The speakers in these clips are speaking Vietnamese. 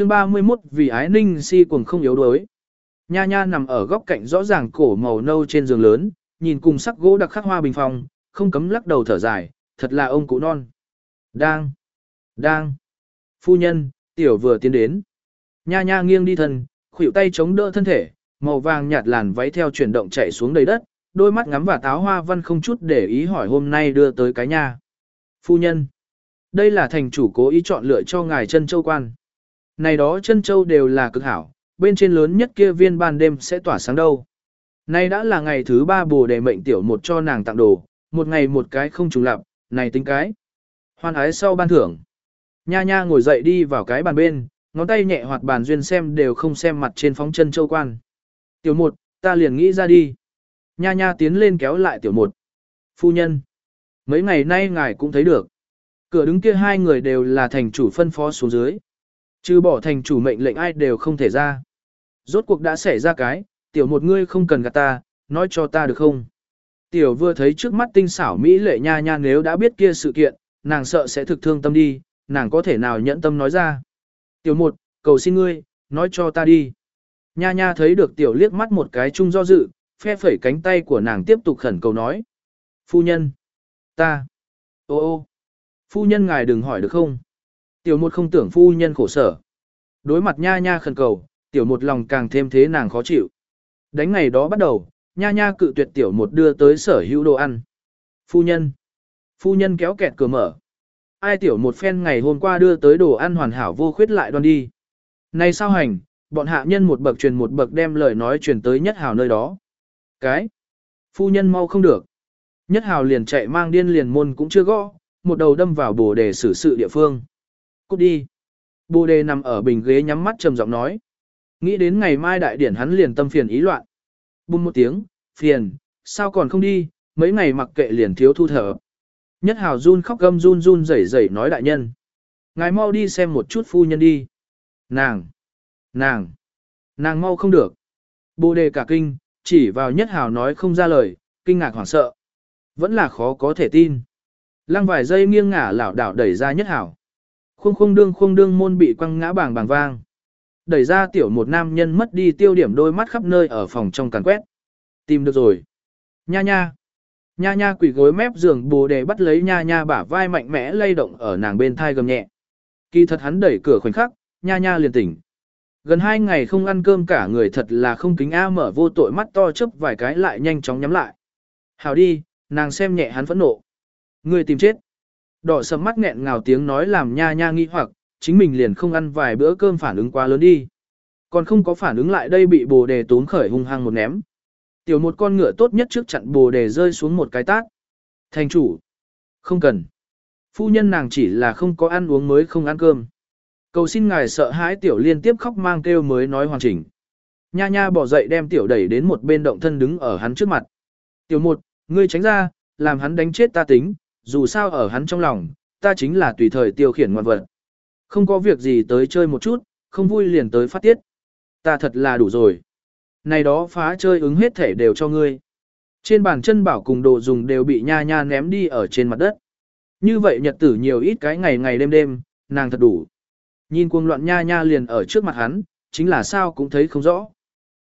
chương 31 vì ái ninh si cuồng không yếu đuối. Nha nha nằm ở góc cạnh rõ ràng cổ màu nâu trên giường lớn, nhìn cùng sắc gỗ đặc khắc hoa bình phòng không cấm lắc đầu thở dài, thật là ông cụ non. Đang, đang, phu nhân, tiểu vừa tiến đến. Nha nha nghiêng đi thân, khuỷu tay chống đỡ thân thể, màu vàng nhạt làn váy theo chuyển động chạy xuống đầy đất, đôi mắt ngắm và táo hoa văn không chút để ý hỏi hôm nay đưa tới cái nhà Phu nhân, đây là thành chủ cố ý chọn lựa cho ngài chân châu quan. Này đó chân châu đều là cực hảo, bên trên lớn nhất kia viên ban đêm sẽ tỏa sáng đâu. Nay đã là ngày thứ ba bồ đề mệnh tiểu một cho nàng tặng đồ, một ngày một cái không trùng lặp, này tính cái. Hoan ái sau ban thưởng. Nha nha ngồi dậy đi vào cái bàn bên, ngón tay nhẹ hoạt bàn duyên xem đều không xem mặt trên phóng chân châu quan. Tiểu một, ta liền nghĩ ra đi. Nha nha tiến lên kéo lại tiểu một. Phu nhân. Mấy ngày nay ngài cũng thấy được. Cửa đứng kia hai người đều là thành chủ phân phó xuống dưới. Trừ bỏ thành chủ mệnh lệnh ai đều không thể ra. Rốt cuộc đã xảy ra cái, tiểu một ngươi không cần gạt ta, nói cho ta được không? Tiểu vừa thấy trước mắt tinh xảo Mỹ lệ nha nha nếu đã biết kia sự kiện, nàng sợ sẽ thực thương tâm đi, nàng có thể nào nhẫn tâm nói ra. Tiểu một, cầu xin ngươi, nói cho ta đi. Nha nha thấy được tiểu liếc mắt một cái chung do dự, phe phẩy cánh tay của nàng tiếp tục khẩn cầu nói. Phu nhân, ta, ô ô, phu nhân ngài đừng hỏi được không? Tiểu một không tưởng phu nhân khổ sở. Đối mặt nha nha khẩn cầu, tiểu một lòng càng thêm thế nàng khó chịu. Đánh ngày đó bắt đầu, nha nha cự tuyệt tiểu một đưa tới sở hữu đồ ăn. Phu nhân. Phu nhân kéo kẹt cửa mở. Ai tiểu một phen ngày hôm qua đưa tới đồ ăn hoàn hảo vô khuyết lại đoan đi. Này sao hành, bọn hạ nhân một bậc truyền một bậc đem lời nói truyền tới nhất hào nơi đó. Cái. Phu nhân mau không được. Nhất hào liền chạy mang điên liền môn cũng chưa gõ, một đầu đâm vào bồ đề xử sự địa phương. Cút đi. Bồ đề nằm ở bình ghế nhắm mắt trầm giọng nói. Nghĩ đến ngày mai đại điển hắn liền tâm phiền ý loạn. Bùm một tiếng, phiền, sao còn không đi, mấy ngày mặc kệ liền thiếu thu thở. Nhất hào run khóc gâm run run rẩy rẩy nói đại nhân. Ngài mau đi xem một chút phu nhân đi. Nàng, nàng, nàng mau không được. Bồ đề cả kinh, chỉ vào nhất hào nói không ra lời, kinh ngạc hoảng sợ. Vẫn là khó có thể tin. Lăng vài giây nghiêng ngả lảo đảo đẩy ra nhất hào. Khung khung đương khung đương môn bị quăng ngã bàng bàng vang. Đẩy ra tiểu một nam nhân mất đi tiêu điểm đôi mắt khắp nơi ở phòng trong càn quét. Tìm được rồi. Nha nha. Nha nha quỷ gối mép giường bồ đề bắt lấy nha nha bả vai mạnh mẽ lay động ở nàng bên thai gầm nhẹ. Kỳ thật hắn đẩy cửa khoảnh khắc, nha nha liền tỉnh. Gần hai ngày không ăn cơm cả người thật là không kính A mở vô tội mắt to chớp vài cái lại nhanh chóng nhắm lại. Hào đi, nàng xem nhẹ hắn phẫn nộ. Người tìm chết. Đỏ sầm mắt nghẹn ngào tiếng nói làm nha nha nghi hoặc, chính mình liền không ăn vài bữa cơm phản ứng quá lớn đi. Còn không có phản ứng lại đây bị bồ đề tốn khởi hung hăng một ném. Tiểu một con ngựa tốt nhất trước chặn bồ đề rơi xuống một cái tát. Thành chủ. Không cần. Phu nhân nàng chỉ là không có ăn uống mới không ăn cơm. Cầu xin ngài sợ hãi tiểu liên tiếp khóc mang kêu mới nói hoàn chỉnh. Nha nha bỏ dậy đem tiểu đẩy đến một bên động thân đứng ở hắn trước mặt. Tiểu một, ngươi tránh ra, làm hắn đánh chết ta tính, dù sao ở hắn trong lòng, ta chính là tùy thời tiêu khiển ngoan vật. Không có việc gì tới chơi một chút, không vui liền tới phát tiết. Ta thật là đủ rồi. Này đó phá chơi ứng hết thể đều cho ngươi. Trên bàn chân bảo cùng đồ dùng đều bị nha nha ném đi ở trên mặt đất. Như vậy nhật tử nhiều ít cái ngày ngày đêm đêm, nàng thật đủ. Nhìn cuồng loạn nha nha liền ở trước mặt hắn, chính là sao cũng thấy không rõ.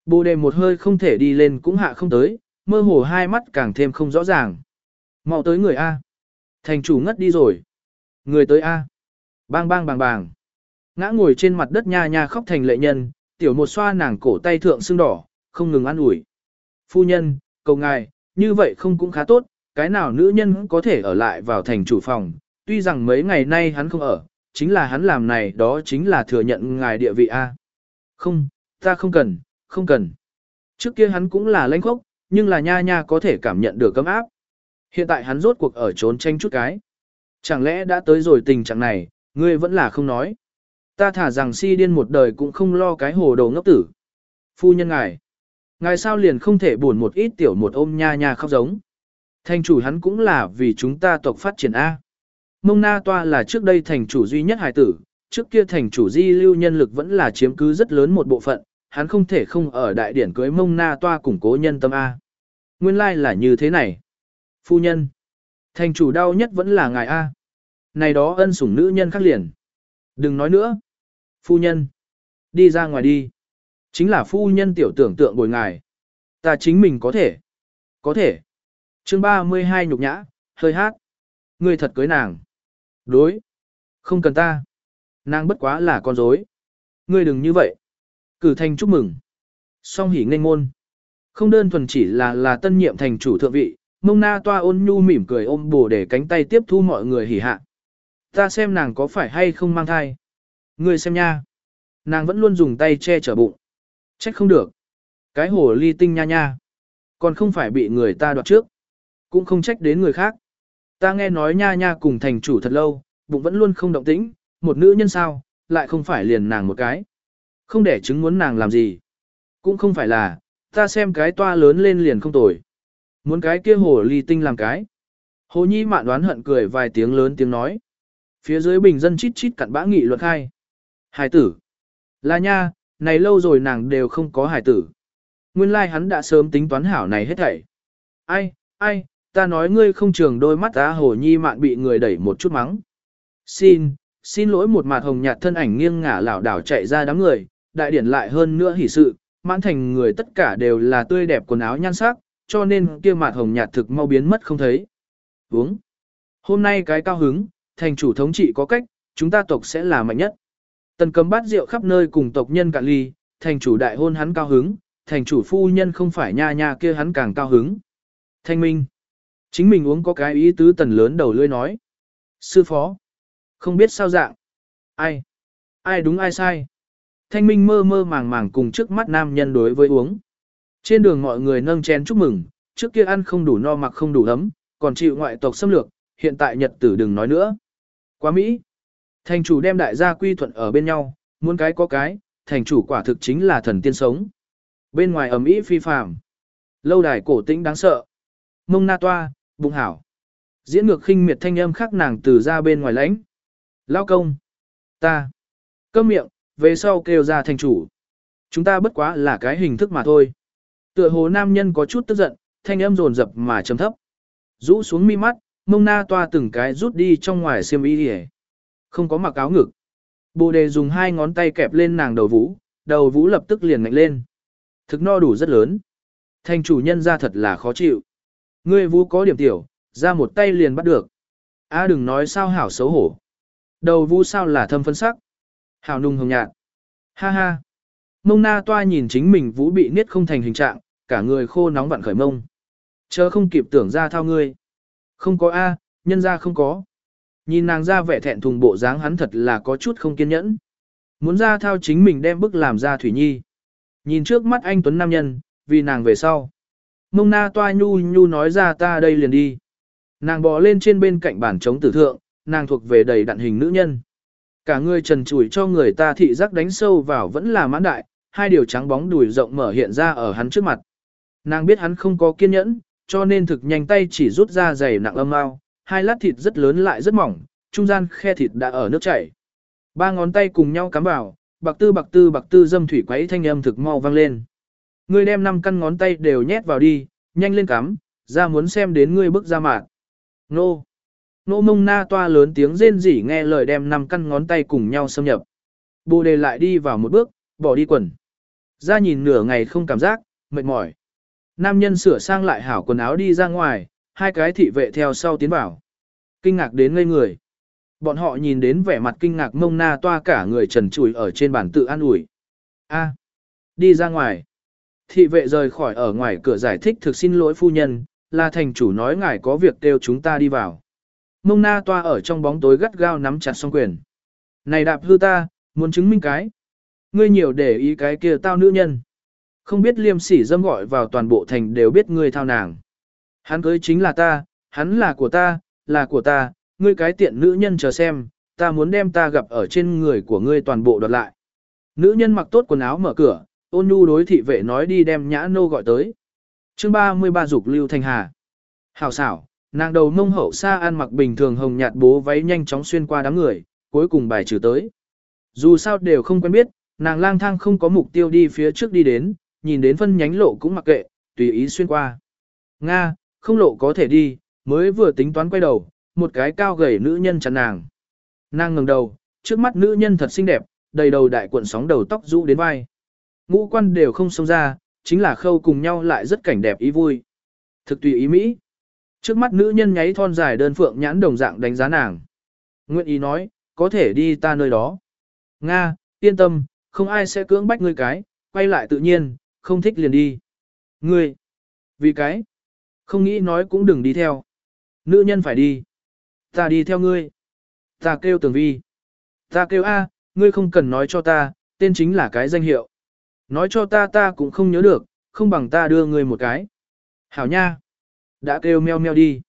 Bồ đề một hơi không thể đi lên cũng hạ không tới, mơ hồ hai mắt càng thêm không rõ ràng. mau tới người A. Thành chủ ngất đi rồi. Người tới A. Bang bang bang bang. Ngã ngồi trên mặt đất nha nha khóc thành lệ nhân, tiểu một xoa nàng cổ tay thượng sưng đỏ, không ngừng ăn ủi. Phu nhân, cầu ngài, như vậy không cũng khá tốt, cái nào nữ nhân có thể ở lại vào thành chủ phòng, tuy rằng mấy ngày nay hắn không ở, chính là hắn làm này đó chính là thừa nhận ngài địa vị A. Không, ta không cần, không cần. Trước kia hắn cũng là lãnh khốc, nhưng là nha nha có thể cảm nhận được cấm áp. Hiện tại hắn rốt cuộc ở trốn tranh chút cái. Chẳng lẽ đã tới rồi tình trạng này, ngươi vẫn là không nói. Ta thả rằng si điên một đời cũng không lo cái hồ đồ ngốc tử. Phu nhân ngài. Ngài sao liền không thể buồn một ít tiểu một ôm nha nha khóc giống. Thành chủ hắn cũng là vì chúng ta tộc phát triển A. Mông Na Toa là trước đây thành chủ duy nhất hài tử, trước kia thành chủ di lưu nhân lực vẫn là chiếm cứ rất lớn một bộ phận, hắn không thể không ở đại điển cưới Mông Na Toa củng cố nhân tâm A. Nguyên lai like là như thế này. Phu nhân. Thành chủ đau nhất vẫn là ngài A. Này đó ân sủng nữ nhân khác liền. Đừng nói nữa. Phu nhân. Đi ra ngoài đi. Chính là phu nhân tiểu tưởng tượng bồi ngài. Ta chính mình có thể. Có thể. chương 32 nhục nhã, hơi hát. Ngươi thật cưới nàng. Đối. Không cần ta. Nàng bất quá là con dối. Ngươi đừng như vậy. Cử thành chúc mừng. Song hỉ nghênh môn. Không đơn thuần chỉ là là tân nhiệm thành chủ thượng vị, mông na toa ôn nhu mỉm cười ôm bồ để cánh tay tiếp thu mọi người hỉ hạ. Ta xem nàng có phải hay không mang thai. Ngươi xem nha. Nàng vẫn luôn dùng tay che chở bụng. Trách không được. Cái hồ ly tinh nha nha. Còn không phải bị người ta đoạt trước. Cũng không trách đến người khác. Ta nghe nói nha nha cùng thành chủ thật lâu, bụng vẫn luôn không động tĩnh, một nữ nhân sao, lại không phải liền nàng một cái. Không để chứng muốn nàng làm gì. Cũng không phải là, ta xem cái toa lớn lên liền không tồi. Muốn cái kia hồ ly tinh làm cái. Hồ nhi mạn đoán hận cười vài tiếng lớn tiếng nói. Phía dưới bình dân chít chít cặn bã nghị luật khai. Hải tử. Là nha, này lâu rồi nàng đều không có hải tử. Nguyên lai like hắn đã sớm tính toán hảo này hết thảy. Ai, ai, ta nói ngươi không trường đôi mắt ta hồ nhi mạn bị người đẩy một chút mắng. Xin, xin lỗi một mặt hồng nhạt thân ảnh nghiêng ngả lảo đảo chạy ra đám người, đại điển lại hơn nữa hỉ sự, mãn thành người tất cả đều là tươi đẹp quần áo nhan sắc, cho nên kia mạt hồng nhạt thực mau biến mất không thấy. Uống. Hôm nay cái cao hứng, thành chủ thống trị có cách, chúng ta tộc sẽ là mạnh nhất. Tần cầm bát rượu khắp nơi cùng tộc nhân cạn ly, thành chủ đại hôn hắn cao hứng, thành chủ phu nhân không phải nha nha kia hắn càng cao hứng. Thanh minh. Chính mình uống có cái ý tứ tần lớn đầu lưỡi nói. Sư phó. Không biết sao dạng. Ai? Ai đúng ai sai? Thanh minh mơ mơ màng màng cùng trước mắt nam nhân đối với uống. Trên đường mọi người nâng chén chúc mừng, trước kia ăn không đủ no mặc không đủ ấm, còn chịu ngoại tộc xâm lược, hiện tại nhật tử đừng nói nữa. Quá Mỹ. Thành chủ đem đại gia quy thuận ở bên nhau, muốn cái có cái, thành chủ quả thực chính là thần tiên sống. Bên ngoài ẩm ý phi phàm. Lâu đài cổ tĩnh đáng sợ. Mông na toa, bụng hảo. Diễn ngược khinh miệt thanh âm khắc nàng từ ra bên ngoài lãnh. Lao công. Ta. Câm miệng, về sau kêu ra thành chủ. Chúng ta bất quá là cái hình thức mà thôi. Tựa hồ nam nhân có chút tức giận, thanh âm rồn rập mà trầm thấp. Rũ xuống mi mắt, mông na toa từng cái rút đi trong ngoài xiêm y hề. Không có mặc áo ngực. Bồ đề dùng hai ngón tay kẹp lên nàng đầu vũ, đầu vũ lập tức liền ngạnh lên. Thực no đủ rất lớn. Thành chủ nhân ra thật là khó chịu. Ngươi vũ có điểm tiểu, ra một tay liền bắt được. A à, đừng nói sao hảo xấu hổ. Đầu vũ sao là thâm phân sắc. Hảo nung hồng nhạt. Ha ha. Mông na toa nhìn chính mình vũ bị niết không thành hình trạng, cả người khô nóng vặn khởi mông. Chờ không kịp tưởng ra thao ngươi. Không có A, nhân ra không có. Nhìn nàng ra vẻ thẹn thùng bộ dáng hắn thật là có chút không kiên nhẫn. Muốn ra thao chính mình đem bức làm ra thủy nhi. Nhìn trước mắt anh Tuấn Nam Nhân, vì nàng về sau. Mông na toa nhu nhu nói ra ta đây liền đi. Nàng bò lên trên bên cạnh bàn chống tử thượng, nàng thuộc về đầy đặn hình nữ nhân. Cả người trần trụi cho người ta thị giác đánh sâu vào vẫn là mãn đại, hai điều trắng bóng đùi rộng mở hiện ra ở hắn trước mặt. Nàng biết hắn không có kiên nhẫn, cho nên thực nhanh tay chỉ rút ra giày nặng âm ao, hai lát thịt rất lớn lại rất mỏng, trung gian khe thịt đã ở nước chảy. Ba ngón tay cùng nhau cắm vào, bạc tư bạc tư bạc tư dâm thủy quấy thanh âm thực mau vang lên. Ngươi đem năm căn ngón tay đều nhét vào đi, nhanh lên cắm, ra muốn xem đến ngươi bước ra mạn. Nô! Nô mông na toa lớn tiếng rên rỉ nghe lời đem năm căn ngón tay cùng nhau xâm nhập. Bồ đề lại đi vào một bước, bỏ đi quần. Ra nhìn nửa ngày không cảm giác, mệt mỏi. Nam nhân sửa sang lại hảo quần áo đi ra ngoài, hai cái thị vệ theo sau tiến vào. Kinh ngạc đến ngây người. Bọn họ nhìn đến vẻ mặt kinh ngạc mông na toa cả người trần trùi ở trên bàn tự an ủi. A, đi ra ngoài. Thị vệ rời khỏi ở ngoài cửa giải thích thực xin lỗi phu nhân, là thành chủ nói ngài có việc kêu chúng ta đi vào. Mông na toa ở trong bóng tối gắt gao nắm chặt song quyền. Này đạp hư ta, muốn chứng minh cái. Ngươi nhiều để ý cái kia tao nữ nhân. Không biết liêm sỉ dâm gọi vào toàn bộ thành đều biết ngươi thao nàng. Hắn cưới chính là ta, hắn là của ta, là của ta, ngươi cái tiện nữ nhân chờ xem, ta muốn đem ta gặp ở trên người của ngươi toàn bộ đoạt lại. Nữ nhân mặc tốt quần áo mở cửa, ôn nhu đối thị vệ nói đi đem nhã nô gọi tới. chương 33 dục lưu thanh hà. Hào xảo, nàng đầu mông hậu xa ăn mặc bình thường hồng nhạt bố váy nhanh chóng xuyên qua đám người, cuối cùng bài trừ tới. Dù sao đều không quen biết, nàng lang thang không có mục tiêu đi phía trước đi đến, nhìn đến phân nhánh lộ cũng mặc kệ, tùy ý xuyên qua. Nga, không lộ có thể đi, mới vừa tính toán quay đầu, một cái cao gầy nữ nhân chặn nàng. Nàng ngẩng đầu, trước mắt nữ nhân thật xinh đẹp, đầy đầu đại cuộn sóng đầu tóc rũ đến vai. Ngũ quan đều không xông ra, chính là khâu cùng nhau lại rất cảnh đẹp ý vui. Thực tùy ý Mỹ. Trước mắt nữ nhân nháy thon dài đơn phượng nhãn đồng dạng đánh giá nàng. Nguyện ý nói, có thể đi ta nơi đó. Nga, yên tâm, không ai sẽ cưỡng bách ngươi cái, quay lại tự nhiên, không thích liền đi. Ngươi, vì cái, không nghĩ nói cũng đừng đi theo. Nữ nhân phải đi. Ta đi theo ngươi. Ta kêu tường vi. Ta kêu A, ngươi không cần nói cho ta, tên chính là cái danh hiệu. Nói cho ta ta cũng không nhớ được, không bằng ta đưa ngươi một cái. Hảo nha. Đã kêu meo meo đi.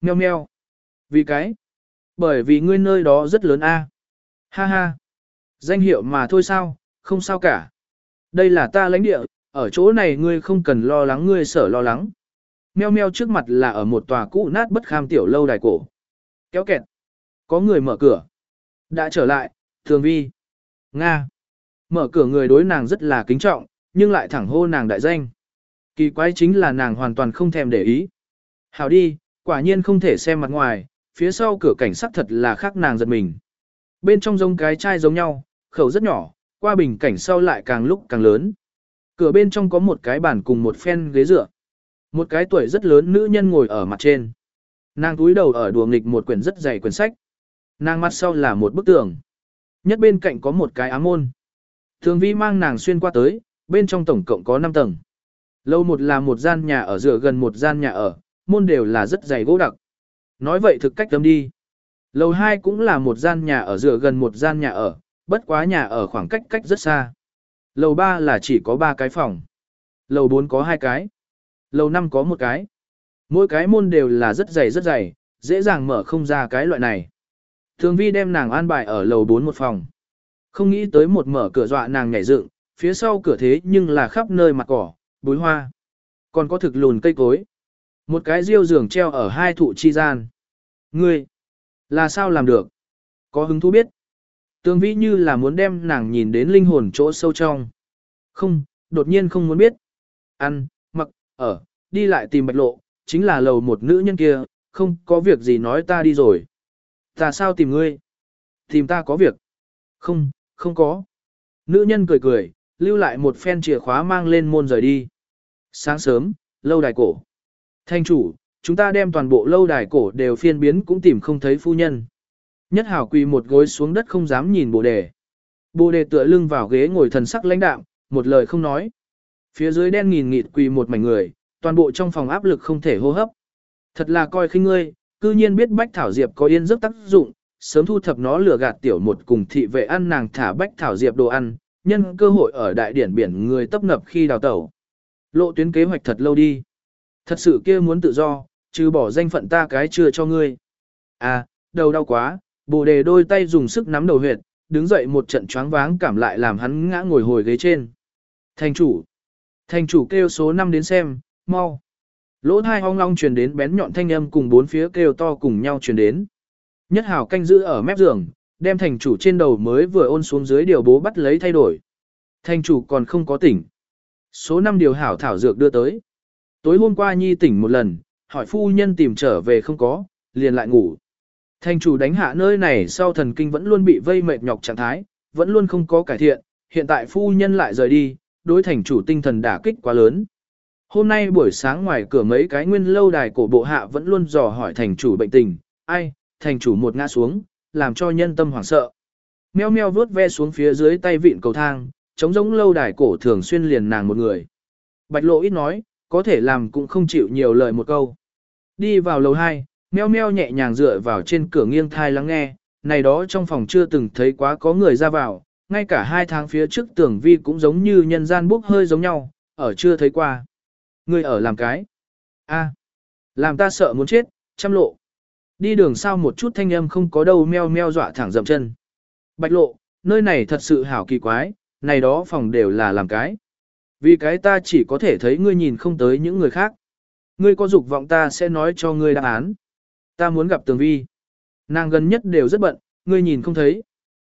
Meo meo. Vì cái? Bởi vì ngươi nơi đó rất lớn A. Ha ha. Danh hiệu mà thôi sao, không sao cả. Đây là ta lãnh địa, ở chỗ này ngươi không cần lo lắng ngươi sở lo lắng. Meo meo trước mặt là ở một tòa cũ nát bất kham tiểu lâu đài cổ. Kéo kẹt. Có người mở cửa. Đã trở lại, thường vi. Nga. Mở cửa người đối nàng rất là kính trọng, nhưng lại thẳng hô nàng đại danh. Kỳ quái chính là nàng hoàn toàn không thèm để ý. Hào đi, quả nhiên không thể xem mặt ngoài, phía sau cửa cảnh sắc thật là khác nàng giật mình. Bên trong giống cái chai giống nhau, khẩu rất nhỏ, qua bình cảnh sau lại càng lúc càng lớn. Cửa bên trong có một cái bàn cùng một phen ghế dựa. Một cái tuổi rất lớn nữ nhân ngồi ở mặt trên. Nàng túi đầu ở đùa nghịch một quyển rất dày quyển sách. Nàng mặt sau là một bức tường. Nhất bên cạnh có một cái ám môn. Thường vi mang nàng xuyên qua tới, bên trong tổng cộng có 5 tầng. Lâu một là một gian nhà ở dựa gần một gian nhà ở, môn đều là rất dày gỗ đặc. Nói vậy thực cách tâm đi. Lầu 2 cũng là một gian nhà ở dựa gần một gian nhà ở, bất quá nhà ở khoảng cách cách rất xa. Lầu 3 là chỉ có 3 cái phòng. Lầu 4 có 2 cái. Lầu 5 có một cái. Mỗi cái môn đều là rất dày rất dày, dễ dàng mở không ra cái loại này. Thường vi đem nàng an bài ở lầu 4 một phòng. Không nghĩ tới một mở cửa dọa nàng nhảy dựng, phía sau cửa thế nhưng là khắp nơi mặt cỏ, bối hoa. Còn có thực lùn cây cối. Một cái riêu giường treo ở hai thụ chi gian. Ngươi, là sao làm được? Có hứng thú biết. Tương vĩ như là muốn đem nàng nhìn đến linh hồn chỗ sâu trong. Không, đột nhiên không muốn biết. Ăn, mặc, ở, đi lại tìm bạch lộ, chính là lầu một nữ nhân kia, không có việc gì nói ta đi rồi. Ta sao tìm ngươi? Tìm ta có việc. Không, không có. Nữ nhân cười cười, lưu lại một phen chìa khóa mang lên môn rời đi. Sáng sớm, lâu đài cổ. Thanh chủ, chúng ta đem toàn bộ lâu đài cổ đều phiên biến cũng tìm không thấy phu nhân. Nhất hảo quỳ một gối xuống đất không dám nhìn bồ đề. Bồ đề tựa lưng vào ghế ngồi thần sắc lãnh đạm, một lời không nói. Phía dưới đen nghìn nghịt quỳ một mảnh người, toàn bộ trong phòng áp lực không thể hô hấp. Thật là coi khinh ngươi, cư nhiên biết bách thảo diệp có yên giấc tác dụng, sớm thu thập nó lừa gạt tiểu một cùng thị vệ ăn nàng thả bách thảo diệp đồ ăn, nhân cơ hội ở đại điển biển người tấp nập khi đào tẩu. Lộ tuyến kế hoạch thật lâu đi. Thật sự kia muốn tự do, trừ bỏ danh phận ta cái chưa cho ngươi. À, đầu đau quá, bồ đề đôi tay dùng sức nắm đầu huyệt, đứng dậy một trận choáng váng cảm lại làm hắn ngã ngồi hồi ghế trên. Thành chủ. Thành chủ kêu số 5 đến xem, mau. Lỗ thai hong long truyền đến bén nhọn thanh âm cùng bốn phía kêu to cùng nhau truyền đến. Nhất hào canh giữ ở mép giường, đem thành chủ trên đầu mới vừa ôn xuống dưới điều bố bắt lấy thay đổi. Thành chủ còn không có tỉnh. Số 5 điều hảo thảo dược đưa tới. Tối hôm qua nhi tỉnh một lần, hỏi phu nhân tìm trở về không có, liền lại ngủ. Thành chủ đánh hạ nơi này sau thần kinh vẫn luôn bị vây mệt nhọc trạng thái, vẫn luôn không có cải thiện, hiện tại phu nhân lại rời đi, đối thành chủ tinh thần đả kích quá lớn. Hôm nay buổi sáng ngoài cửa mấy cái nguyên lâu đài cổ bộ hạ vẫn luôn dò hỏi thành chủ bệnh tình, ai, thành chủ một ngã xuống, làm cho nhân tâm hoảng sợ. Meo meo vuốt ve xuống phía dưới tay vịn cầu thang, chống giống lâu đài cổ thường xuyên liền nàng một người. Bạch lộ ít nói, có thể làm cũng không chịu nhiều lời một câu. Đi vào lầu 2, meo meo nhẹ nhàng dựa vào trên cửa nghiêng thai lắng nghe, này đó trong phòng chưa từng thấy quá có người ra vào, ngay cả hai tháng phía trước tưởng vi cũng giống như nhân gian bốc hơi giống nhau, ở chưa thấy qua. Người ở làm cái. a à, làm ta sợ muốn chết, trăm lộ. Đi đường sao một chút thanh âm không có đâu meo meo dọa thẳng dậm chân. Bạch lộ, nơi này thật sự hảo kỳ quái, này đó phòng đều là làm cái. Vì cái ta chỉ có thể thấy ngươi nhìn không tới những người khác. Ngươi có dục vọng ta sẽ nói cho ngươi đáp án. Ta muốn gặp tường vi. Nàng gần nhất đều rất bận, ngươi nhìn không thấy.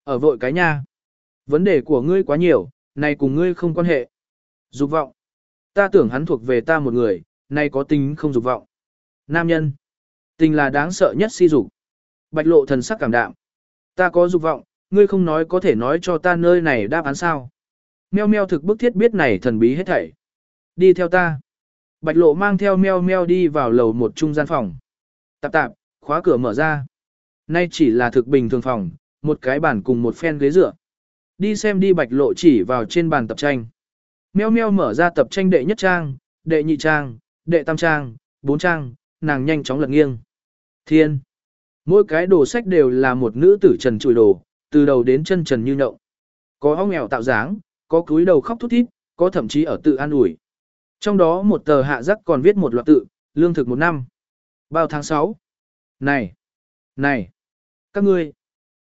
Ở vội cái nha. Vấn đề của ngươi quá nhiều, này cùng ngươi không quan hệ. Dục vọng. Ta tưởng hắn thuộc về ta một người, nay có tính không dục vọng. Nam nhân. Tình là đáng sợ nhất si dục. Bạch lộ thần sắc cảm đạm. Ta có dục vọng, ngươi không nói có thể nói cho ta nơi này đáp án sao. Meo meo thực bức thiết biết này thần bí hết thảy. Đi theo ta. Bạch lộ mang theo meo meo đi vào lầu một trung gian phòng. Tạp tạp, khóa cửa mở ra. Nay chỉ là thực bình thường phòng, một cái bàn cùng một phen ghế dựa. Đi xem đi bạch lộ chỉ vào trên bàn tập tranh. Meo meo mở ra tập tranh đệ nhất trang, đệ nhị trang, đệ tam trang, bốn trang, nàng nhanh chóng lật nghiêng. Thiên. Mỗi cái đồ sách đều là một nữ tử trần trụi đồ, từ đầu đến chân trần như nhậu. Có ong nghèo tạo dáng, có cúi đầu khóc thút thít, có thậm chí ở tự an ủi. Trong đó một tờ hạ giác còn viết một loạt tự, lương thực một năm. Bao tháng 6. Này! Này! Các ngươi!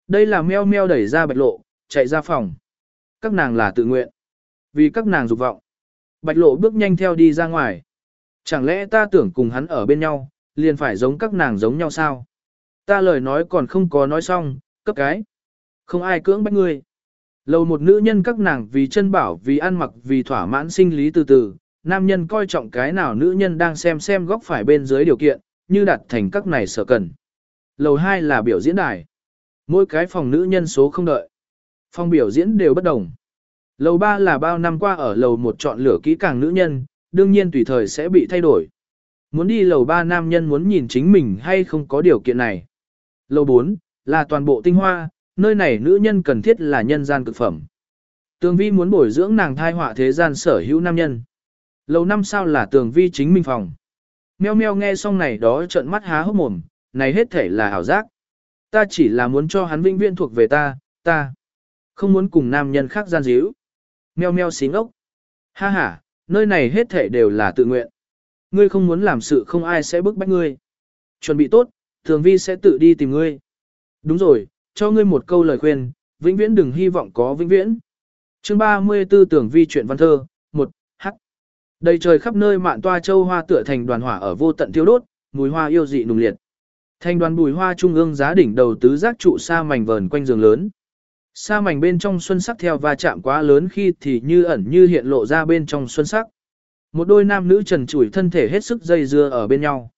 Đây là meo meo đẩy ra bạch lộ, chạy ra phòng. Các nàng là tự nguyện. Vì các nàng dục vọng. Bạch lộ bước nhanh theo đi ra ngoài. Chẳng lẽ ta tưởng cùng hắn ở bên nhau, liền phải giống các nàng giống nhau sao? Ta lời nói còn không có nói xong, cấp cái. Không ai cưỡng bách ngươi. Lầu một nữ nhân các nàng vì chân bảo, vì ăn mặc, vì thỏa mãn sinh lý từ từ, nam nhân coi trọng cái nào nữ nhân đang xem xem góc phải bên dưới điều kiện, như đặt thành các này sở cần. Lầu 2 là biểu diễn đài. Mỗi cái phòng nữ nhân số không đợi. Phòng biểu diễn đều bất đồng. Lầu 3 là bao năm qua ở lầu 1 chọn lựa kỹ càng nữ nhân, đương nhiên tùy thời sẽ bị thay đổi. Muốn đi lầu 3 nam nhân muốn nhìn chính mình hay không có điều kiện này. Lầu 4 là toàn bộ tinh hoa, nơi này nữ nhân cần thiết là nhân gian cực phẩm. Tường vi muốn bồi dưỡng nàng thai họa thế gian sở hữu nam nhân. Lầu năm sao là tường vi chính minh phòng. Meo meo nghe xong này đó trợn mắt há hốc mồm, này hết thể là ảo giác. Ta chỉ là muốn cho hắn vĩnh viễn thuộc về ta, ta. Không muốn cùng nam nhân khác gian díu. Meo meo xí ngốc. Ha ha, nơi này hết thể đều là tự nguyện. Ngươi không muốn làm sự không ai sẽ bức bách ngươi. Chuẩn bị tốt, thường vi sẽ tự đi tìm ngươi. Đúng rồi, cho ngươi một câu lời khuyên, vĩnh viễn đừng hy vọng có vĩnh viễn. Chương 34 tưởng vi chuyện văn thơ, Đầy trời khắp nơi mạn toa châu hoa tựa thành đoàn hỏa ở vô tận thiêu đốt, mùi hoa yêu dị nùng liệt. Thành đoàn bùi hoa trung ương giá đỉnh đầu tứ giác trụ sa mảnh vờn quanh giường lớn. Sa mảnh bên trong xuân sắc theo va chạm quá lớn khi thì như ẩn như hiện lộ ra bên trong xuân sắc. Một đôi nam nữ trần trụi thân thể hết sức dây dưa ở bên nhau.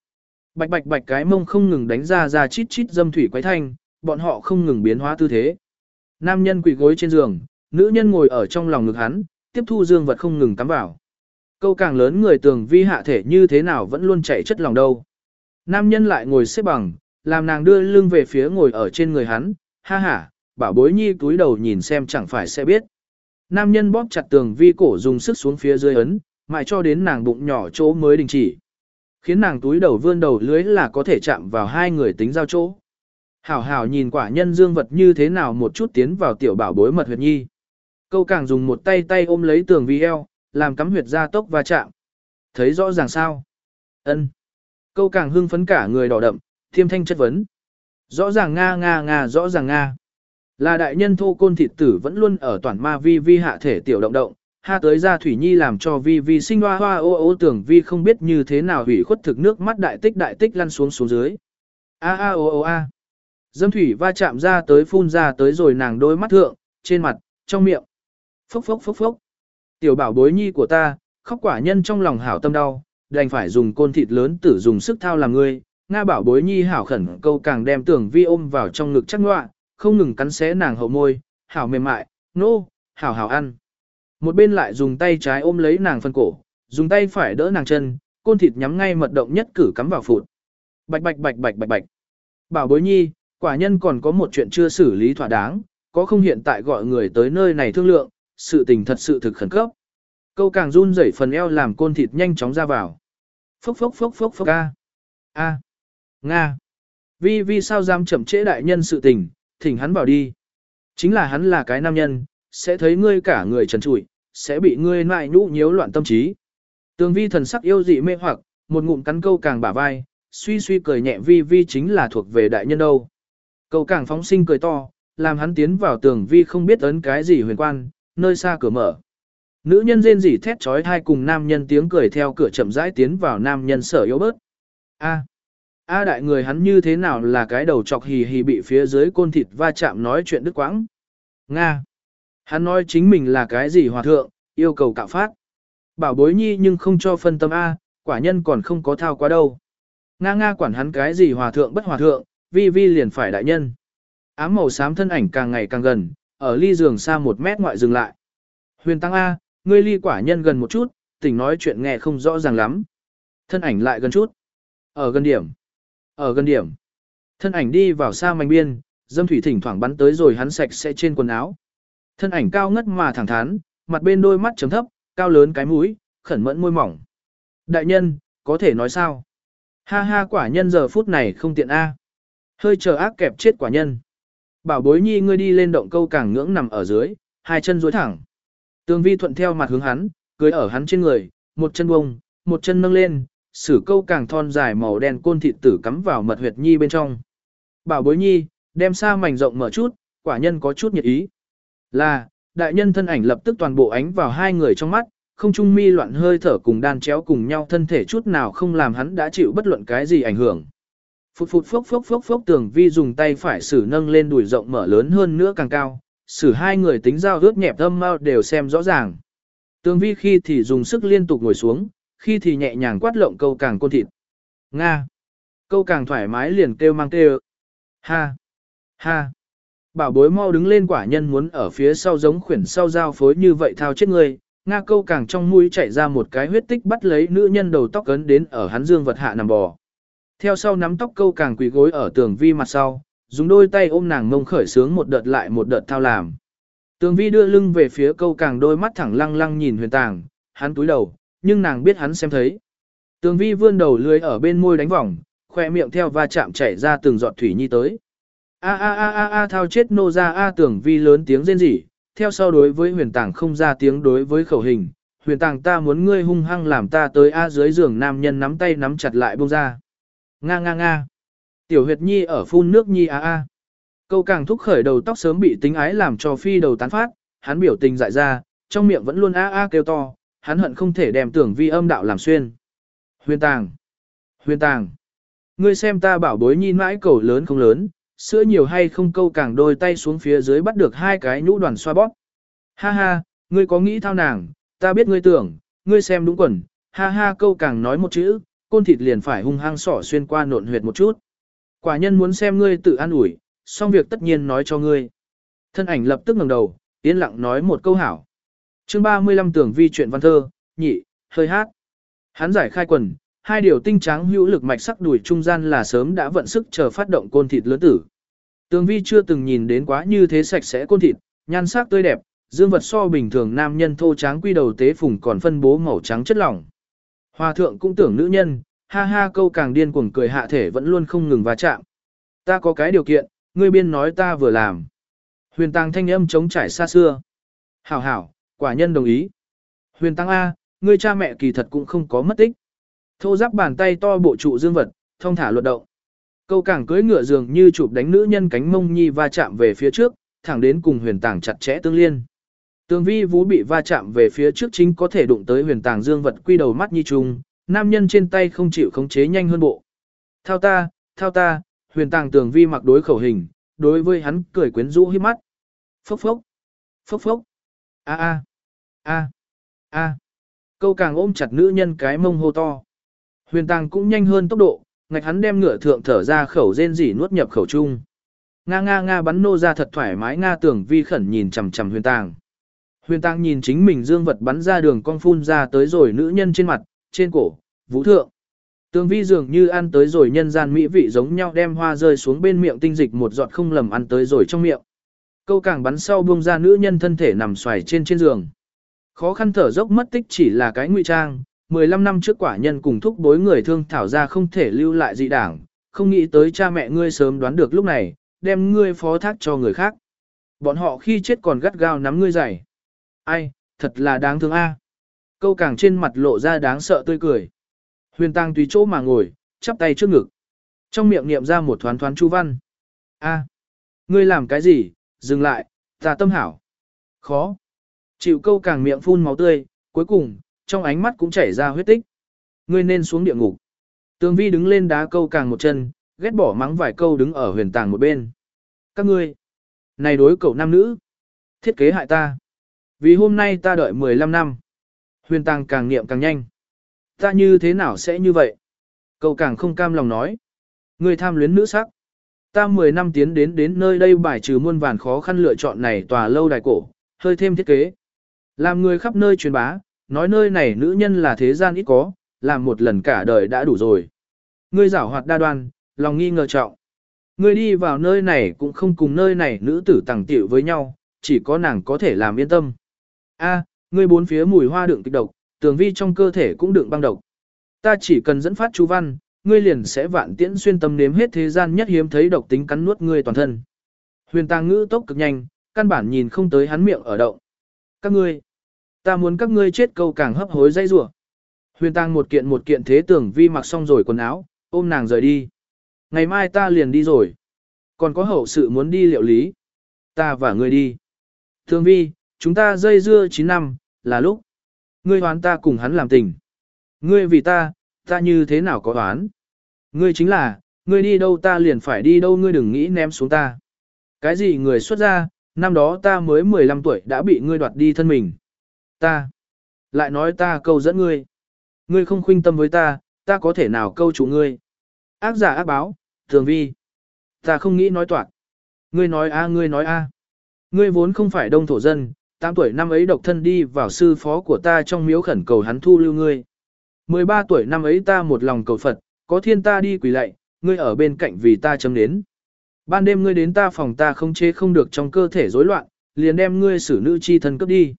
Bạch bạch bạch cái mông không ngừng đánh ra ra chít chít dâm thủy quái thanh, bọn họ không ngừng biến hóa tư thế. Nam nhân quỳ gối trên giường, nữ nhân ngồi ở trong lòng ngực hắn, tiếp thu dương vật không ngừng tắm vào. Câu càng lớn người tường vi hạ thể như thế nào vẫn luôn chạy chất lòng đâu. Nam nhân lại ngồi xếp bằng, làm nàng đưa lưng về phía ngồi ở trên người hắn, ha ha, bảo bối nhi túi đầu nhìn xem chẳng phải sẽ biết. Nam nhân bóp chặt tường vi cổ dùng sức xuống phía dưới ấn, mãi cho đến nàng bụng nhỏ chỗ mới đình chỉ. Khiến nàng túi đầu vươn đầu lưới là có thể chạm vào hai người tính giao chỗ. Hảo hảo nhìn quả nhân dương vật như thế nào một chút tiến vào tiểu bảo bối mật huyệt nhi. Câu càng dùng một tay tay ôm lấy tường vi eo, làm cắm huyệt ra tốc va chạm. Thấy rõ ràng sao? Ân. Câu càng hưng phấn cả người đỏ đậm, thiêm thanh chất vấn. Rõ ràng nga nga nga rõ ràng nga. Là đại nhân thô côn thịt tử vẫn luôn ở toàn ma vi vi hạ thể tiểu động động, ha tới ra thủy nhi làm cho vi vi sinh hoa hoa ô ô tưởng vi không biết như thế nào hủy khuất thực nước mắt đại tích đại tích lăn xuống xuống dưới. A a ô ô a. Dâm thủy va chạm ra tới phun ra tới rồi nàng đôi mắt thượng, trên mặt, trong miệng. Phốc phốc phốc phốc. Tiểu bảo bối nhi của ta, khóc quả nhân trong lòng hảo tâm đau, đành phải dùng côn thịt lớn tử dùng sức thao làm ngươi. Nga bảo bối nhi hảo khẩn câu càng đem tưởng vi ôm vào trong ngực chắc ngoạ, không ngừng cắn xé nàng hậu môi, hảo mềm mại, nô, no, hảo hảo ăn. Một bên lại dùng tay trái ôm lấy nàng phân cổ, dùng tay phải đỡ nàng chân, côn thịt nhắm ngay mật động nhất cử cắm vào phụt. Bạch bạch bạch bạch bạch bạch. Bảo bối nhi, quả nhân còn có một chuyện chưa xử lý thỏa đáng, có không hiện tại gọi người tới nơi này thương lượng, sự tình thật sự thực khẩn cấp. Câu càng run rẩy phần eo làm côn thịt nhanh chóng ra vào. Phốc phốc phốc phốc phốc a. A. Nga. Vi vi sao dám chậm trễ đại nhân sự tình, thỉnh hắn vào đi. Chính là hắn là cái nam nhân, sẽ thấy ngươi cả người trần trụi, sẽ bị ngươi nại nhũ nhiễu loạn tâm trí. Tường vi thần sắc yêu dị mê hoặc, một ngụm cắn câu càng bả vai, suy suy cười nhẹ vi vi chính là thuộc về đại nhân đâu. Câu càng phóng sinh cười to, làm hắn tiến vào tường vi không biết ấn cái gì huyền quan, nơi xa cửa mở. Nữ nhân rên rỉ thét trói thai cùng nam nhân tiếng cười theo cửa chậm rãi tiến vào nam nhân sở yếu bớt. A. A đại người hắn như thế nào là cái đầu chọc hì hì bị phía dưới côn thịt va chạm nói chuyện đứt quãng. Nga. Hắn nói chính mình là cái gì hòa thượng, yêu cầu cạo phát. Bảo bối nhi nhưng không cho phân tâm A, quả nhân còn không có thao quá đâu. Nga nga quản hắn cái gì hòa thượng bất hòa thượng, vi vi liền phải đại nhân. Ám màu xám thân ảnh càng ngày càng gần, ở ly giường xa một mét ngoại dừng lại. Huyền Tăng A, ngươi ly quả nhân gần một chút, tỉnh nói chuyện nghe không rõ ràng lắm. Thân ảnh lại gần chút. Ở gần điểm. Ở gần điểm. Thân ảnh đi vào xa mảnh biên, dâm thủy thỉnh thoảng bắn tới rồi hắn sạch sẽ trên quần áo. Thân ảnh cao ngất mà thẳng thắn, mặt bên đôi mắt chấm thấp, cao lớn cái mũi, khẩn mẫn môi mỏng. Đại nhân, có thể nói sao? Ha ha quả nhân giờ phút này không tiện A. Hơi chờ ác kẹp chết quả nhân. Bảo bối nhi ngươi đi lên động câu càng ngưỡng nằm ở dưới, hai chân duỗi thẳng. Tường vi thuận theo mặt hướng hắn, cưới ở hắn trên người, một chân bông, một chân nâng lên, sử câu càng thon dài màu đen côn thịt tử cắm vào mật huyệt nhi bên trong. Bảo bối nhi, đem xa mảnh rộng mở chút, quả nhân có chút nhiệt ý. Là, đại nhân thân ảnh lập tức toàn bộ ánh vào hai người trong mắt, không trung mi loạn hơi thở cùng đan chéo cùng nhau thân thể chút nào không làm hắn đã chịu bất luận cái gì ảnh hưởng. Phụt phụt phốc phốc phốc phốc tường vi dùng tay phải sử nâng lên đùi rộng mở lớn hơn nữa càng cao, sử hai người tính giao ướt nhẹp âm mau đều xem rõ ràng. Tường vi khi thì dùng sức liên tục ngồi xuống, khi thì nhẹ nhàng quát lộng câu càng côn thịt. Nga. Câu càng thoải mái liền kêu mang kêu. Ha. Ha. Bảo bối mau đứng lên quả nhân muốn ở phía sau giống khuyển sau giao phối như vậy thao chết người. Nga câu càng trong mũi chạy ra một cái huyết tích bắt lấy nữ nhân đầu tóc cấn đến ở hắn dương vật hạ nằm bò. Theo sau nắm tóc câu càng quỳ gối ở tường vi mặt sau, dùng đôi tay ôm nàng ngông khởi sướng một đợt lại một đợt thao làm. Tường vi đưa lưng về phía câu càng đôi mắt thẳng lăng lăng nhìn huyền tàng, hắn túi đầu, nhưng nàng biết hắn xem thấy. Tường vi vươn đầu lưới ở bên môi đánh vòng, khoe miệng theo va chạm chảy ra từng giọt thủy nhi tới. A a a a a thao chết nô ra a tường vi lớn tiếng rên rỉ, theo sau đối với huyền tàng không ra tiếng đối với khẩu hình. Huyền tàng ta muốn ngươi hung hăng làm ta tới a dưới giường nam nhân nắm tay nắm chặt lại buông ra. Nga nga nga. Tiểu huyệt nhi ở phun nước nhi a a. Câu càng thúc khởi đầu tóc sớm bị tính ái làm cho phi đầu tán phát, hắn biểu tình dại ra, trong miệng vẫn luôn a a kêu to, hắn hận không thể đem tưởng vi âm đạo làm xuyên. Huyền tàng. Huyền tàng. Ngươi xem ta bảo bối nhi mãi cầu lớn không lớn, sữa nhiều hay không câu càng đôi tay xuống phía dưới bắt được hai cái nhũ đoàn xoa bóp. Ha ha, ngươi có nghĩ thao nàng, ta biết ngươi tưởng, ngươi xem đúng quần, ha ha câu càng nói một chữ, côn thịt liền phải hung hăng sỏ xuyên qua nộn huyệt một chút. Quả nhân muốn xem ngươi tự an ủi, xong việc tất nhiên nói cho ngươi. Thân ảnh lập tức ngẩng đầu, yên lặng nói một câu hảo. chương 35 tưởng vi chuyện văn thơ, nhị, hơi hát. Hắn giải khai quần, hai điều tinh trắng hữu lực mạch sắc đuổi trung gian là sớm đã vận sức chờ phát động côn thịt lớn tử. Tường vi chưa từng nhìn đến quá như thế sạch sẽ côn thịt, nhan sắc tươi đẹp, dương vật so bình thường nam nhân thô tráng quy đầu tế phùng còn phân bố màu trắng chất lỏng. Hòa thượng cũng tưởng nữ nhân, ha ha câu càng điên cuồng cười hạ thể vẫn luôn không ngừng va chạm. Ta có cái điều kiện, ngươi biên nói ta vừa làm. Huyền tăng thanh âm chống trải xa xưa. Hảo hảo, quả nhân đồng ý. Huyền tăng A, ngươi cha mẹ kỳ thật cũng không có mất tích. Thô giáp bàn tay to bộ trụ dương vật, thông thả luật động. Câu càng cưỡi ngựa dường như chụp đánh nữ nhân cánh mông nhi va chạm về phía trước, thẳng đến cùng huyền tàng chặt chẽ tương liên. Tường vi Vú bị va chạm về phía trước chính có thể đụng tới huyền tàng dương vật quy đầu mắt nhi trùng, nam nhân trên tay không chịu khống chế nhanh hơn bộ. Thao ta, thao ta, huyền tàng tường vi mặc đối khẩu hình, đối với hắn cười quyến rũ hiếp mắt. Phốc phốc, phốc phốc, a a, a, a. Câu càng ôm chặt nữ nhân cái mông hô to. Huyền tàng cũng nhanh hơn tốc độ, ngạch hắn đem ngựa thượng thở ra khẩu rên rỉ nuốt nhập khẩu trung. Nga nga nga bắn nô ra thật thoải mái nga tưởng vi khẩn nhìn chằm chằm huyền tàng. Huyền Tăng nhìn chính mình dương vật bắn ra đường cong phun ra tới rồi nữ nhân trên mặt, trên cổ, vũ thượng. tương vi dường như ăn tới rồi nhân gian mỹ vị giống nhau đem hoa rơi xuống bên miệng tinh dịch một giọt không lầm ăn tới rồi trong miệng. Câu càng bắn sau buông ra nữ nhân thân thể nằm xoài trên trên giường. Khó khăn thở dốc mất tích chỉ là cái ngụy trang, 15 năm trước quả nhân cùng thúc bối người thương thảo ra không thể lưu lại dị đảng, không nghĩ tới cha mẹ ngươi sớm đoán được lúc này, đem ngươi phó thác cho người khác. Bọn họ khi chết còn gắt gao nắm ngươi dày. Ai, thật là đáng thương a. À. Câu càng trên mặt lộ ra đáng sợ tươi cười. Huyền tăng tùy chỗ mà ngồi, chắp tay trước ngực. Trong miệng niệm ra một thoáng thoáng chu văn. A, ngươi làm cái gì, dừng lại, ta tâm hảo. Khó. Chịu câu càng miệng phun máu tươi, cuối cùng, trong ánh mắt cũng chảy ra huyết tích. Ngươi nên xuống địa ngục. Tường vi đứng lên đá câu càng một chân, ghét bỏ mắng vài câu đứng ở huyền tàng một bên. Các ngươi, này đối cậu nam nữ, thiết kế hại ta. Vì hôm nay ta đợi 15 năm. Huyền tàng càng niệm càng nhanh. Ta như thế nào sẽ như vậy? Cậu càng không cam lòng nói. người tham luyến nữ sắc. Ta 10 năm tiến đến đến nơi đây bài trừ muôn vàn khó khăn lựa chọn này tòa lâu đài cổ, hơi thêm thiết kế. Làm người khắp nơi truyền bá, nói nơi này nữ nhân là thế gian ít có, làm một lần cả đời đã đủ rồi. Ngươi giảo hoạt đa đoan, lòng nghi ngờ trọng. Ngươi đi vào nơi này cũng không cùng nơi này nữ tử tàng tiểu với nhau, chỉ có nàng có thể làm yên tâm. A, ngươi bốn phía mùi hoa đựng kịch độc, tường vi trong cơ thể cũng đựng băng độc. Ta chỉ cần dẫn phát chú văn, ngươi liền sẽ vạn tiễn xuyên tâm nếm hết thế gian nhất hiếm thấy độc tính cắn nuốt ngươi toàn thân. Huyền tàng ngữ tốc cực nhanh, căn bản nhìn không tới hắn miệng ở động. Các ngươi, ta muốn các ngươi chết câu càng hấp hối dây rủa. Huyền tàng một kiện một kiện thế tưởng vi mặc xong rồi quần áo, ôm nàng rời đi. Ngày mai ta liền đi rồi. Còn có hậu sự muốn đi liệu lý. Ta và ngươi đi. Thường vi, chúng ta dây dưa 9 năm, là lúc. Ngươi hoán ta cùng hắn làm tình. Ngươi vì ta, ta như thế nào có hoán. Ngươi chính là, ngươi đi đâu ta liền phải đi đâu ngươi đừng nghĩ ném xuống ta. Cái gì người xuất ra, năm đó ta mới 15 tuổi đã bị ngươi đoạt đi thân mình. Ta, lại nói ta câu dẫn ngươi. Ngươi không khuynh tâm với ta, ta có thể nào câu chủ ngươi. Ác giả ác báo, thường vi. Ta không nghĩ nói toạc. Ngươi nói a ngươi nói a. Ngươi vốn không phải đông thổ dân, 8 tuổi năm ấy độc thân đi vào sư phó của ta trong miếu khẩn cầu hắn thu lưu ngươi. 13 tuổi năm ấy ta một lòng cầu Phật, có thiên ta đi quỳ lạy, ngươi ở bên cạnh vì ta chấm đến. Ban đêm ngươi đến ta phòng ta không chế không được trong cơ thể rối loạn, liền đem ngươi xử nữ chi thân cấp đi.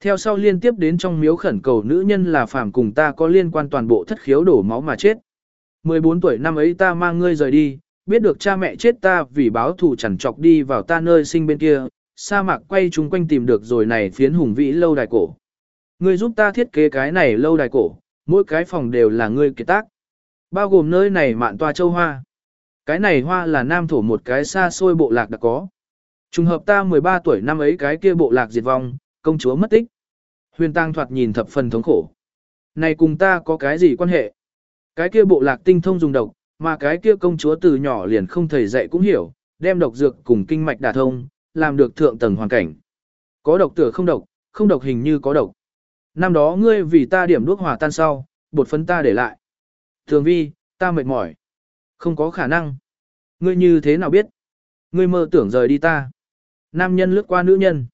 Theo sau liên tiếp đến trong miếu khẩn cầu nữ nhân là phàm cùng ta có liên quan toàn bộ thất khiếu đổ máu mà chết. 14 tuổi năm ấy ta mang ngươi rời đi, biết được cha mẹ chết ta vì báo thù chẳng chọc đi vào ta nơi sinh bên kia, sa mạc quay chung quanh tìm được rồi này phiến hùng vĩ lâu đài cổ. Ngươi giúp ta thiết kế cái này lâu đài cổ, mỗi cái phòng đều là ngươi kế tác. Bao gồm nơi này mạn toa châu hoa. Cái này hoa là nam thổ một cái xa xôi bộ lạc đã có. Trùng hợp ta 13 tuổi năm ấy cái kia bộ lạc diệt vong, công chúa mất tích. Huyền Tăng thoạt nhìn thập phần thống khổ. Này cùng ta có cái gì quan hệ? Cái kia bộ lạc tinh thông dùng độc, mà cái kia công chúa từ nhỏ liền không thầy dạy cũng hiểu, đem độc dược cùng kinh mạch đả thông, làm được thượng tầng hoàn cảnh. Có độc tựa không độc, không độc hình như có độc. Năm đó ngươi vì ta điểm đuốc hòa tan sau, bột phấn ta để lại. Thường vi, ta mệt mỏi. Không có khả năng. Ngươi như thế nào biết? Ngươi mơ tưởng rời đi ta. Nam nhân lướt qua nữ nhân.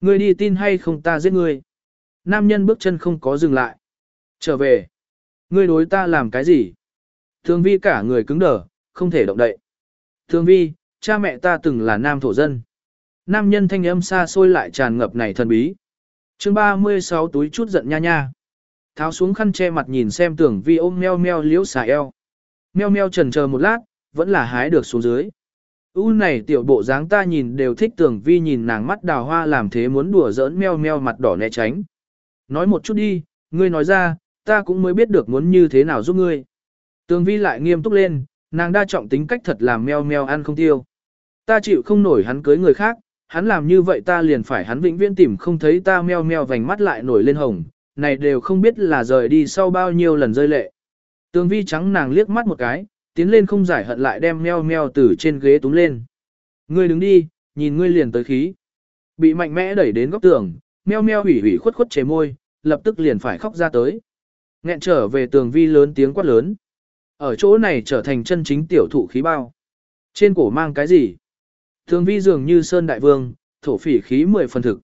Ngươi đi tin hay không ta giết ngươi. Nam nhân bước chân không có dừng lại. Trở về. Ngươi đối ta làm cái gì? Thường vi cả người cứng đờ, không thể động đậy. Thường vi, cha mẹ ta từng là nam thổ dân. Nam nhân thanh âm xa xôi lại tràn ngập này thần bí. chương 36 túi chút giận nha nha. Tháo xuống khăn che mặt nhìn xem tưởng vi ôm meo meo liễu xà eo. Meo meo trần chờ một lát, vẫn là hái được xuống dưới. U này tiểu bộ dáng ta nhìn đều thích tưởng vi nhìn nàng mắt đào hoa làm thế muốn đùa giỡn meo meo mặt đỏ né tránh. Nói một chút đi, ngươi nói ra, ta cũng mới biết được muốn như thế nào giúp ngươi. Tường vi lại nghiêm túc lên, nàng đa trọng tính cách thật làm meo meo ăn không tiêu. Ta chịu không nổi hắn cưới người khác, hắn làm như vậy ta liền phải hắn vĩnh viễn tìm không thấy ta meo meo vành mắt lại nổi lên hồng, này đều không biết là rời đi sau bao nhiêu lần rơi lệ. Tường vi trắng nàng liếc mắt một cái, tiến lên không giải hận lại đem meo meo từ trên ghế túm lên. Ngươi đứng đi, nhìn ngươi liền tới khí. Bị mạnh mẽ đẩy đến góc tường, meo meo hủy hủy khuất khuất chế môi, lập tức liền phải khóc ra tới. Nghẹn trở về tường vi lớn tiếng quát lớn. Ở chỗ này trở thành chân chính tiểu thụ khí bao. Trên cổ mang cái gì? Thường vi dường như sơn đại vương, thổ phỉ khí mười phần thực.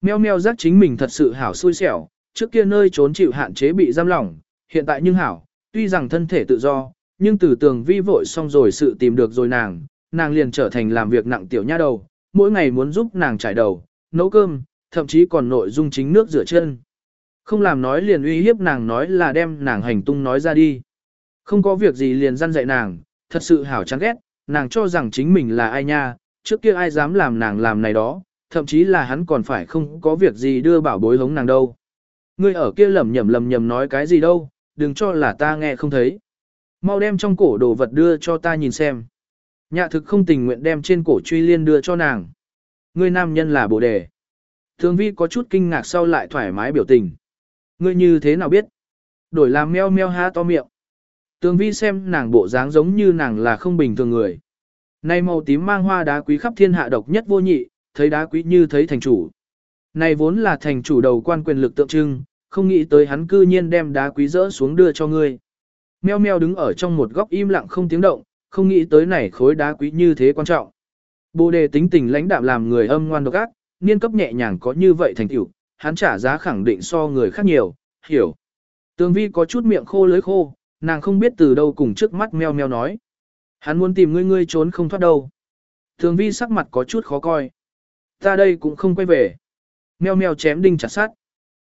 Meo meo giác chính mình thật sự hảo xui xẻo, trước kia nơi trốn chịu hạn chế bị giam lỏng, hiện tại nhưng hảo, tuy rằng thân thể tự do, nhưng từ tường vi vội xong rồi sự tìm được rồi nàng, nàng liền trở thành làm việc nặng tiểu nha đầu, mỗi ngày muốn giúp nàng trải đầu, nấu cơm, thậm chí còn nội dung chính nước rửa chân. Không làm nói liền uy hiếp nàng nói là đem nàng hành tung nói ra đi. Không có việc gì liền răn dạy nàng, thật sự hảo chán ghét, nàng cho rằng chính mình là ai nha, trước kia ai dám làm nàng làm này đó, thậm chí là hắn còn phải không có việc gì đưa bảo bối hống nàng đâu. Ngươi ở kia lầm nhầm lầm nhầm nói cái gì đâu, đừng cho là ta nghe không thấy. Mau đem trong cổ đồ vật đưa cho ta nhìn xem. Nhạ thực không tình nguyện đem trên cổ truy liên đưa cho nàng. Ngươi nam nhân là bồ đề. Thường vi có chút kinh ngạc sau lại thoải mái biểu tình. Ngươi như thế nào biết? Đổi làm meo meo há to miệng. Tường vi xem nàng bộ dáng giống như nàng là không bình thường người. Này màu tím mang hoa đá quý khắp thiên hạ độc nhất vô nhị, thấy đá quý như thấy thành chủ. Này vốn là thành chủ đầu quan quyền lực tượng trưng, không nghĩ tới hắn cư nhiên đem đá quý rỡ xuống đưa cho ngươi. Meo meo đứng ở trong một góc im lặng không tiếng động, không nghĩ tới này khối đá quý như thế quan trọng. Bồ đề tính tình lãnh đạm làm người âm ngoan độc ác, niên cấp nhẹ nhàng có như vậy thành tiểu, hắn trả giá khẳng định so người khác nhiều, hiểu. Tường vi có chút miệng khô lưới khô, nàng không biết từ đâu cùng trước mắt meo meo nói. Hắn muốn tìm ngươi ngươi trốn không thoát đâu. Thường vi sắc mặt có chút khó coi. Ta đây cũng không quay về. Meo meo chém đinh chặt sát.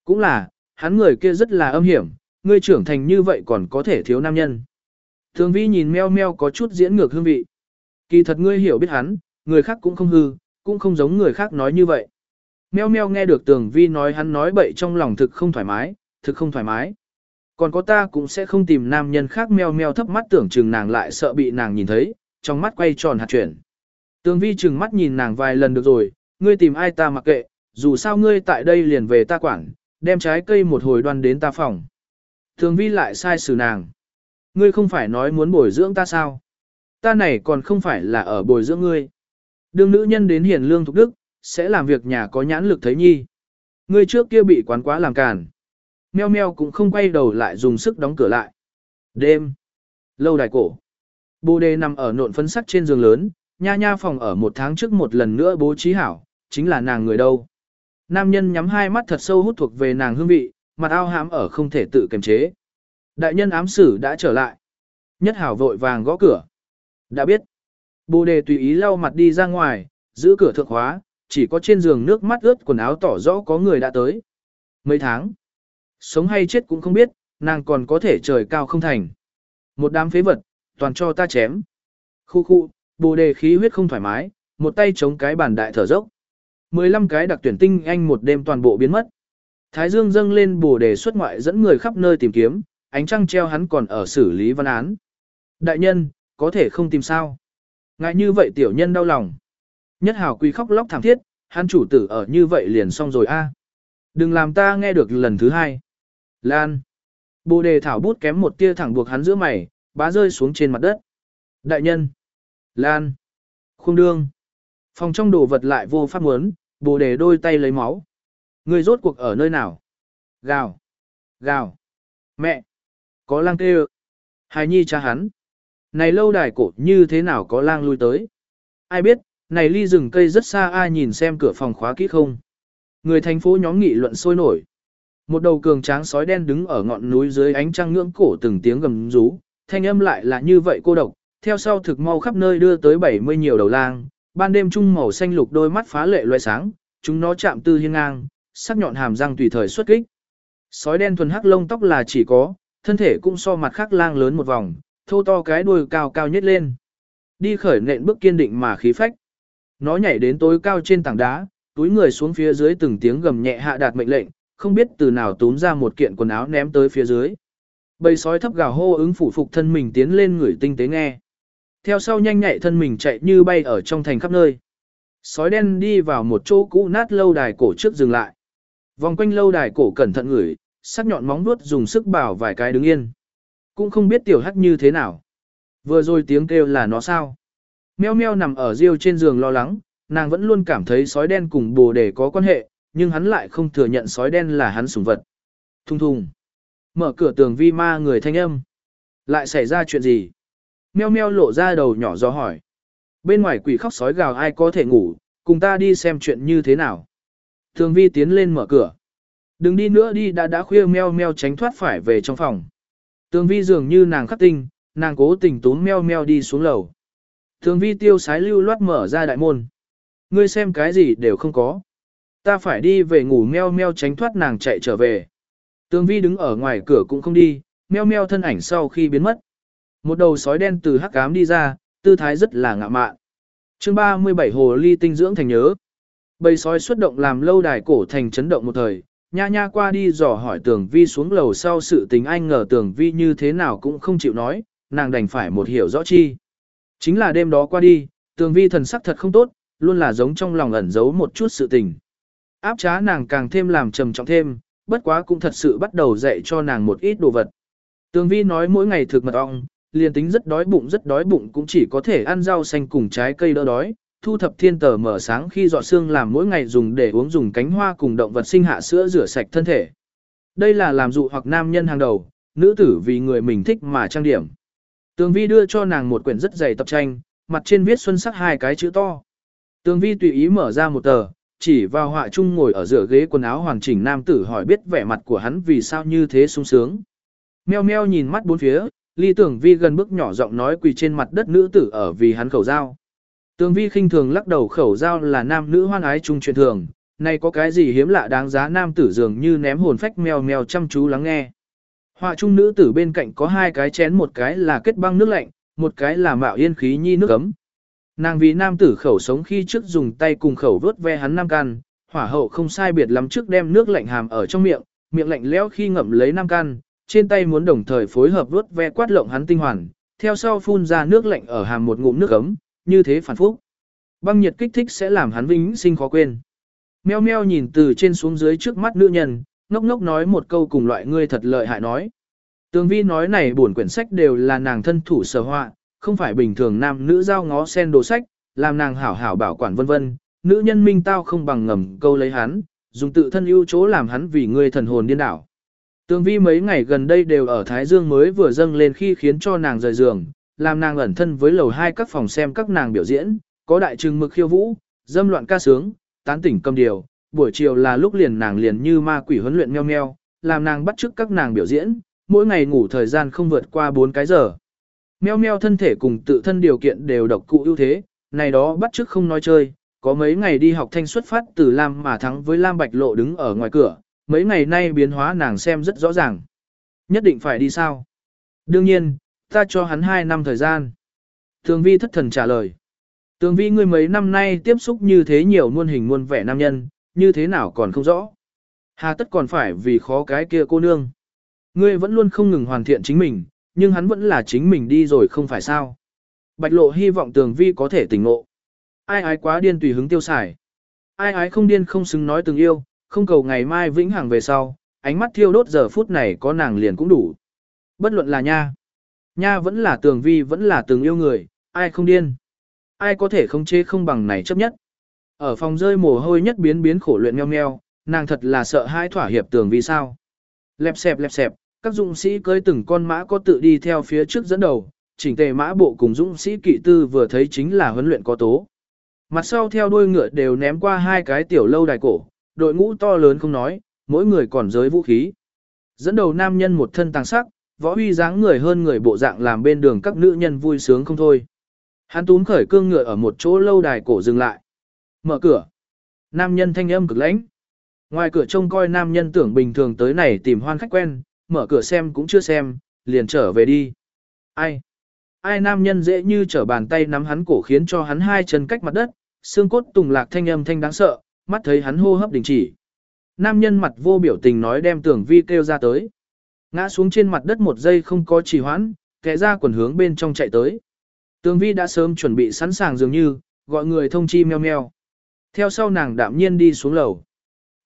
Cũng là, hắn người kia rất là âm hiểm, ngươi trưởng thành như vậy còn có thể thiếu nam nhân. Thường vi nhìn meo meo có chút diễn ngược hương vị. Kỳ thật ngươi hiểu biết hắn, người khác cũng không hư, cũng không giống người khác nói như vậy. Meo meo nghe được tường vi nói hắn nói bậy trong lòng thực không thoải mái, thực không thoải mái. Còn có ta cũng sẽ không tìm nam nhân khác meo meo thấp mắt tưởng chừng nàng lại sợ bị nàng nhìn thấy, trong mắt quay tròn hạt chuyển. Tường vi chừng mắt nhìn nàng vài lần được rồi, ngươi tìm ai ta mặc kệ, dù sao ngươi tại đây liền về ta quản, đem trái cây một hồi đoan đến ta phòng. Tường vi lại sai xử nàng. Ngươi không phải nói muốn bồi dưỡng ta sao? Ta này còn không phải là ở bồi dưỡng ngươi. Đương nữ nhân đến hiền lương thục đức, sẽ làm việc nhà có nhãn lực thấy nhi. Ngươi trước kia bị quán quá làm càn. Meo meo cũng không quay đầu lại dùng sức đóng cửa lại. Đêm. Lâu đài cổ. Bồ đề nằm ở nộn phấn sắc trên giường lớn, nha nha phòng ở một tháng trước một lần nữa bố trí hảo, chính là nàng người đâu. Nam nhân nhắm hai mắt thật sâu hút thuộc về nàng hương vị, mặt ao hám ở không thể tự kiềm chế. Đại nhân ám sử đã trở lại. Nhất hảo vội vàng gõ cửa. Đã biết. Bồ đề tùy ý lau mặt đi ra ngoài, giữ cửa thượng hóa, chỉ có trên giường nước mắt ướt quần áo tỏ rõ có người đã tới. Mấy tháng. Sống hay chết cũng không biết, nàng còn có thể trời cao không thành. Một đám phế vật, toàn cho ta chém. Khu khu, bồ đề khí huyết không thoải mái, một tay chống cái bàn đại thở dốc. 15 cái đặc tuyển tinh anh một đêm toàn bộ biến mất. Thái dương dâng lên bồ đề xuất ngoại dẫn người khắp nơi tìm kiếm, ánh trăng treo hắn còn ở xử lý văn án. Đại nhân, có thể không tìm sao. Ngại như vậy tiểu nhân đau lòng. Nhất hào quỳ khóc lóc thảm thiết, hắn chủ tử ở như vậy liền xong rồi a. Đừng làm ta nghe được lần thứ hai. Lan. Bồ đề thảo bút kém một tia thẳng buộc hắn giữa mày, bá rơi xuống trên mặt đất. Đại nhân. Lan. Khung đương. Phòng trong đồ vật lại vô pháp muốn, bồ đề đôi tay lấy máu. Người rốt cuộc ở nơi nào? Gào. Gào. Mẹ. Có lang tê Hài nhi cha hắn. Này lâu đài cổ như thế nào có lang lui tới? Ai biết, này ly rừng cây rất xa ai nhìn xem cửa phòng khóa kỹ không? Người thành phố nhóm nghị luận sôi nổi. Một đầu cường tráng sói đen đứng ở ngọn núi dưới ánh trăng ngưỡng cổ từng tiếng gầm rú, thanh âm lại là như vậy cô độc, theo sau thực mau khắp nơi đưa tới 70 nhiều đầu lang, ban đêm trung màu xanh lục đôi mắt phá lệ loe sáng, chúng nó chạm tư hiên ngang, sắc nhọn hàm răng tùy thời xuất kích. Sói đen thuần hắc lông tóc là chỉ có, thân thể cũng so mặt khác lang lớn một vòng, thô to cái đuôi cao cao nhất lên. Đi khởi nện bước kiên định mà khí phách. Nó nhảy đến tối cao trên tảng đá, túi người xuống phía dưới từng tiếng gầm nhẹ hạ đạt mệnh lệnh, không biết từ nào túm ra một kiện quần áo ném tới phía dưới. Bầy sói thấp gào hô ứng phủ phục thân mình tiến lên người tinh tế nghe. Theo sau nhanh nhạy thân mình chạy như bay ở trong thành khắp nơi. Sói đen đi vào một chỗ cũ nát lâu đài cổ trước dừng lại. Vòng quanh lâu đài cổ cẩn thận ngửi, sắc nhọn móng vuốt dùng sức bảo vài cái đứng yên. Cũng không biết tiểu hắc như thế nào. Vừa rồi tiếng kêu là nó sao. Meo meo nằm ở riêu trên giường lo lắng, nàng vẫn luôn cảm thấy sói đen cùng bồ đề có quan hệ, nhưng hắn lại không thừa nhận sói đen là hắn sủng vật. Thung thùng. Mở cửa tường vi ma người thanh âm. Lại xảy ra chuyện gì? Meo meo lộ ra đầu nhỏ do hỏi. Bên ngoài quỷ khóc sói gào ai có thể ngủ, cùng ta đi xem chuyện như thế nào. Tường vi tiến lên mở cửa. Đừng đi nữa đi đã đã khuya meo meo tránh thoát phải về trong phòng. Tường vi dường như nàng khắc tinh, nàng cố tình tốn meo meo đi xuống lầu. Tường vi tiêu sái lưu loát mở ra đại môn. Ngươi xem cái gì đều không có. Ta phải đi về ngủ meo meo tránh thoát nàng chạy trở về. Tường vi đứng ở ngoài cửa cũng không đi, meo meo thân ảnh sau khi biến mất. Một đầu sói đen từ hắc cám đi ra, tư thái rất là ngạ mạn. chương 37 hồ ly tinh dưỡng thành nhớ. Bầy sói xuất động làm lâu đài cổ thành chấn động một thời, nha nha qua đi dò hỏi tường vi xuống lầu sau sự tình anh ngờ tường vi như thế nào cũng không chịu nói, nàng đành phải một hiểu rõ chi. Chính là đêm đó qua đi, tường vi thần sắc thật không tốt, luôn là giống trong lòng ẩn giấu một chút sự tình. Áp trá nàng càng thêm làm trầm trọng thêm, bất quá cũng thật sự bắt đầu dạy cho nàng một ít đồ vật. Tường vi nói mỗi ngày thực mật ong, liền tính rất đói bụng rất đói bụng cũng chỉ có thể ăn rau xanh cùng trái cây đỡ đói, thu thập thiên tờ mở sáng khi dọ xương làm mỗi ngày dùng để uống dùng cánh hoa cùng động vật sinh hạ sữa rửa sạch thân thể. Đây là làm dụ hoặc nam nhân hàng đầu, nữ tử vì người mình thích mà trang điểm. Tường vi đưa cho nàng một quyển rất dày tập tranh, mặt trên viết xuân sắc hai cái chữ to. Tường vi tùy ý mở ra một tờ, chỉ vào họa chung ngồi ở giữa ghế quần áo hoàn chỉnh nam tử hỏi biết vẻ mặt của hắn vì sao như thế sung sướng. Meo meo nhìn mắt bốn phía, ly tưởng vi gần bước nhỏ giọng nói quỳ trên mặt đất nữ tử ở vì hắn khẩu giao. Tường vi khinh thường lắc đầu khẩu giao là nam nữ hoan ái chung truyền thường, nay có cái gì hiếm lạ đáng giá nam tử dường như ném hồn phách meo meo chăm chú lắng nghe. Họa trung nữ tử bên cạnh có hai cái chén một cái là kết băng nước lạnh, một cái là mạo yên khí nhi nước ấm. Nàng vì nam tử khẩu sống khi trước dùng tay cùng khẩu vớt ve hắn nam can, hỏa hậu không sai biệt lắm trước đem nước lạnh hàm ở trong miệng, miệng lạnh lẽo khi ngậm lấy nam can, trên tay muốn đồng thời phối hợp vớt ve quát lộng hắn tinh hoàn, theo sau phun ra nước lạnh ở hàm một ngụm nước ấm, như thế phản phúc. Băng nhiệt kích thích sẽ làm hắn vĩnh sinh khó quên. Meo meo nhìn từ trên xuống dưới trước mắt nữ nhân, ngốc ngốc nói một câu cùng loại ngươi thật lợi hại nói. Tường vi nói này buồn quyển sách đều là nàng thân thủ sở họa, không phải bình thường nam nữ giao ngó sen đồ sách, làm nàng hảo hảo bảo quản vân vân. Nữ nhân minh tao không bằng ngầm câu lấy hắn, dùng tự thân ưu chỗ làm hắn vì ngươi thần hồn điên đảo. Tường vi mấy ngày gần đây đều ở Thái Dương mới vừa dâng lên khi khiến cho nàng rời giường, làm nàng ẩn thân với lầu hai các phòng xem các nàng biểu diễn, có đại trừng mực khiêu vũ, dâm loạn ca sướng, tán tỉnh cầm điều, buổi chiều là lúc liền nàng liền như ma quỷ huấn luyện meo meo, làm nàng bắt chước các nàng biểu diễn, mỗi ngày ngủ thời gian không vượt qua 4 cái giờ. Meo meo thân thể cùng tự thân điều kiện đều độc cụ ưu thế, này đó bắt chước không nói chơi, có mấy ngày đi học thanh xuất phát từ Lam mà thắng với Lam Bạch Lộ đứng ở ngoài cửa, mấy ngày nay biến hóa nàng xem rất rõ ràng. Nhất định phải đi sao? Đương nhiên, ta cho hắn 2 năm thời gian. Thường vi thất thần trả lời. Tường vi ngươi mấy năm nay tiếp xúc như thế nhiều muôn hình muôn vẻ nam nhân, như thế nào còn không rõ. Hà tất còn phải vì khó cái kia cô nương. Ngươi vẫn luôn không ngừng hoàn thiện chính mình, nhưng hắn vẫn là chính mình đi rồi không phải sao. Bạch lộ hy vọng tường vi có thể tỉnh ngộ. Ai ái quá điên tùy hứng tiêu xài. Ai ái không điên không xứng nói từng yêu, không cầu ngày mai vĩnh hằng về sau, ánh mắt thiêu đốt giờ phút này có nàng liền cũng đủ. Bất luận là nha. Nha vẫn là tường vi vẫn là từng yêu người, ai không điên ai có thể không chế không bằng này chấp nhất. Ở phòng rơi mồ hôi nhất biến biến khổ luyện nheo nheo, nàng thật là sợ hai thỏa hiệp tường vi sao. Lẹp xẹp lẹp xẹp, các dũng sĩ cưới từng con mã có tự đi theo phía trước dẫn đầu, chỉnh tề mã bộ cùng dũng sĩ kỵ tư vừa thấy chính là huấn luyện có tố. Mặt sau theo đuôi ngựa đều ném qua hai cái tiểu lâu đài cổ, đội ngũ to lớn không nói, mỗi người còn giới vũ khí. Dẫn đầu nam nhân một thân tàng sắc, võ huy dáng người hơn người bộ dạng làm bên đường các nữ nhân vui sướng không thôi. Hắn túm khởi cương ngựa ở một chỗ lâu đài cổ dừng lại. Mở cửa. Nam nhân thanh âm cực lãnh. Ngoài cửa trông coi nam nhân tưởng bình thường tới này tìm hoan khách quen, mở cửa xem cũng chưa xem, liền trở về đi. Ai? Ai nam nhân dễ như trở bàn tay nắm hắn cổ khiến cho hắn hai chân cách mặt đất, xương cốt tùng lạc thanh âm thanh đáng sợ, mắt thấy hắn hô hấp đình chỉ. Nam nhân mặt vô biểu tình nói đem tưởng vi kêu ra tới. Ngã xuống trên mặt đất một giây không có trì hoãn, kẻ ra quần hướng bên trong chạy tới. Tường vi đã sớm chuẩn bị sẵn sàng dường như, gọi người thông chi meo meo. Theo sau nàng đạm nhiên đi xuống lầu.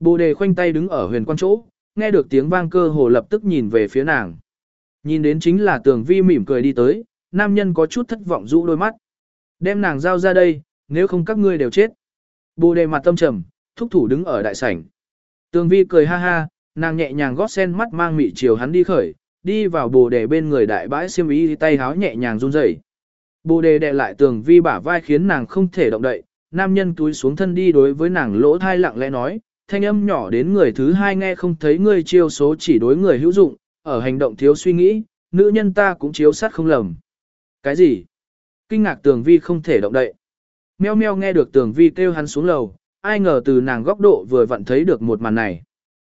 Bồ đề khoanh tay đứng ở huyền quan chỗ, nghe được tiếng vang cơ hồ lập tức nhìn về phía nàng. Nhìn đến chính là tường vi mỉm cười đi tới, nam nhân có chút thất vọng rũ đôi mắt. Đem nàng giao ra đây, nếu không các ngươi đều chết. Bồ đề mặt tâm trầm, thúc thủ đứng ở đại sảnh. Tường vi cười ha ha, nàng nhẹ nhàng gót sen mắt mang mị chiều hắn đi khởi, đi vào bồ đề bên người đại bãi xiêm y tay háo nhẹ nhàng run rẩy. Bồ đề đè lại tường vi bả vai khiến nàng không thể động đậy, nam nhân túi xuống thân đi đối với nàng lỗ thai lặng lẽ nói, thanh âm nhỏ đến người thứ hai nghe không thấy ngươi chiêu số chỉ đối người hữu dụng, ở hành động thiếu suy nghĩ, nữ nhân ta cũng chiếu sát không lầm. Cái gì? Kinh ngạc tường vi không thể động đậy. Meo meo nghe được tường vi kêu hắn xuống lầu, ai ngờ từ nàng góc độ vừa vặn thấy được một màn này.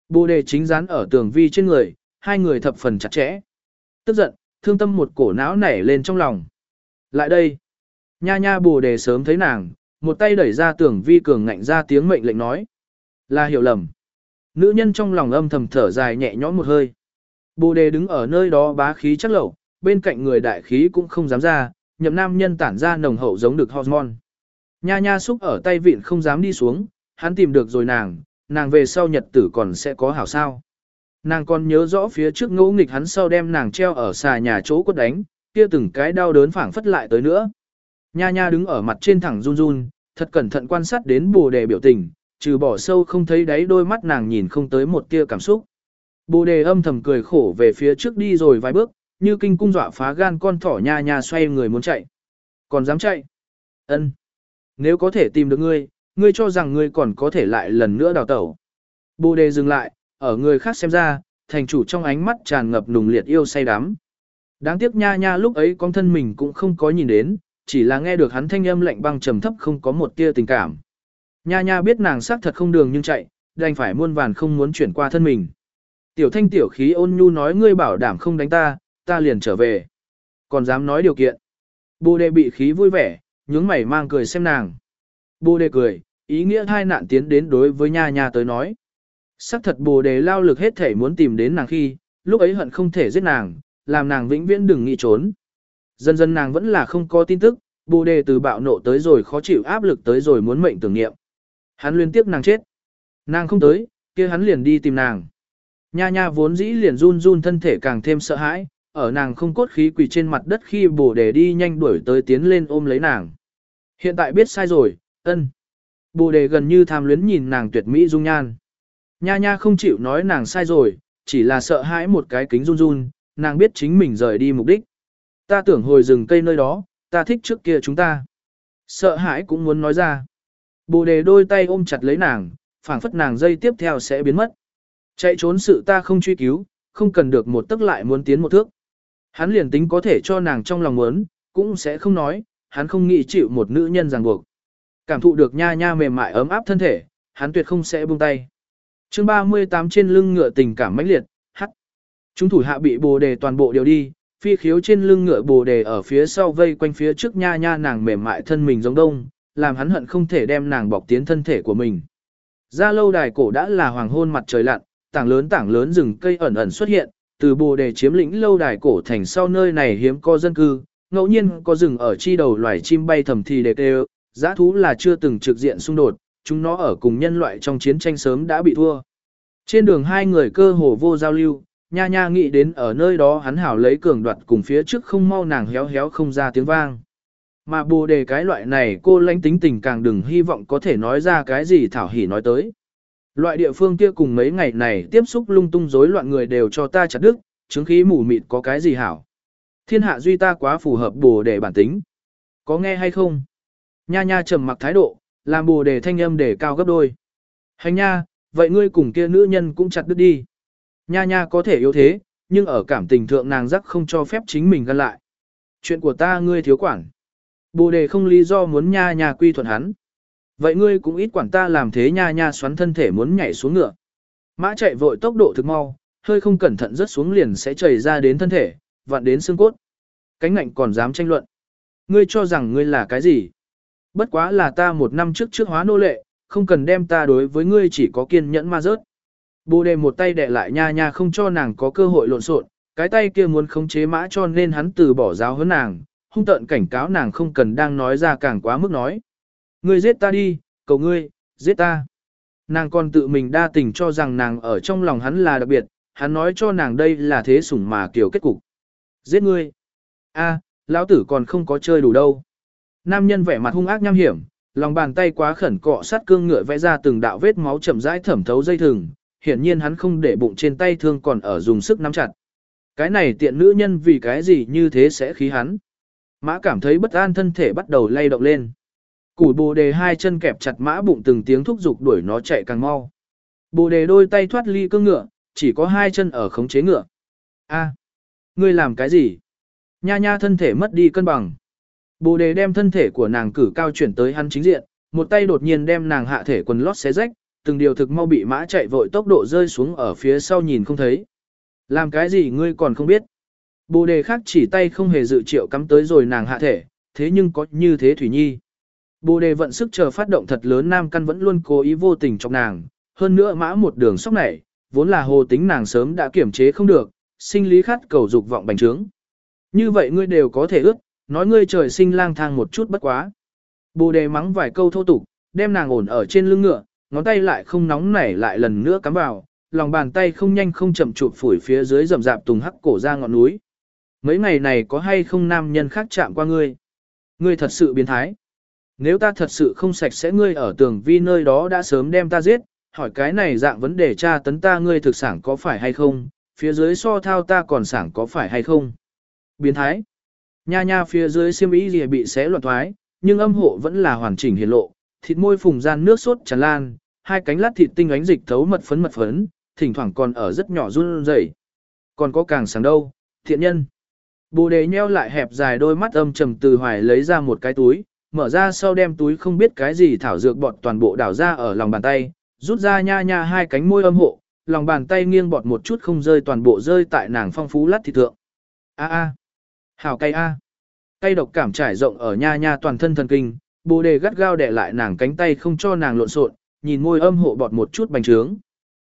Bồ đề chính dán ở tường vi trên người, hai người thập phần chặt chẽ. Tức giận, thương tâm một cổ não nảy lên trong lòng. Lại đây. Nha nha bồ đề sớm thấy nàng, một tay đẩy ra tường vi cường ngạnh ra tiếng mệnh lệnh nói. Là hiểu lầm. Nữ nhân trong lòng âm thầm thở dài nhẹ nhõm một hơi. Bồ đề đứng ở nơi đó bá khí chắc lẩu, bên cạnh người đại khí cũng không dám ra, nhậm nam nhân tản ra nồng hậu giống được hormone. Nha nha xúc ở tay vịn không dám đi xuống, hắn tìm được rồi nàng, nàng về sau nhật tử còn sẽ có hảo sao. Nàng còn nhớ rõ phía trước ngỗ nghịch hắn sau đem nàng treo ở xà nhà chỗ quất đánh, kia từng cái đau đớn phảng phất lại tới nữa. Nha nha đứng ở mặt trên thẳng run run, thật cẩn thận quan sát đến bồ đề biểu tình, trừ bỏ sâu không thấy đáy đôi mắt nàng nhìn không tới một tia cảm xúc. Bồ đề âm thầm cười khổ về phía trước đi rồi vài bước, như kinh cung dọa phá gan con thỏ nha nha xoay người muốn chạy. Còn dám chạy? Ân. Nếu có thể tìm được ngươi, ngươi cho rằng ngươi còn có thể lại lần nữa đào tẩu. Bồ đề dừng lại, ở người khác xem ra, thành chủ trong ánh mắt tràn ngập nùng liệt yêu say đắm. Đáng tiếc nha nha lúc ấy con thân mình cũng không có nhìn đến, chỉ là nghe được hắn thanh âm lạnh băng trầm thấp không có một tia tình cảm. Nha nha biết nàng xác thật không đường nhưng chạy, đành phải muôn vàn không muốn chuyển qua thân mình. Tiểu thanh tiểu khí ôn nhu nói ngươi bảo đảm không đánh ta, ta liền trở về. Còn dám nói điều kiện. Bồ đề bị khí vui vẻ, nhướng mày mang cười xem nàng. Bồ đề cười, ý nghĩa hai nạn tiến đến đối với nha nha tới nói. Sắc thật bồ đề lao lực hết thể muốn tìm đến nàng khi, lúc ấy hận không thể giết nàng, làm nàng vĩnh viễn đừng nghĩ trốn. Dần dần nàng vẫn là không có tin tức, bồ đề từ bạo nộ tới rồi khó chịu áp lực tới rồi muốn mệnh tưởng niệm. Hắn liên tiếp nàng chết. Nàng không tới, kia hắn liền đi tìm nàng. Nha nha vốn dĩ liền run run thân thể càng thêm sợ hãi, ở nàng không cốt khí quỳ trên mặt đất khi bổ đề đi nhanh đuổi tới tiến lên ôm lấy nàng. Hiện tại biết sai rồi, ân. Bồ đề gần như tham luyến nhìn nàng tuyệt mỹ dung nhan. Nha nha không chịu nói nàng sai rồi, chỉ là sợ hãi một cái kính run run, nàng biết chính mình rời đi mục đích. Ta tưởng hồi rừng cây nơi đó, ta thích trước kia chúng ta. Sợ hãi cũng muốn nói ra. Bồ đề đôi tay ôm chặt lấy nàng, phảng phất nàng dây tiếp theo sẽ biến mất. Chạy trốn sự ta không truy cứu, không cần được một tức lại muốn tiến một thước. Hắn liền tính có thể cho nàng trong lòng muốn, cũng sẽ không nói, hắn không nghĩ chịu một nữ nhân ràng buộc. Cảm thụ được nha nha mềm mại ấm áp thân thể, hắn tuyệt không sẽ buông tay. chương 38 trên lưng ngựa tình cảm mãnh liệt, hắt. Chúng thủ hạ bị bồ đề toàn bộ đều đi, phi khiếu trên lưng ngựa bồ đề ở phía sau vây quanh phía trước nha nha nàng mềm mại thân mình giống đông, làm hắn hận không thể đem nàng bọc tiến thân thể của mình. Ra lâu đài cổ đã là hoàng hôn mặt trời lặn, tảng lớn tảng lớn rừng cây ẩn ẩn xuất hiện, từ bồ đề chiếm lĩnh lâu đài cổ thành sau nơi này hiếm có dân cư, ngẫu nhiên có rừng ở chi đầu loài chim bay thầm thì đề tê giã thú là chưa từng trực diện xung đột, chúng nó ở cùng nhân loại trong chiến tranh sớm đã bị thua. Trên đường hai người cơ hồ vô giao lưu, nha nha nghĩ đến ở nơi đó hắn hảo lấy cường đoạt cùng phía trước không mau nàng héo héo không ra tiếng vang. Mà bồ đề cái loại này cô lãnh tính tình càng đừng hy vọng có thể nói ra cái gì thảo hỉ nói tới. Loại địa phương kia cùng mấy ngày này tiếp xúc lung tung rối loạn người đều cho ta chặt đức, chứng khí mù mịt có cái gì hảo. Thiên hạ duy ta quá phù hợp bồ đề bản tính. Có nghe hay không? Nha nha trầm mặc thái độ, làm bồ đề thanh âm để cao gấp đôi. Hành nha, vậy ngươi cùng kia nữ nhân cũng chặt đứt đi. Nha nha có thể yếu thế, nhưng ở cảm tình thượng nàng rắc không cho phép chính mình ngăn lại. Chuyện của ta ngươi thiếu quản. Bồ đề không lý do muốn nha nha quy thuận hắn. Vậy ngươi cũng ít quản ta làm thế nha nha xoắn thân thể muốn nhảy xuống ngựa. Mã chạy vội tốc độ thực mau, hơi không cẩn thận rớt xuống liền sẽ chảy ra đến thân thể, vặn đến xương cốt. Cánh ngạnh còn dám tranh luận. Ngươi cho rằng ngươi là cái gì? Bất quá là ta một năm trước trước hóa nô lệ, không cần đem ta đối với ngươi chỉ có kiên nhẫn ma rớt. Bồ đề một tay đè lại nha nha không cho nàng có cơ hội lộn xộn, cái tay kia muốn khống chế mã cho nên hắn từ bỏ giáo hơn nàng, hung tợn cảnh cáo nàng không cần đang nói ra càng quá mức nói. Ngươi giết ta đi, cầu ngươi, giết ta. Nàng còn tự mình đa tình cho rằng nàng ở trong lòng hắn là đặc biệt, hắn nói cho nàng đây là thế sủng mà kiểu kết cục. Giết ngươi. a lão tử còn không có chơi đủ đâu. Nam nhân vẻ mặt hung ác nham hiểm, lòng bàn tay quá khẩn cọ sát cương ngựa vẽ ra từng đạo vết máu chậm rãi thẩm thấu dây thừng, hiển nhiên hắn không để bụng trên tay thương còn ở dùng sức nắm chặt. Cái này tiện nữ nhân vì cái gì như thế sẽ khí hắn. Mã cảm thấy bất an thân thể bắt đầu lay động lên. Củ bồ đề hai chân kẹp chặt mã bụng từng tiếng thúc giục đuổi nó chạy càng mau. Bồ đề đôi tay thoát ly cương ngựa, chỉ có hai chân ở khống chế ngựa. A, ngươi làm cái gì? Nha nha thân thể mất đi cân bằng. Bồ đề đem thân thể của nàng cử cao chuyển tới hắn chính diện, một tay đột nhiên đem nàng hạ thể quần lót xé rách, từng điều thực mau bị mã chạy vội tốc độ rơi xuống ở phía sau nhìn không thấy. Làm cái gì ngươi còn không biết. Bồ đề khác chỉ tay không hề dự triệu cắm tới rồi nàng hạ thể, thế nhưng có như thế Thủy Nhi. Bồ đề vận sức chờ phát động thật lớn nam căn vẫn luôn cố ý vô tình trong nàng, hơn nữa mã một đường sóc này, vốn là hồ tính nàng sớm đã kiểm chế không được, sinh lý khát cầu dục vọng bành trướng. Như vậy ngươi đều có thể ước, nói ngươi trời sinh lang thang một chút bất quá. Bồ đề mắng vài câu thô tục, đem nàng ổn ở trên lưng ngựa, ngón tay lại không nóng nảy lại lần nữa cắm vào, lòng bàn tay không nhanh không chậm chụp phủi phía dưới rậm rạp tùng hắc cổ ra ngọn núi. Mấy ngày này có hay không nam nhân khác chạm qua ngươi? Ngươi thật sự biến thái. Nếu ta thật sự không sạch sẽ ngươi ở tường vi nơi đó đã sớm đem ta giết, hỏi cái này dạng vấn đề tra tấn ta ngươi thực sản có phải hay không, phía dưới so thao ta còn sản có phải hay không. biến thái. Nha nha phía dưới xiêm y gì bị xé loạn thoái, nhưng âm hộ vẫn là hoàn chỉnh hiển lộ, thịt môi phùng gian nước sốt tràn lan, hai cánh lát thịt tinh ánh dịch thấu mật phấn mật phấn, thỉnh thoảng còn ở rất nhỏ run rẩy. Còn có càng sáng đâu, thiện nhân. Bồ đề nheo lại hẹp dài đôi mắt âm trầm từ hoài lấy ra một cái túi, mở ra sau đem túi không biết cái gì thảo dược bọt toàn bộ đảo ra ở lòng bàn tay, rút ra nha nha hai cánh môi âm hộ, lòng bàn tay nghiêng bọt một chút không rơi toàn bộ rơi tại nàng phong phú lát thịt thượng. A a, hào cay a. À. Cay độc cảm trải rộng ở nha nha toàn thân thần kinh, bồ đề gắt gao đè lại nàng cánh tay không cho nàng lộn xộn, nhìn môi âm hộ bọt một chút bành trướng.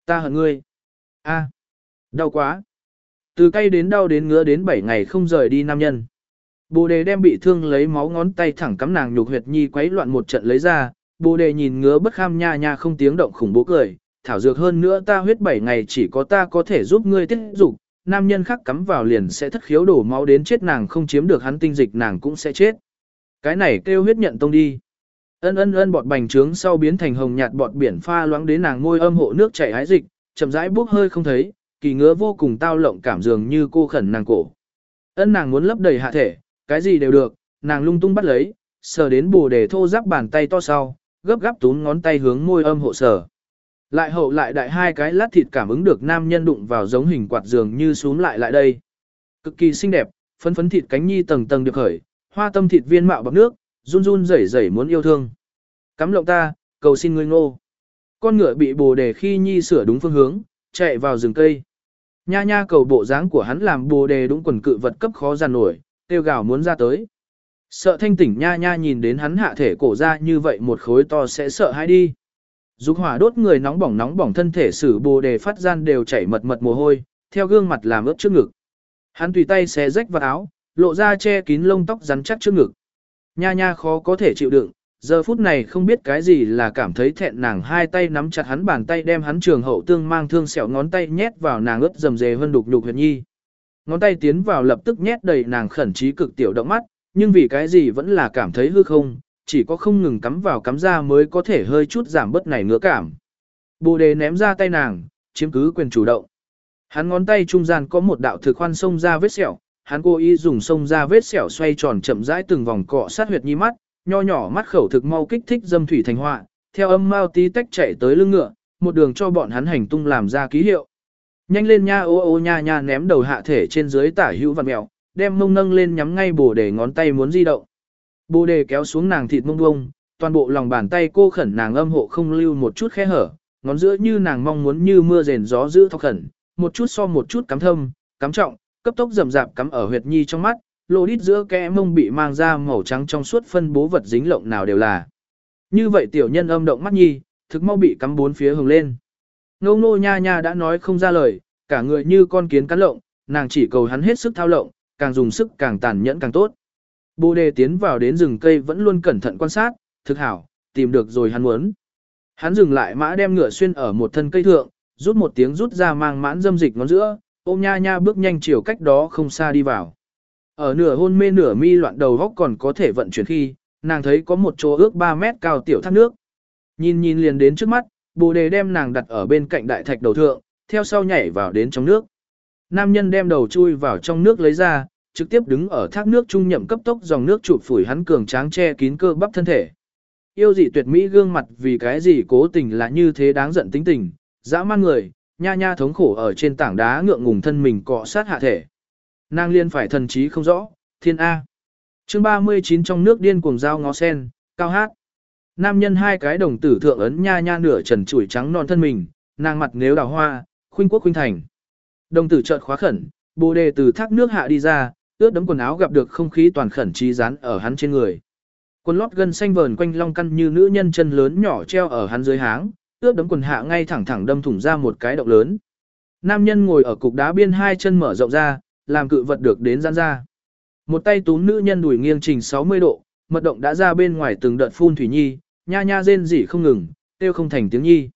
Ta hận ngươi. A, đau quá. Từ cay đến đau đến ngứa đến 7 ngày không rời đi nam nhân. Bồ đề đem bị thương lấy máu ngón tay thẳng cắm nàng nhục huyệt nhi quấy loạn một trận lấy ra, bồ đề nhìn ngứa bất kham nha nha không tiếng động khủng bố cười, thảo dược hơn nữa ta huyết 7 ngày chỉ có ta có thể giúp ngươi tiết dục, nam nhân khác cắm vào liền sẽ thất khiếu đổ máu đến chết nàng không chiếm được hắn tinh dịch nàng cũng sẽ chết. Cái này kêu huyết nhận tông đi. Ân ân ân bọt bành trướng sau biến thành hồng nhạt bọt biển pha loãng đến nàng ngôi âm hộ nước chảy hái dịch, chậm rãi bốc hơi không thấy, kỳ ngứa vô cùng tao lộng cảm dường như cô khẩn nàng cổ. Ân nàng muốn lấp đầy hạ thể, cái gì đều được, nàng lung tung bắt lấy, sờ đến bù để thô giáp bàn tay to sau, gấp gáp túm ngón tay hướng môi âm hộ sở. Lại hậu lại đại hai cái lát thịt cảm ứng được nam nhân đụng vào giống hình quạt dường như xuống lại lại đây. Cực kỳ xinh đẹp, phấn phấn thịt cánh nhi tầng tầng được khởi, hoa tâm thịt viên mạo bọc nước, run run rẩy rẩy muốn yêu thương. Cắm lộng ta, cầu xin ngươi ngô. Con ngựa bị bồ đề khi nhi sửa đúng phương hướng, chạy vào rừng cây. Nha nha cầu bộ dáng của hắn làm bồ đề đúng quần cự vật cấp khó giàn nổi, tiêu gào muốn ra tới. Sợ thanh tỉnh nha nha nhìn đến hắn hạ thể cổ ra như vậy một khối to sẽ sợ hãi đi. Dục hỏa đốt người nóng bỏng nóng bỏng thân thể sử bồ đề phát gian đều chảy mật mật mồ hôi, theo gương mặt làm ướt trước ngực. Hắn tùy tay xé rách vào áo, lộ ra che kín lông tóc rắn chắc trước ngực. Nha nha khó có thể chịu đựng, giờ phút này không biết cái gì là cảm thấy thẹn nàng hai tay nắm chặt hắn bàn tay đem hắn trường hậu tương mang thương sẹo ngón tay nhét vào nàng ướt dầm dề hơn đục đục huyệt nhi. Ngón tay tiến vào lập tức nhét đầy nàng khẩn trí cực tiểu động mắt, nhưng vì cái gì vẫn là cảm thấy hư không, chỉ có không ngừng cắm vào cắm ra mới có thể hơi chút giảm bớt này ngứa cảm. Bồ đề ném ra tay nàng, chiếm cứ quyền chủ động. Hắn ngón tay trung gian có một đạo thực khoan sông ra vết sẹo, hắn cố ý dùng sông ra vết sẹo xoay tròn chậm rãi từng vòng cọ sát huyệt nhi mắt, nho nhỏ mắt khẩu thực mau kích thích dâm thủy thành họa, theo âm mao tí tách chạy tới lưng ngựa, một đường cho bọn hắn hành tung làm ra ký hiệu. Nhanh lên nha ô ô nha nha ném đầu hạ thể trên dưới tả hữu vặn mèo, đem mông nâng lên nhắm ngay bồ đề ngón tay muốn di động. Bồ đề kéo xuống nàng thịt mông bông, toàn bộ lòng bàn tay cô khẩn nàng âm hộ không lưu một chút khe hở, ngón giữa như nàng mong muốn như mưa rền gió giữ thọc khẩn, một chút so một chút cắm thâm, cắm trọng, cấp tốc rầm rạp cắm ở huyệt nhi trong mắt, lô đít giữa kẽ mông bị mang ra màu trắng trong suốt phân bố vật dính lộng nào đều là. Như vậy tiểu nhân âm động mắt nhi, thực mau bị cắm bốn phía hồng lên. Ngô nô nha nha đã nói không ra lời, cả người như con kiến cắn lộng, nàng chỉ cầu hắn hết sức thao lộng, càng dùng sức càng tàn nhẫn càng tốt. Bồ đề tiến vào đến rừng cây vẫn luôn cẩn thận quan sát, thực hảo, tìm được rồi hắn muốn. Hắn dừng lại mã đem ngựa xuyên ở một thân cây thượng, rút một tiếng rút ra mang mãn dâm dịch ngón giữa, ôm nha nha bước nhanh chiều cách đó không xa đi vào. Ở nửa hôn mê nửa mi loạn đầu góc còn có thể vận chuyển khi, nàng thấy có một chỗ ước 3 mét cao tiểu thác nước. Nhìn nhìn liền đến trước mắt, bồ đề đem nàng đặt ở bên cạnh đại thạch đầu thượng, theo sau nhảy vào đến trong nước. Nam nhân đem đầu chui vào trong nước lấy ra, trực tiếp đứng ở thác nước trung nhậm cấp tốc dòng nước chụp phủi hắn cường tráng che kín cơ bắp thân thể. Yêu dị tuyệt mỹ gương mặt vì cái gì cố tình là như thế đáng giận tính tình, dã man người, nha nha thống khổ ở trên tảng đá ngượng ngùng thân mình cọ sát hạ thể. Nàng liên phải thần trí không rõ, thiên A. chương 39 trong nước điên cuồng dao ngó sen, cao hát. Nam nhân hai cái đồng tử thượng ấn nha nha nửa trần chuỗi trắng non thân mình, nàng mặt nếu đào hoa, khuynh quốc khuynh thành. Đồng tử chợt khóa khẩn, bồ đề từ thác nước hạ đi ra, ướt đấm quần áo gặp được không khí toàn khẩn trí dán ở hắn trên người. Quần lót gân xanh vờn quanh long căn như nữ nhân chân lớn nhỏ treo ở hắn dưới háng, ướt đấm quần hạ ngay thẳng thẳng đâm thủng ra một cái động lớn. Nam nhân ngồi ở cục đá biên hai chân mở rộng ra, làm cự vật được đến giãn ra. Một tay túm nữ nhân đuổi nghiêng trình 60 độ, mật động đã ra bên ngoài từng đợt phun thủy nhi, nha nha rên rỉ không ngừng, tiêu không thành tiếng nhi.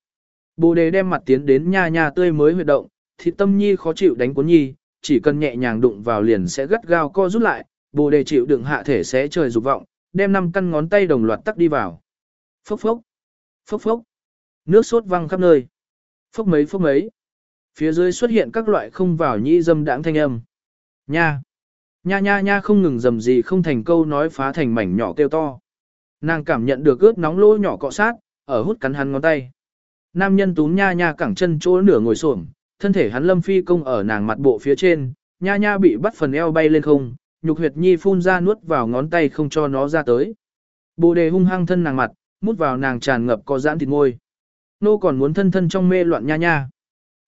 Bồ đề đem mặt tiến đến nha nha tươi mới huyệt động, thì tâm nhi khó chịu đánh cuốn nhi, chỉ cần nhẹ nhàng đụng vào liền sẽ gắt gao co rút lại, bồ đề chịu đựng hạ thể sẽ trời dục vọng, đem năm căn ngón tay đồng loạt tắc đi vào. Phốc phốc, phốc phốc, nước sốt văng khắp nơi. Phốc mấy phốc mấy. Phía dưới xuất hiện các loại không vào nhĩ dâm đãng thanh âm. Nha, Nha nha nha không ngừng dầm gì không thành câu nói phá thành mảnh nhỏ kêu to. Nàng cảm nhận được ướt nóng lỗ nhỏ cọ sát, ở hút cắn hắn ngón tay. Nam nhân túm nha nha cẳng chân chỗ nửa ngồi xổm, thân thể hắn lâm phi công ở nàng mặt bộ phía trên, nha nha bị bắt phần eo bay lên không, nhục huyệt nhi phun ra nuốt vào ngón tay không cho nó ra tới. Bồ đề hung hăng thân nàng mặt, mút vào nàng tràn ngập có giãn thịt môi. Nô còn muốn thân thân trong mê loạn nha nha.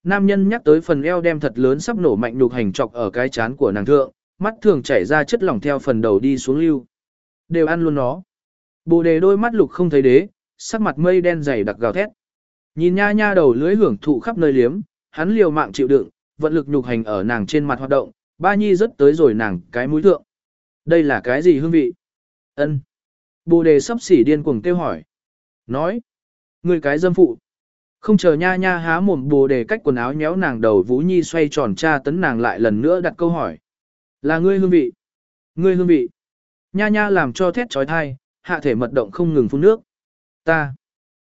Nam nhân nhắc tới phần eo đem thật lớn sắp nổ mạnh nhục hành trọc ở cái chán của nàng thượng, mắt thường chảy ra chất lỏng theo phần đầu đi xuống lưu. Đều ăn luôn nó. Bồ đề đôi mắt lục không thấy đế, sắc mặt mây đen dày đặc gào thét. Nhìn nha nha đầu lưới hưởng thụ khắp nơi liếm, hắn liều mạng chịu đựng, vận lực nhục hành ở nàng trên mặt hoạt động, ba nhi rất tới rồi nàng cái mũi thượng. Đây là cái gì hương vị? Ân. Bồ đề sắp xỉ điên cuồng kêu hỏi. Nói. Người cái dâm phụ. Không chờ nha nha há mồm bồ đề cách quần áo nhéo nàng đầu Vũ Nhi xoay tròn tra tấn nàng lại lần nữa đặt câu hỏi. Là ngươi hương vị. Ngươi hương vị. Nha nha làm cho thét trói thai, hạ thể mật động không ngừng phun nước. Ta.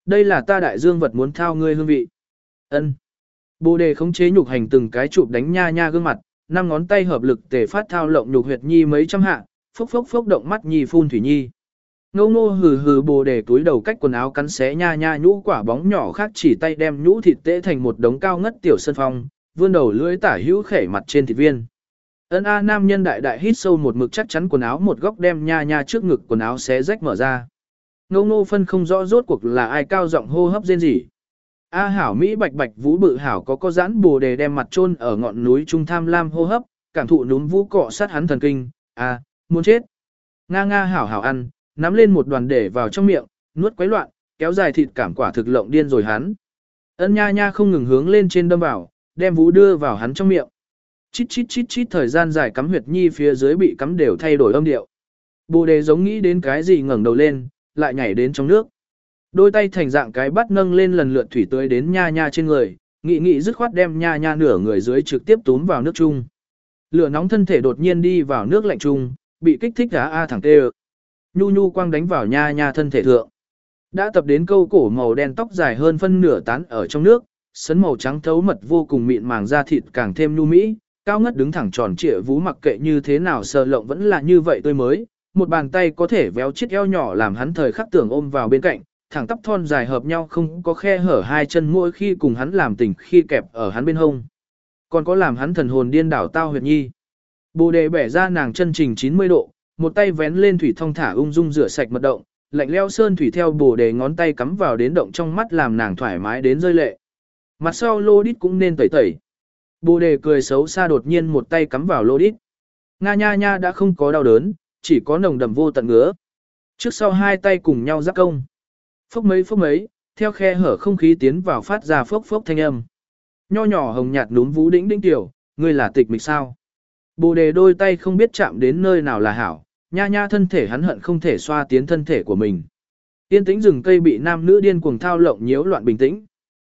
Đây là ta đại dương vật muốn thao ngươi hương vị. Ân. Bồ đề khống chế nhục hành từng cái chụp đánh nha nha gương mặt, năm ngón tay hợp lực tề phát thao lộng nhục huyệt nhi mấy trăm hạ, phốc phốc phốc động mắt nhi phun thủy nhi. Ngô ngô hừ hừ bồ đề túi đầu cách quần áo cắn xé nha nha nhũ quả bóng nhỏ khác chỉ tay đem nhũ thịt tễ thành một đống cao ngất tiểu sân phong, vươn đầu lưỡi tả hữu khẻ mặt trên thịt viên. Ân A nam nhân đại đại hít sâu một mực chắc chắn quần áo một góc đem nha nha trước ngực quần áo xé rách mở ra. Ngô ngô phân không rõ rốt cuộc là ai cao giọng hô hấp rên gì. A hảo Mỹ bạch bạch vũ bự hảo có có giãn bồ đề đem mặt chôn ở ngọn núi trung tham lam hô hấp, cảm thụ núm vũ cọ sát hắn thần kinh, a, muốn chết. Nga nga hảo hảo ăn, nắm lên một đoàn để vào trong miệng, nuốt quấy loạn, kéo dài thịt cảm quả thực lộng điên rồi hắn. Ân nha nha không ngừng hướng lên trên đâm vào, đem vũ đưa vào hắn trong miệng. Chít chít chít chít thời gian dài cắm huyệt nhi phía dưới bị cắm đều thay đổi âm điệu. Bồ đề giống nghĩ đến cái gì ngẩng đầu lên, lại nhảy đến trong nước. Đôi tay thành dạng cái bắt nâng lên lần lượt thủy tưới đến nha nha trên người, nghị nghị dứt khoát đem nha nha nửa người dưới trực tiếp túm vào nước chung. Lửa nóng thân thể đột nhiên đi vào nước lạnh chung, bị kích thích đá a thẳng tê Nhu nhu quang đánh vào nha nha thân thể thượng. Đã tập đến câu cổ màu đen tóc dài hơn phân nửa tán ở trong nước, sấn màu trắng thấu mật vô cùng mịn màng da thịt càng thêm nhu mỹ, cao ngất đứng thẳng tròn trịa vú mặc kệ như thế nào sờ lộng vẫn là như vậy tươi mới, một bàn tay có thể véo chiếc eo nhỏ làm hắn thời khắc tưởng ôm vào bên cạnh, thẳng tắp thon dài hợp nhau không có khe hở hai chân mỗi khi cùng hắn làm tình khi kẹp ở hắn bên hông. Còn có làm hắn thần hồn điên đảo tao huyệt nhi. Bồ đề bẻ ra nàng chân trình 90 độ, một tay vén lên thủy thông thả ung dung rửa sạch mật động, lạnh leo sơn thủy theo bồ đề ngón tay cắm vào đến động trong mắt làm nàng thoải mái đến rơi lệ. Mặt sau lô đít cũng nên tẩy tẩy. Bồ đề cười xấu xa đột nhiên một tay cắm vào lô đít. Nga nha nha đã không có đau đớn, chỉ có nồng đầm vô tận ngứa. Trước sau hai tay cùng nhau giáp công. Phốc mấy phốc mấy, theo khe hở không khí tiến vào phát ra phốc phốc thanh âm. Nho nhỏ hồng nhạt núm vũ đĩnh đĩnh tiểu, ngươi là tịch mịch sao? Bồ đề đôi tay không biết chạm đến nơi nào là hảo, nha nha thân thể hắn hận không thể xoa tiến thân thể của mình. Tiên tĩnh rừng cây bị nam nữ điên cuồng thao lộng nhiễu loạn bình tĩnh.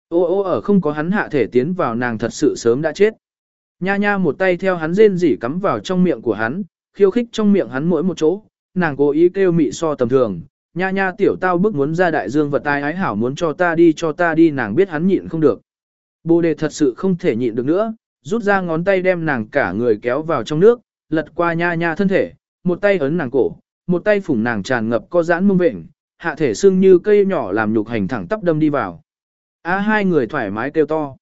Ô ô ở không có hắn hạ thể tiến vào nàng thật sự sớm đã chết. Nha nha một tay theo hắn rên rỉ cắm vào trong miệng của hắn, khiêu khích trong miệng hắn mỗi một chỗ, nàng cố ý kêu mị so tầm thường, nha nha tiểu tao bức muốn ra đại dương vật tai ái hảo muốn cho ta đi cho ta đi nàng biết hắn nhịn không được. Bồ đề thật sự không thể nhịn được nữa, rút ra ngón tay đem nàng cả người kéo vào trong nước, lật qua nha nha thân thể, một tay ấn nàng cổ, một tay phủng nàng tràn ngập co giãn mông vện, hạ thể xương như cây nhỏ làm nhục hành thẳng tắp đâm đi vào. Á hai người thoải mái kêu to.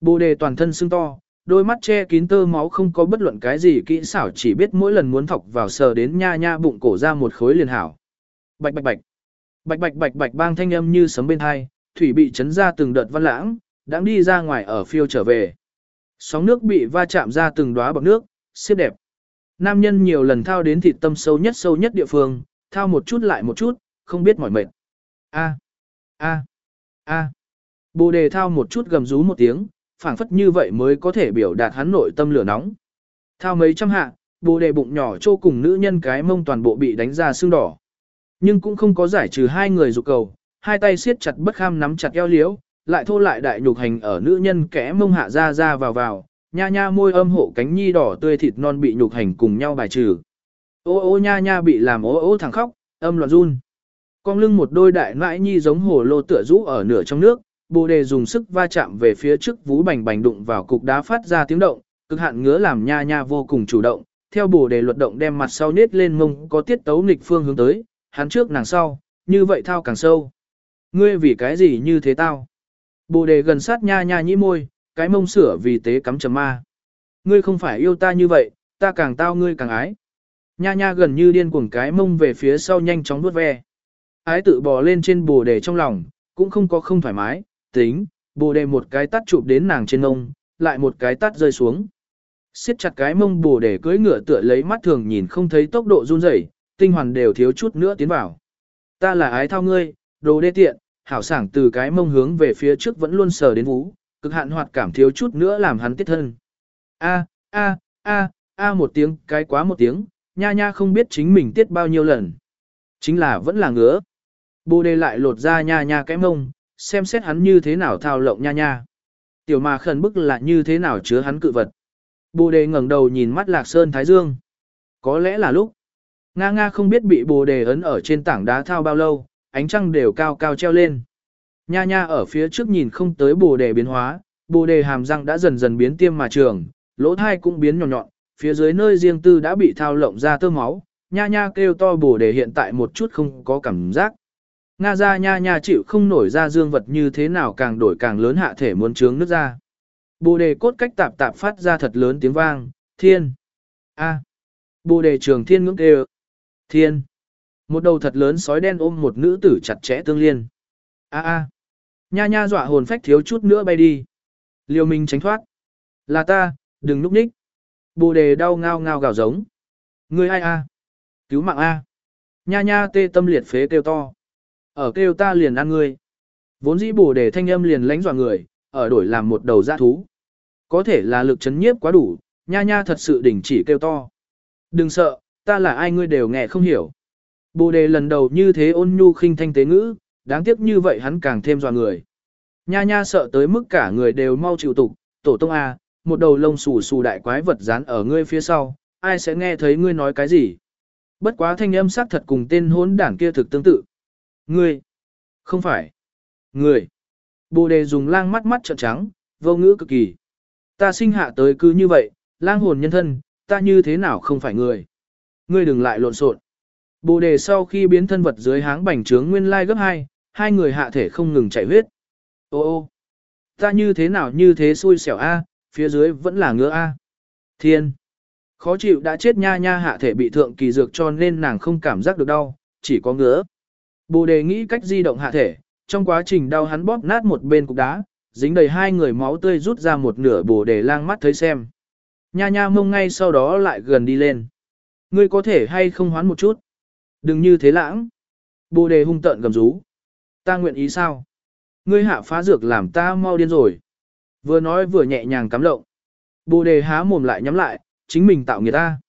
Bồ đề toàn thân xương to, đôi mắt che kín tơ máu không có bất luận cái gì kỹ xảo chỉ biết mỗi lần muốn thọc vào sờ đến nha nha bụng cổ ra một khối liền hảo. Bạch bạch bạch. Bạch bạch bạch bạch bang thanh âm như sấm bên hai, thủy bị chấn ra từng đợt văn lãng, đang đi ra ngoài ở phiêu trở về. Sóng nước bị va chạm ra từng đóa bọt nước, xếp đẹp. Nam nhân nhiều lần thao đến thịt tâm sâu nhất sâu nhất địa phương, thao một chút lại một chút, không biết mỏi mệt. A, a, a. Bồ đề thao một chút gầm rú một tiếng, phảng phất như vậy mới có thể biểu đạt hắn nội tâm lửa nóng. Thao mấy trăm hạ, bồ đề bụng nhỏ trô cùng nữ nhân cái mông toàn bộ bị đánh ra xương đỏ. Nhưng cũng không có giải trừ hai người dục cầu, hai tay siết chặt bất kham nắm chặt eo liếu, lại thô lại đại nhục hành ở nữ nhân kẽ mông hạ ra ra vào vào, nha nha môi âm hộ cánh nhi đỏ tươi thịt non bị nhục hành cùng nhau bài trừ. Ô ô nha nha bị làm ô ô thẳng khóc, âm loạn run. Con lưng một đôi đại nãi nhi giống hồ lô tựa rũ ở nửa trong nước, bồ đề dùng sức va chạm về phía trước vú bành bành đụng vào cục đá phát ra tiếng động, cực hạn ngứa làm nha nha vô cùng chủ động, theo bồ đề luật động đem mặt sau nết lên mông có tiết tấu nghịch phương hướng tới, hắn trước nàng sau, như vậy thao càng sâu. Ngươi vì cái gì như thế tao? Bồ đề gần sát nha nha nhĩ môi, cái mông sửa vì tế cắm chấm ma. Ngươi không phải yêu ta như vậy, ta càng tao ngươi càng ái. Nha nha gần như điên cuồng cái mông về phía sau nhanh chóng vuốt ve. Ái tự bò lên trên bồ đề trong lòng, cũng không có không thoải mái, tính, bồ đề một cái tắt chụp đến nàng trên mông, lại một cái tắt rơi xuống. siết chặt cái mông bồ đề cưỡi ngựa tựa lấy mắt thường nhìn không thấy tốc độ run rẩy, tinh hoàn đều thiếu chút nữa tiến vào. Ta là ái thao ngươi, đồ đê tiện, hảo sảng từ cái mông hướng về phía trước vẫn luôn sờ đến vũ cực hạn hoạt cảm thiếu chút nữa làm hắn tiết thân. A, a, a, a một tiếng, cái quá một tiếng, nha nha không biết chính mình tiết bao nhiêu lần. Chính là vẫn là ngứa. Bồ đề lại lột ra nha nha cái mông, xem xét hắn như thế nào thao lộng nha nha. Tiểu mà khẩn bức là như thế nào chứa hắn cự vật. Bồ đề ngẩng đầu nhìn mắt lạc sơn thái dương. Có lẽ là lúc. Nga nga không biết bị bồ đề ấn ở trên tảng đá thao bao lâu, ánh trăng đều cao cao treo lên. Nha nha ở phía trước nhìn không tới bồ đề biến hóa, bồ đề hàm răng đã dần dần biến tiêm mà trường, lỗ thai cũng biến nhọn nhọn, phía dưới nơi riêng tư đã bị thao lộng ra tơ máu, nha nha kêu to bồ đề hiện tại một chút không có cảm giác. Nga ra nha nha chịu không nổi ra dương vật như thế nào càng đổi càng lớn hạ thể muốn trướng nước ra. Bồ đề cốt cách tạp tạp phát ra thật lớn tiếng vang, thiên. A. Bồ đề trường thiên ngưỡng kêu. Thiên. Một đầu thật lớn sói đen ôm một nữ tử chặt chẽ tương liên. A a. Nha nha dọa hồn phách thiếu chút nữa bay đi. Liêu Minh tránh thoát. Là ta, đừng núp ních. Bồ đề đau ngao ngao gào giống. Ngươi ai a? Cứu mạng a. Nha nha tê tâm liệt phế kêu to. Ở kêu ta liền ăn ngươi. Vốn dĩ bồ đề thanh âm liền lánh dọa người, ở đổi làm một đầu dã thú. Có thể là lực chấn nhiếp quá đủ, nha nha thật sự đỉnh chỉ kêu to. Đừng sợ, ta là ai ngươi đều nghe không hiểu. Bồ đề lần đầu như thế ôn nhu khinh thanh tế ngữ, đáng tiếc như vậy hắn càng thêm dọa người. Nha nha sợ tới mức cả người đều mau chịu tục, tổ tông A, một đầu lông xù xù đại quái vật dán ở ngươi phía sau, ai sẽ nghe thấy ngươi nói cái gì. Bất quá thanh âm sắc thật cùng tên hốn đảng kia thực tương tự. Ngươi, không phải, người. Bồ đề dùng lang mắt mắt trợn trắng, vô ngữ cực kỳ. Ta sinh hạ tới cứ như vậy, lang hồn nhân thân, ta như thế nào không phải người. Ngươi đừng lại lộn xộn. Bồ đề sau khi biến thân vật dưới háng bành trướng nguyên lai gấp 2, hai người hạ thể không ngừng chảy huyết. Ô ô, ta như thế nào như thế xui xẻo a, phía dưới vẫn là ngứa a. Thiên, khó chịu đã chết nha nha hạ thể bị thượng kỳ dược cho nên nàng không cảm giác được đau, chỉ có ngứa. Bồ đề nghĩ cách di động hạ thể, trong quá trình đau hắn bóp nát một bên cục đá, dính đầy hai người máu tươi rút ra một nửa bồ đề lang mắt thấy xem. Nha nha mông ngay sau đó lại gần đi lên. Ngươi có thể hay không hoán một chút? Đừng như thế lãng. Bồ đề hung tợn gầm rú. Ta nguyện ý sao? Ngươi hạ phá dược làm ta mau điên rồi. Vừa nói vừa nhẹ nhàng cắm lộng. Bồ đề há mồm lại nhắm lại, chính mình tạo người ta.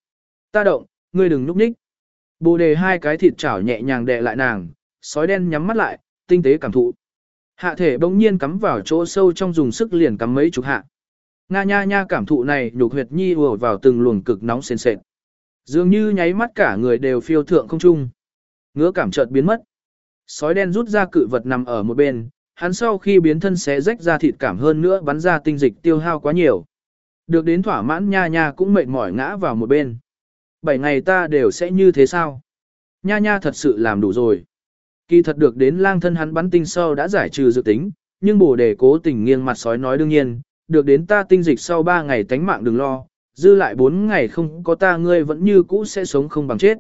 Ta động, ngươi đừng núp ních. Bồ đề hai cái thịt chảo nhẹ nhàng đè lại nàng, sói đen nhắm mắt lại, tinh tế cảm thụ. Hạ thể bỗng nhiên cắm vào chỗ sâu trong dùng sức liền cắm mấy chục hạ. Nga nha nha cảm thụ này nhục huyệt nhi ùa vào từng luồng cực nóng sền sệt. Dường như nháy mắt cả người đều phiêu thượng không trung. Ngứa cảm chợt biến mất. Sói đen rút ra cự vật nằm ở một bên, hắn sau khi biến thân sẽ rách ra thịt cảm hơn nữa bắn ra tinh dịch tiêu hao quá nhiều. Được đến thỏa mãn nha nha cũng mệt mỏi ngã vào một bên. Bảy ngày ta đều sẽ như thế sao? Nha nha thật sự làm đủ rồi. Kỳ thật được đến lang thân hắn bắn tinh sau đã giải trừ dự tính, nhưng bổ đề cố tình nghiêng mặt sói nói đương nhiên, được đến ta tinh dịch sau 3 ngày tánh mạng đừng lo, dư lại bốn ngày không có ta ngươi vẫn như cũ sẽ sống không bằng chết.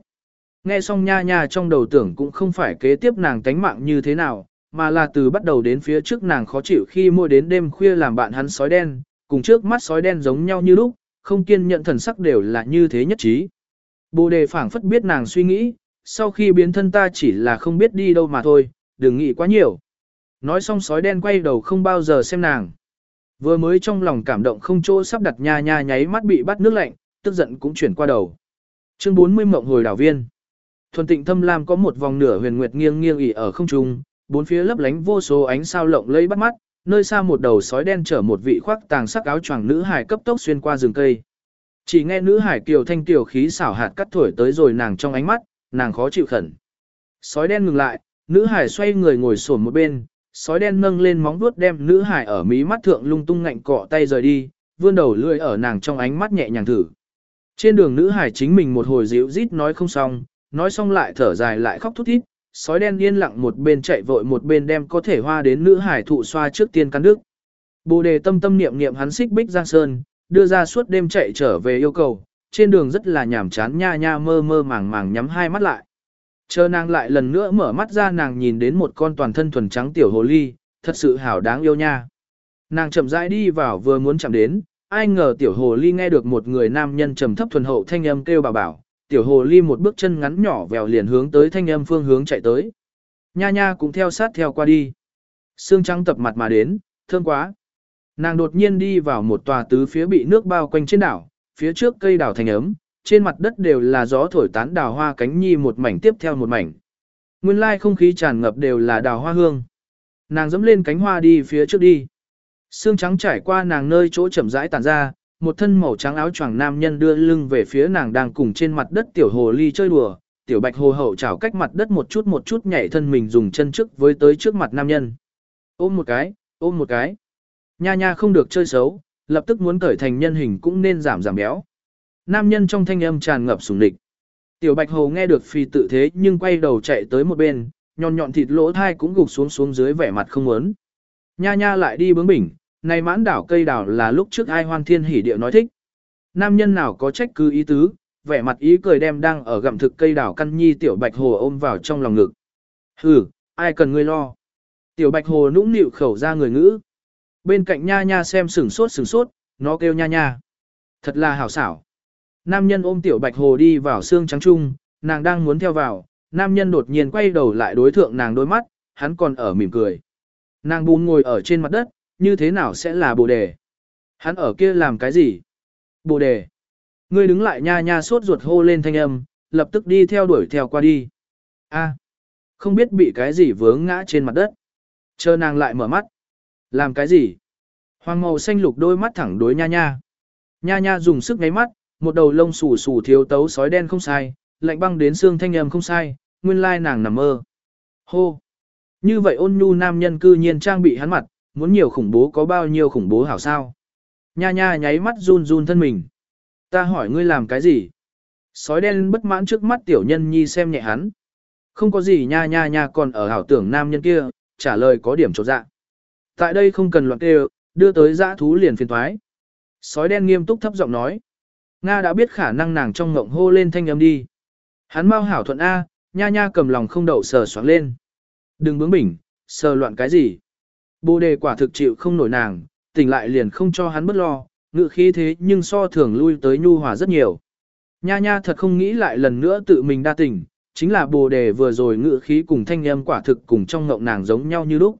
Nghe xong nha nha trong đầu tưởng cũng không phải kế tiếp nàng tánh mạng như thế nào, mà là từ bắt đầu đến phía trước nàng khó chịu khi mua đến đêm khuya làm bạn hắn sói đen, cùng trước mắt sói đen giống nhau như lúc, không kiên nhận thần sắc đều là như thế nhất trí. Bồ đề phảng phất biết nàng suy nghĩ, sau khi biến thân ta chỉ là không biết đi đâu mà thôi, đừng nghĩ quá nhiều. Nói xong sói đen quay đầu không bao giờ xem nàng. Vừa mới trong lòng cảm động không chỗ sắp đặt nha nha nháy mắt bị bắt nước lạnh, tức giận cũng chuyển qua đầu. Chương 40 mộng hồi đảo viên. Thuần tịnh thâm lam có một vòng nửa huyền nguyệt nghiêng nghiêng ỉ ở không trung, bốn phía lấp lánh vô số ánh sao lộng lẫy bắt mắt, nơi xa một đầu sói đen chở một vị khoác tàng sắc áo choàng nữ hải cấp tốc xuyên qua rừng cây. Chỉ nghe nữ hải kiều thanh tiểu khí xảo hạt cắt thổi tới rồi nàng trong ánh mắt, nàng khó chịu khẩn. Sói đen ngừng lại, nữ hải xoay người ngồi xổm một bên, sói đen nâng lên móng vuốt đem nữ hải ở mí mắt thượng lung tung ngạnh cọ tay rời đi, vươn đầu lưỡi ở nàng trong ánh mắt nhẹ nhàng thử. Trên đường nữ hải chính mình một hồi dịu rít nói không xong, nói xong lại thở dài lại khóc thút thít, sói đen yên lặng một bên chạy vội một bên đem có thể hoa đến nữ hải thụ xoa trước tiên căn đức. Bồ đề tâm tâm niệm niệm hắn xích bích giang sơn, đưa ra suốt đêm chạy trở về yêu cầu, trên đường rất là nhảm chán nha nha mơ mơ màng màng nhắm hai mắt lại. Chờ nàng lại lần nữa mở mắt ra nàng nhìn đến một con toàn thân thuần trắng tiểu hồ ly, thật sự hảo đáng yêu nha. Nàng chậm rãi đi vào vừa muốn chạm đến, ai ngờ tiểu hồ ly nghe được một người nam nhân trầm thấp thuần hậu thanh âm kêu bà bảo, tiểu hồ ly một bước chân ngắn nhỏ vèo liền hướng tới thanh âm phương hướng chạy tới. Nha nha cũng theo sát theo qua đi. Sương trắng tập mặt mà đến, thương quá. Nàng đột nhiên đi vào một tòa tứ phía bị nước bao quanh trên đảo, phía trước cây đảo thành ấm, trên mặt đất đều là gió thổi tán đào hoa cánh nhi một mảnh tiếp theo một mảnh. Nguyên lai không khí tràn ngập đều là đào hoa hương. Nàng dẫm lên cánh hoa đi phía trước đi. Sương trắng trải qua nàng nơi chỗ chậm rãi tàn ra, một thân màu trắng áo choàng nam nhân đưa lưng về phía nàng đang cùng trên mặt đất tiểu hồ ly chơi đùa, tiểu bạch hồ hậu chảo cách mặt đất một chút một chút nhảy thân mình dùng chân trước với tới trước mặt nam nhân. Ôm một cái, ôm một cái. Nha nha không được chơi xấu, lập tức muốn cởi thành nhân hình cũng nên giảm giảm béo. Nam nhân trong thanh âm tràn ngập sủng địch. Tiểu bạch hồ nghe được phi tự thế nhưng quay đầu chạy tới một bên, nhọn nhọn thịt lỗ thai cũng gục xuống xuống dưới vẻ mặt không muốn. Nha nha lại đi bướng bỉnh, này mãn đảo cây đảo là lúc trước ai hoan thiên hỉ điệu nói thích. Nam nhân nào có trách cứ ý tứ, vẻ mặt ý cười đem đang ở gặm thực cây đảo căn nhi tiểu bạch hồ ôm vào trong lòng ngực. Hừ, ai cần ngươi lo. Tiểu bạch hồ nũng nịu khẩu ra người ngữ. Bên cạnh nha nha xem sừng sốt sừng sốt, nó kêu nha nha. Thật là hảo xảo. Nam nhân ôm tiểu bạch hồ đi vào xương trắng trung, nàng đang muốn theo vào, nam nhân đột nhiên quay đầu lại đối thượng nàng đôi mắt, hắn còn ở mỉm cười. Nàng bùn ngồi ở trên mặt đất, như thế nào sẽ là bồ đề? Hắn ở kia làm cái gì? Bồ đề. Ngươi đứng lại nha nha sốt ruột hô lên thanh âm, lập tức đi theo đuổi theo qua đi. A, à, không biết bị cái gì vướng ngã trên mặt đất. Chờ nàng lại mở mắt. Làm cái gì? Hoàng màu xanh lục đôi mắt thẳng đối nha nha. Nha nha dùng sức ngáy mắt, một đầu lông xù xù thiếu tấu sói đen không sai, lạnh băng đến xương thanh âm không sai, nguyên lai nàng nằm mơ. Hô! Như vậy ôn nhu nam nhân cư nhiên trang bị hắn mặt, muốn nhiều khủng bố có bao nhiêu khủng bố hảo sao. Nha nha nháy mắt run run thân mình. Ta hỏi ngươi làm cái gì? Sói đen bất mãn trước mắt tiểu nhân nhi xem nhẹ hắn. Không có gì nha nha nha còn ở hảo tưởng nam nhân kia, trả lời có điểm trột dạ. Tại đây không cần loạn kêu, đưa tới dã thú liền phiền thoái. Sói đen nghiêm túc thấp giọng nói. Nga đã biết khả năng nàng trong ngộng hô lên thanh âm đi. Hắn mau hảo thuận A, nha nha cầm lòng không đậu sờ xoắn lên. Đừng bướng bỉnh, sờ loạn cái gì. Bồ đề quả thực chịu không nổi nàng, tỉnh lại liền không cho hắn bất lo, ngự khí thế nhưng so thường lui tới nhu hòa rất nhiều. Nha nha thật không nghĩ lại lần nữa tự mình đa tỉnh, chính là bồ đề vừa rồi ngự khí cùng thanh âm quả thực cùng trong ngộng nàng giống nhau như lúc.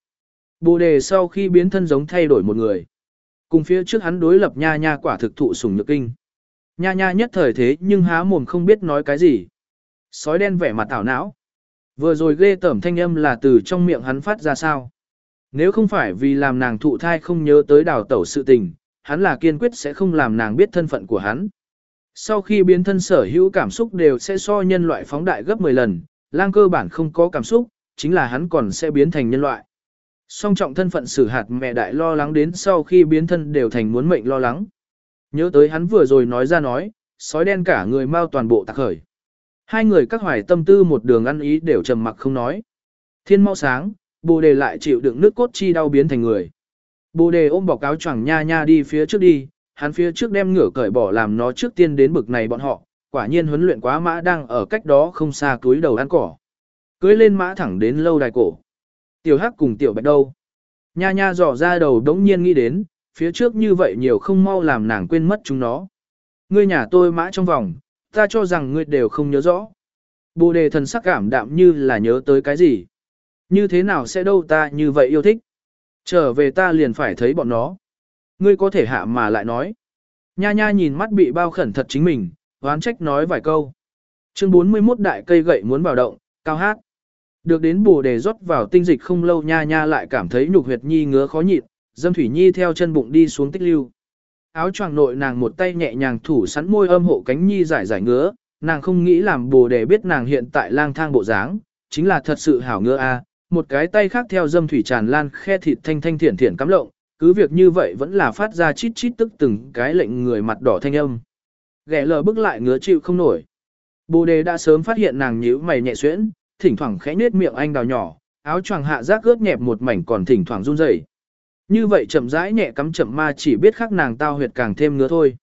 Bồ đề sau khi biến thân giống thay đổi một người. Cùng phía trước hắn đối lập nha nha quả thực thụ sủng nhược kinh. Nha nha nhất thời thế nhưng há mồm không biết nói cái gì. Sói đen vẻ mặt tảo não. Vừa rồi ghê tẩm thanh âm là từ trong miệng hắn phát ra sao. Nếu không phải vì làm nàng thụ thai không nhớ tới đào tẩu sự tình, hắn là kiên quyết sẽ không làm nàng biết thân phận của hắn. Sau khi biến thân sở hữu cảm xúc đều sẽ so nhân loại phóng đại gấp 10 lần, lang cơ bản không có cảm xúc, chính là hắn còn sẽ biến thành nhân loại. Song trọng thân phận xử hạt mẹ đại lo lắng đến sau khi biến thân đều thành muốn mệnh lo lắng. Nhớ tới hắn vừa rồi nói ra nói, sói đen cả người mau toàn bộ tạc khởi. Hai người các hoài tâm tư một đường ăn ý đều trầm mặc không nói. Thiên mau sáng, bồ đề lại chịu đựng nước cốt chi đau biến thành người. Bồ đề ôm bọc áo choàng nha nha đi phía trước đi, hắn phía trước đem ngửa cởi bỏ làm nó trước tiên đến bực này bọn họ, quả nhiên huấn luyện quá mã đang ở cách đó không xa túi đầu ăn cỏ. Cưới lên mã thẳng đến lâu đài cổ. Tiểu hắc cùng tiểu bạch đâu. Nha nha dò ra đầu đống nhiên nghĩ đến, phía trước như vậy nhiều không mau làm nàng quên mất chúng nó. Ngươi nhà tôi mã trong vòng, ta cho rằng ngươi đều không nhớ rõ. Bồ đề thần sắc cảm đạm như là nhớ tới cái gì. Như thế nào sẽ đâu ta như vậy yêu thích. Trở về ta liền phải thấy bọn nó. Ngươi có thể hạ mà lại nói. Nha nha nhìn mắt bị bao khẩn thật chính mình, oán trách nói vài câu. Chương 41 đại cây gậy muốn bảo động, cao hát. Được đến bồ đề rót vào tinh dịch không lâu nha nha lại cảm thấy nhục huyệt nhi ngứa khó nhịn, dâm thủy nhi theo chân bụng đi xuống tích lưu. Áo choàng nội nàng một tay nhẹ nhàng thủ sẵn môi âm hộ cánh nhi giải giải ngứa, nàng không nghĩ làm bồ đề biết nàng hiện tại lang thang bộ dáng, chính là thật sự hảo ngứa a. một cái tay khác theo dâm thủy tràn lan khe thịt thanh thanh thiển thiển cắm lộng, cứ việc như vậy vẫn là phát ra chít chít tức từng cái lệnh người mặt đỏ thanh âm. ghẻ lờ bước lại ngứa chịu không nổi. Bồ đề đã sớm phát hiện nàng nhíu mày nhẹ xuyễn, thỉnh thoảng khẽ nết miệng anh đào nhỏ, áo choàng hạ rác ướt nhẹp một mảnh còn thỉnh thoảng run rẩy. Như vậy chậm rãi nhẹ cắm chậm ma chỉ biết khắc nàng tao huyệt càng thêm ngứa thôi.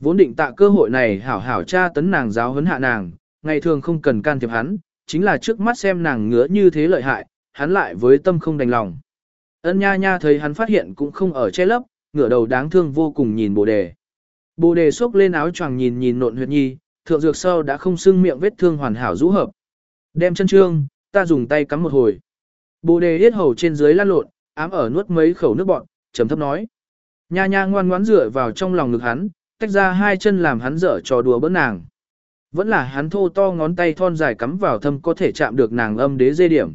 Vốn định tạ cơ hội này hảo hảo tra tấn nàng giáo huấn hạ nàng, ngày thường không cần can thiệp hắn, chính là trước mắt xem nàng ngứa như thế lợi hại, hắn lại với tâm không đành lòng. Ân nha nha thấy hắn phát hiện cũng không ở che lấp, ngửa đầu đáng thương vô cùng nhìn bồ đề. Bồ đề xốc lên áo choàng nhìn nhìn nộn huyệt nhi, thượng dược sau đã không sưng miệng vết thương hoàn hảo rũ hợp. Đem chân trương, ta dùng tay cắm một hồi. Bồ đề yết hầu trên dưới lan lộn, ám ở nuốt mấy khẩu nước bọn, trầm thấp nói. Nha nha ngoan ngoãn dựa vào trong lòng ngực hắn, tách ra hai chân làm hắn dở trò đùa bỡn nàng. Vẫn là hắn thô to ngón tay thon dài cắm vào thâm có thể chạm được nàng âm đế dê điểm.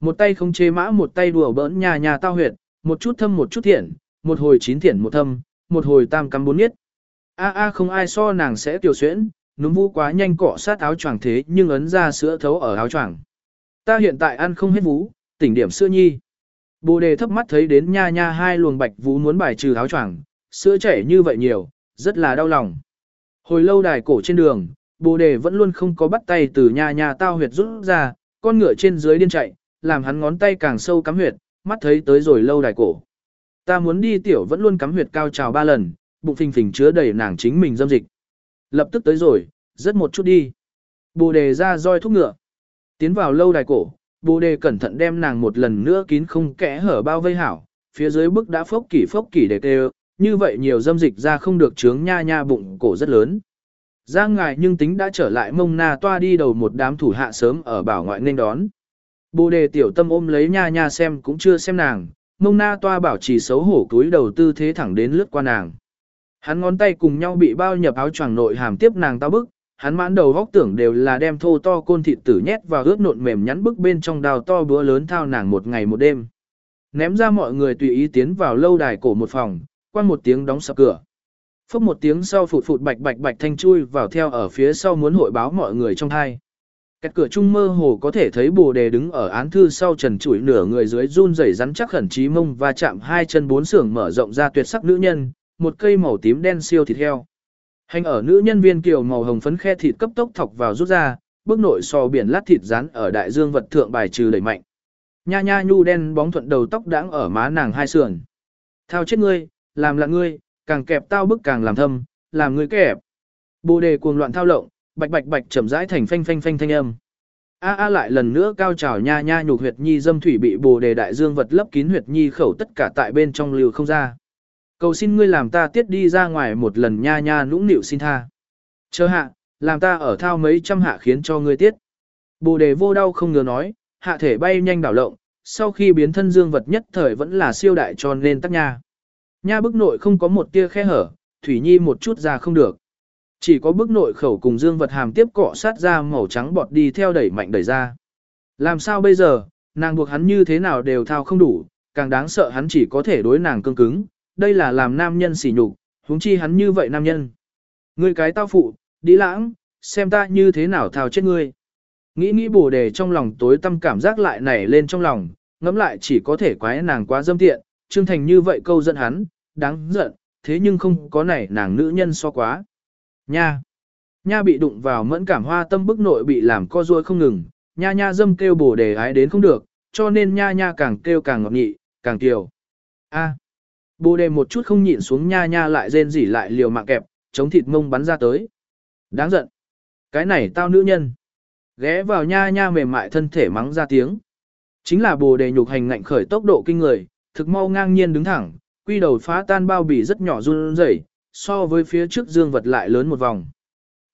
Một tay không chế mã một tay đùa bỡn nhà nhà tao huyệt, một chút thâm một chút thiện, một hồi chín thiện một thâm, một hồi tam cắm bốn nhất. A a không ai so nàng sẽ tiểu xuyễn, núm vũ quá nhanh cọ sát áo choàng thế nhưng ấn ra sữa thấu ở áo choàng. Ta hiện tại ăn không hết vú, tỉnh điểm sữa nhi. Bồ đề thấp mắt thấy đến nha nha hai luồng bạch vũ muốn bài trừ áo choàng, sữa chảy như vậy nhiều, rất là đau lòng. Hồi lâu đài cổ trên đường, bồ đề vẫn luôn không có bắt tay từ nha nha tao huyệt rút ra, con ngựa trên dưới điên chạy, làm hắn ngón tay càng sâu cắm huyệt, mắt thấy tới rồi lâu đài cổ. Ta muốn đi tiểu vẫn luôn cắm huyệt cao trào ba lần, bụng phình phình chứa đầy nàng chính mình dâm dịch. Lập tức tới rồi, rất một chút đi. Bồ đề ra roi thúc ngựa. Tiến vào lâu đài cổ, bồ đề cẩn thận đem nàng một lần nữa kín không kẽ hở bao vây hảo, phía dưới bức đã phốc kỷ phốc kỷ để kêu, như vậy nhiều dâm dịch ra không được trướng nha nha bụng cổ rất lớn. Giang ngài nhưng tính đã trở lại mông na toa đi đầu một đám thủ hạ sớm ở bảo ngoại nên đón. Bồ đề tiểu tâm ôm lấy nha nha xem cũng chưa xem nàng, mông na toa bảo chỉ xấu hổ túi đầu tư thế thẳng đến lướt qua nàng. Hắn ngón tay cùng nhau bị bao nhập áo choàng nội hàm tiếp nàng tao bức, hắn mãn đầu góc tưởng đều là đem thô to côn thịt tử nhét vào ướt nộn mềm nhắn bức bên trong đào to bữa lớn thao nàng một ngày một đêm. Ném ra mọi người tùy ý tiến vào lâu đài cổ một phòng, quan một tiếng đóng sập cửa. Phốc một tiếng sau phụt phụt bạch bạch bạch thanh chui vào theo ở phía sau muốn hội báo mọi người trong hai. Cách cửa trung mơ hồ có thể thấy bồ đề đứng ở án thư sau trần chuỗi nửa người dưới run rẩy rắn chắc khẩn trí mông và chạm hai chân bốn sưởng mở rộng ra tuyệt sắc nữ nhân, một cây màu tím đen siêu thịt heo. Hành ở nữ nhân viên kiều màu hồng phấn khe thịt cấp tốc thọc vào rút ra, bước nội so biển lát thịt rán ở đại dương vật thượng bài trừ đẩy mạnh. Nha nha nhu đen bóng thuận đầu tóc đãng ở má nàng hai sườn. Thao chết ngươi, làm là ngươi, càng kẹp tao bức càng làm thâm, làm ngươi kẹp. Bồ đề cuồng loạn thao lộng, bạch bạch bạch chậm rãi thành phanh phanh phanh thanh âm. A a lại lần nữa cao trào nha nha nhục huyệt nhi dâm thủy bị bồ đề đại dương vật lấp kín huyệt nhi khẩu tất cả tại bên trong lưu không ra. Cầu xin ngươi làm ta tiết đi ra ngoài một lần nha nha nũng nịu xin tha. Chờ hạ, làm ta ở thao mấy trăm hạ khiến cho ngươi tiết. Bồ đề vô đau không ngờ nói, hạ thể bay nhanh đảo lộng, sau khi biến thân dương vật nhất thời vẫn là siêu đại cho nên tắc nha. Nha bức nội không có một tia khe hở, Thủy Nhi một chút ra không được. Chỉ có bức nội khẩu cùng dương vật hàm tiếp cọ sát ra màu trắng bọt đi theo đẩy mạnh đẩy ra. Làm sao bây giờ, nàng buộc hắn như thế nào đều thao không đủ, càng đáng sợ hắn chỉ có thể đối nàng cương cứng, đây là làm nam nhân sỉ nhục, huống chi hắn như vậy nam nhân. Ngươi cái tao phụ, đi lãng, xem ta như thế nào thao chết ngươi. Nghĩ nghĩ bồ đề trong lòng tối tâm cảm giác lại nảy lên trong lòng, ngẫm lại chỉ có thể quái nàng quá dâm tiện, Trương Thành như vậy câu giận hắn, đáng giận, thế nhưng không có nảy nàng nữ nhân so quá. Nha! Nha bị đụng vào mẫn cảm hoa tâm bức nội bị làm co ruôi không ngừng, nha nha dâm kêu bồ đề ái đến không được, cho nên nha nha càng kêu càng ngọt nhị, càng kiều. A! Bồ đề một chút không nhịn xuống nha nha lại rên rỉ lại liều mạng kẹp, chống thịt mông bắn ra tới. Đáng giận! Cái này tao nữ nhân! Ghé vào nha nha mềm mại thân thể mắng ra tiếng. Chính là bồ đề nhục hành ngạnh khởi tốc độ kinh người, thực mau ngang nhiên đứng thẳng, quy đầu phá tan bao bì rất nhỏ run rẩy, so với phía trước dương vật lại lớn một vòng.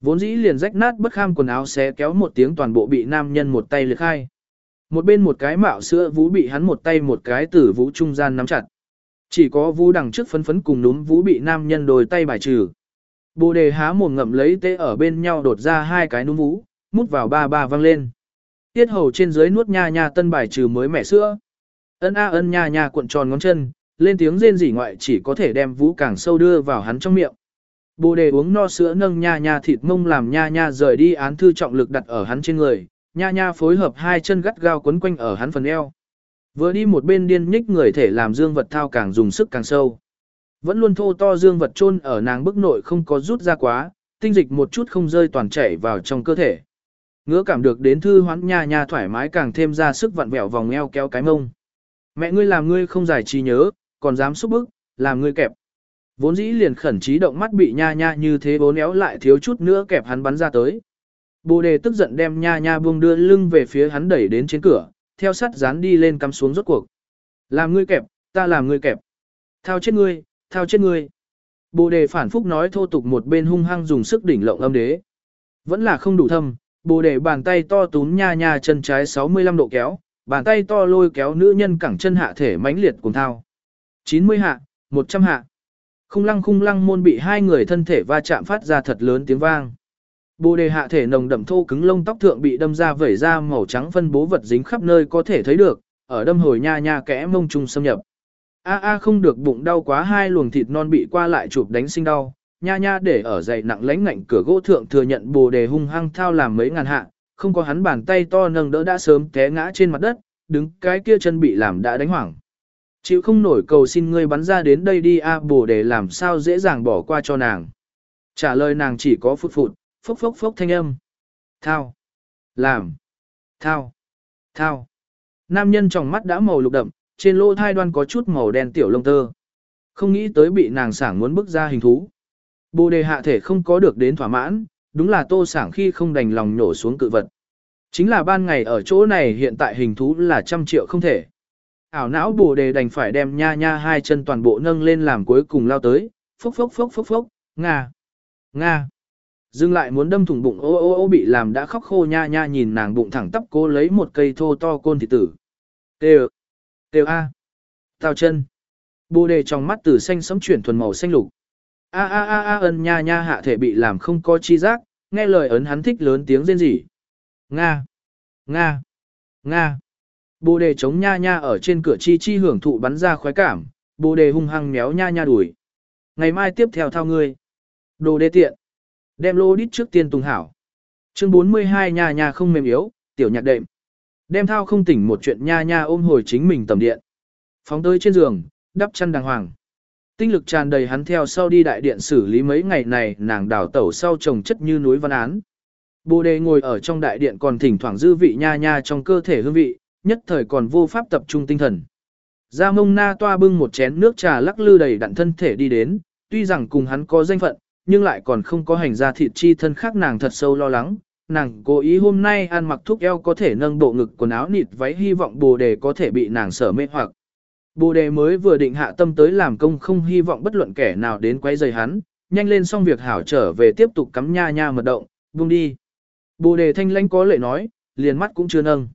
Vốn dĩ liền rách nát bất kham quần áo xé kéo một tiếng toàn bộ bị nam nhân một tay liệt khai. Một bên một cái mạo sữa vũ bị hắn một tay một cái tử vũ trung gian nắm chặt. Chỉ có vũ đằng trước phấn phấn cùng núm vũ bị nam nhân đồi tay bài trừ. Bồ đề há mồm ngậm lấy tê ở bên nhau đột ra hai cái núm vũ, mút vào ba ba văng lên. Tiết hầu trên dưới nuốt nha nha tân bài trừ mới mẻ sữa. Ân a ân nha nha cuộn tròn ngón chân, lên tiếng rên rỉ ngoại chỉ có thể đem vũ càng sâu đưa vào hắn trong miệng. Bồ đề uống no sữa nâng nha nha thịt mông làm nha nha rời đi án thư trọng lực đặt ở hắn trên người, nha nha phối hợp hai chân gắt gao quấn quanh ở hắn phần eo. Vừa đi một bên điên nhích người thể làm dương vật thao càng dùng sức càng sâu. Vẫn luôn thô to dương vật chôn ở nàng bức nội không có rút ra quá, tinh dịch một chút không rơi toàn chảy vào trong cơ thể. Ngứa cảm được đến thư hoán nha nha thoải mái càng thêm ra sức vặn vẹo vòng eo kéo cái mông. Mẹ ngươi làm ngươi không giải trí nhớ, còn dám xúc bức, làm ngươi kẹp. Vốn dĩ liền khẩn trí động mắt bị nha nha như thế bốn éo lại thiếu chút nữa kẹp hắn bắn ra tới. Bồ đề tức giận đem nha nha buông đưa lưng về phía hắn đẩy đến trên cửa, theo sắt dán đi lên cắm xuống rốt cuộc. Làm ngươi kẹp, ta làm ngươi kẹp. Thao chết ngươi, thao chết ngươi. Bồ đề phản phúc nói thô tục một bên hung hăng dùng sức đỉnh lộng âm đế. Vẫn là không đủ thâm, bồ đề bàn tay to túm nha nha chân trái 65 độ kéo, bàn tay to lôi kéo nữ nhân cẳng chân hạ thể mãnh liệt cùng thao. 90 hạ, 100 hạ. Khung lăng khung lăng môn bị hai người thân thể va chạm phát ra thật lớn tiếng vang. Bồ đề hạ thể nồng đậm thô cứng lông tóc thượng bị đâm ra vẩy ra màu trắng phân bố vật dính khắp nơi có thể thấy được, ở đâm hồi nha nha kẽ mông trung xâm nhập. A a không được bụng đau quá hai luồng thịt non bị qua lại chụp đánh sinh đau, nha nha để ở dậy nặng lánh ngạnh cửa gỗ thượng thừa nhận bồ đề hung hăng thao làm mấy ngàn hạ, không có hắn bàn tay to nâng đỡ đã sớm té ngã trên mặt đất, đứng cái kia chân bị làm đã đánh hoảng. Chịu không nổi cầu xin ngươi bắn ra đến đây đi a bồ đề làm sao dễ dàng bỏ qua cho nàng. Trả lời nàng chỉ có phút phụt, phốc phốc phốc thanh âm. Thao. Làm. Thao. Thao. Nam nhân trong mắt đã màu lục đậm, trên lỗ thai đoan có chút màu đen tiểu lông tơ. Không nghĩ tới bị nàng sảng muốn bước ra hình thú. Bồ đề hạ thể không có được đến thỏa mãn, đúng là tô sảng khi không đành lòng nhổ xuống cự vật. Chính là ban ngày ở chỗ này hiện tại hình thú là trăm triệu không thể. Ảo não bồ đề đành phải đem nha nha hai chân toàn bộ nâng lên làm cuối cùng lao tới, phốc phốc phốc phốc phốc, nga, nga. Dừng lại muốn đâm thủng bụng ô ô ô bị làm đã khóc khô nha nha nhìn nàng bụng thẳng tắp cố lấy một cây thô to côn thịt tử. Tê têu a, Tào chân. Bồ đề trong mắt từ xanh sẫm chuyển thuần màu xanh lục. A a a a ân nha nha hạ thể bị làm không có chi giác, nghe lời ấn hắn thích lớn tiếng rên rỉ. Nga, Nga, Nga. Bồ đề chống nha nha ở trên cửa chi chi hưởng thụ bắn ra khoái cảm, bồ đề hung hăng méo nha nha đuổi. Ngày mai tiếp theo thao ngươi. Đồ đề tiện. Đem lô đít trước tiên tung hảo. Chương 42 nha nha không mềm yếu, tiểu nhạc đệm. Đem thao không tỉnh một chuyện nha nha ôm hồi chính mình tầm điện. Phóng tới trên giường, đắp chăn đàng hoàng. Tinh lực tràn đầy hắn theo sau đi đại điện xử lý mấy ngày này nàng đào tẩu sau trồng chất như núi văn án. Bồ đề ngồi ở trong đại điện còn thỉnh thoảng dư vị nha nha trong cơ thể hương vị, nhất thời còn vô pháp tập trung tinh thần. Gia mông na toa bưng một chén nước trà lắc lư đầy đặn thân thể đi đến, tuy rằng cùng hắn có danh phận, nhưng lại còn không có hành ra thịt chi thân khác nàng thật sâu lo lắng. Nàng cố ý hôm nay ăn mặc thuốc eo có thể nâng bộ ngực quần áo nịt váy hy vọng bồ đề có thể bị nàng sở mê hoặc. Bồ đề mới vừa định hạ tâm tới làm công không hy vọng bất luận kẻ nào đến quay rầy hắn, nhanh lên xong việc hảo trở về tiếp tục cắm nha nha mật động, buông đi. Bồ đề thanh lãnh có lệ nói, liền mắt cũng chưa nâng.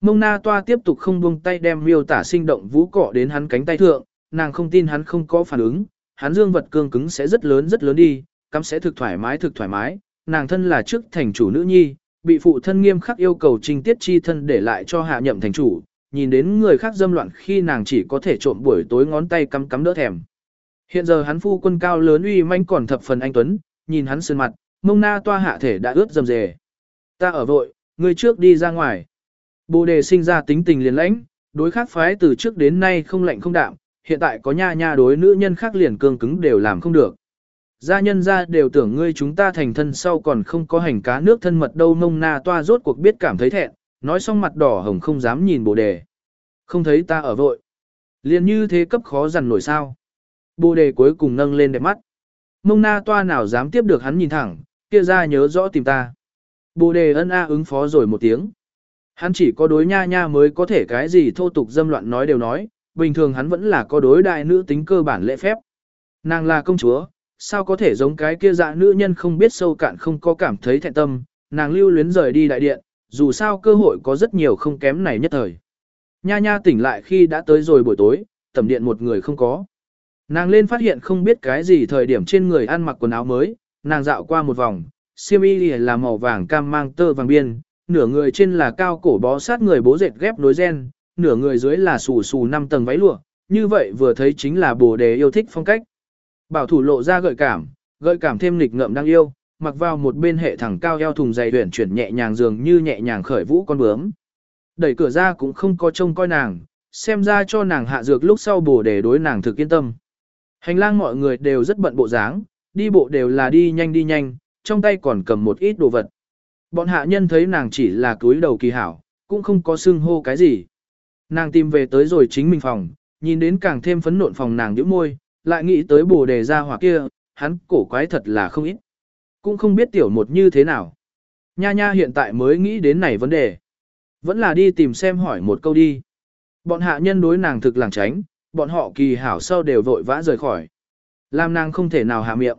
Mông na toa tiếp tục không buông tay đem miêu tả sinh động vũ cọ đến hắn cánh tay thượng, nàng không tin hắn không có phản ứng, hắn dương vật cương cứng sẽ rất lớn rất lớn đi, cắm sẽ thực thoải mái thực thoải mái, nàng thân là trước thành chủ nữ nhi, bị phụ thân nghiêm khắc yêu cầu trinh tiết chi thân để lại cho hạ nhậm thành chủ, nhìn đến người khác dâm loạn khi nàng chỉ có thể trộm buổi tối ngón tay cắm cắm đỡ thèm. Hiện giờ hắn phu quân cao lớn uy manh còn thập phần anh tuấn, nhìn hắn sơn mặt, mông na toa hạ thể đã ướt dầm dề. Ta ở vội, người trước đi ra ngoài. Bồ đề sinh ra tính tình liền lãnh, đối khác phái từ trước đến nay không lạnh không đạm, hiện tại có nha nha đối nữ nhân khác liền cương cứng đều làm không được. Gia nhân ra đều tưởng ngươi chúng ta thành thân sau còn không có hành cá nước thân mật đâu mông na toa rốt cuộc biết cảm thấy thẹn, nói xong mặt đỏ hồng không dám nhìn bồ đề. Không thấy ta ở vội. Liền như thế cấp khó dằn nổi sao. Bồ đề cuối cùng nâng lên đẹp mắt. Mông na toa nào dám tiếp được hắn nhìn thẳng, kia ra nhớ rõ tìm ta. Bồ đề ân a ứng phó rồi một tiếng. Hắn chỉ có đối nha nha mới có thể cái gì thô tục dâm loạn nói đều nói, bình thường hắn vẫn là có đối đại nữ tính cơ bản lễ phép. Nàng là công chúa, sao có thể giống cái kia dạ nữ nhân không biết sâu cạn không có cảm thấy thẹn tâm, nàng lưu luyến rời đi đại điện, dù sao cơ hội có rất nhiều không kém này nhất thời. Nha nha tỉnh lại khi đã tới rồi buổi tối, tầm điện một người không có. Nàng lên phát hiện không biết cái gì thời điểm trên người ăn mặc quần áo mới, nàng dạo qua một vòng, siêm y là màu vàng cam mang tơ vàng biên, nửa người trên là cao cổ bó sát người bố dệt ghép nối gen, nửa người dưới là xù xù năm tầng váy lụa, như vậy vừa thấy chính là bồ đề yêu thích phong cách. Bảo thủ lộ ra gợi cảm, gợi cảm thêm nghịch ngợm đang yêu, mặc vào một bên hệ thẳng cao eo thùng dày tuyển chuyển nhẹ nhàng dường như nhẹ nhàng khởi vũ con bướm. Đẩy cửa ra cũng không có trông coi nàng, xem ra cho nàng hạ dược lúc sau bổ để đối nàng thực yên tâm. Hành lang mọi người đều rất bận bộ dáng, đi bộ đều là đi nhanh đi nhanh, trong tay còn cầm một ít đồ vật. Bọn hạ nhân thấy nàng chỉ là túi đầu kỳ hảo, cũng không có xưng hô cái gì. Nàng tìm về tới rồi chính mình phòng, nhìn đến càng thêm phấn nộn phòng nàng nhíu môi, lại nghĩ tới bồ đề ra hỏa kia, hắn cổ quái thật là không ít. Cũng không biết tiểu một như thế nào. Nha nha hiện tại mới nghĩ đến này vấn đề. Vẫn là đi tìm xem hỏi một câu đi. Bọn hạ nhân đối nàng thực làng tránh, bọn họ kỳ hảo sau đều vội vã rời khỏi. Làm nàng không thể nào hạ miệng.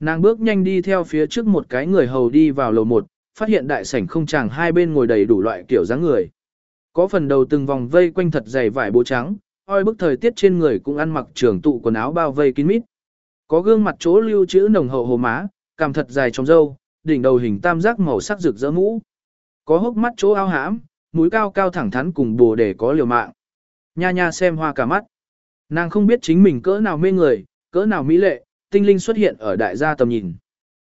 Nàng bước nhanh đi theo phía trước một cái người hầu đi vào lầu một, phát hiện đại sảnh không chàng hai bên ngồi đầy đủ loại kiểu dáng người. Có phần đầu từng vòng vây quanh thật dày vải bố trắng, oi bức thời tiết trên người cũng ăn mặc trường tụ quần áo bao vây kín mít. Có gương mặt chỗ lưu trữ nồng hậu hồ má, cằm thật dài trong râu, đỉnh đầu hình tam giác màu sắc rực rỡ mũ. Có hốc mắt chỗ ao hãm, mũi cao cao thẳng thắn cùng bồ để có liều mạng. Nha nha xem hoa cả mắt. Nàng không biết chính mình cỡ nào mê người, cỡ nào mỹ lệ, tinh linh xuất hiện ở đại gia tầm nhìn.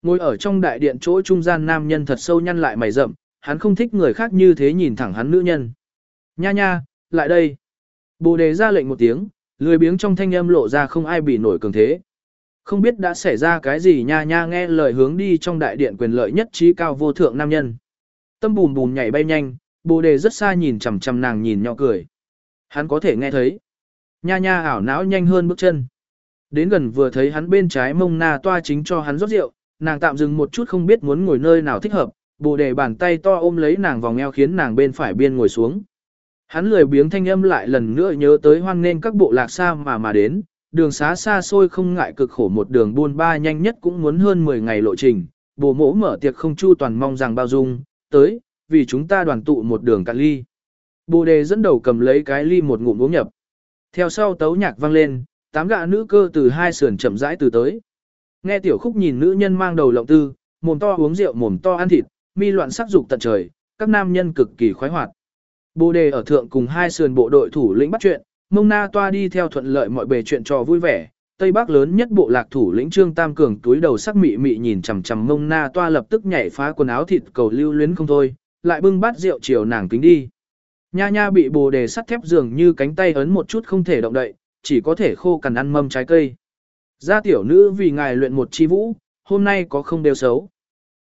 Ngồi ở trong đại điện chỗ trung gian nam nhân thật sâu nhăn lại mày rậm, hắn không thích người khác như thế nhìn thẳng hắn nữ nhân. Nha nha, lại đây. Bồ đề ra lệnh một tiếng, lười biếng trong thanh âm lộ ra không ai bị nổi cường thế. Không biết đã xảy ra cái gì nha nha nghe lời hướng đi trong đại điện quyền lợi nhất trí cao vô thượng nam nhân. Tâm bùn bùn nhảy bay nhanh, bồ đề rất xa nhìn chằm chằm nàng nhìn nhỏ cười. Hắn có thể nghe thấy. Nha nha ảo não nhanh hơn bước chân. Đến gần vừa thấy hắn bên trái mông na toa chính cho hắn rót rượu, nàng tạm dừng một chút không biết muốn ngồi nơi nào thích hợp, bồ đề bàn tay to ôm lấy nàng vòng eo khiến nàng bên phải biên ngồi xuống. Hắn lười biếng thanh âm lại lần nữa nhớ tới hoan nên các bộ lạc xa mà mà đến, đường xá xa xôi không ngại cực khổ một đường buôn ba nhanh nhất cũng muốn hơn 10 ngày lộ trình, bồ mỗ mở tiệc không chu toàn mong rằng bao dung, tới, vì chúng ta đoàn tụ một đường cạn ly. Bồ đề dẫn đầu cầm lấy cái ly một ngụm uống nhập. Theo sau tấu nhạc vang lên, tám gạ nữ cơ từ hai sườn chậm rãi từ tới. Nghe tiểu khúc nhìn nữ nhân mang đầu lộng tư, mồm to uống rượu mồm to ăn thịt, mi loạn sắc dục tận trời, các nam nhân cực kỳ khoái hoạt. Bồ đề ở thượng cùng hai sườn bộ đội thủ lĩnh bắt chuyện, mông na toa đi theo thuận lợi mọi bề chuyện trò vui vẻ. Tây Bắc lớn nhất bộ lạc thủ lĩnh Trương Tam Cường túi đầu sắc mị mị nhìn chằm chằm mông na toa lập tức nhảy phá quần áo thịt cầu lưu luyến không thôi, lại bưng bát rượu chiều nàng kính đi. Nha nha bị bồ đề sắt thép dường như cánh tay ấn một chút không thể động đậy, chỉ có thể khô cằn ăn mâm trái cây. Gia tiểu nữ vì ngài luyện một chi vũ, hôm nay có không đều xấu.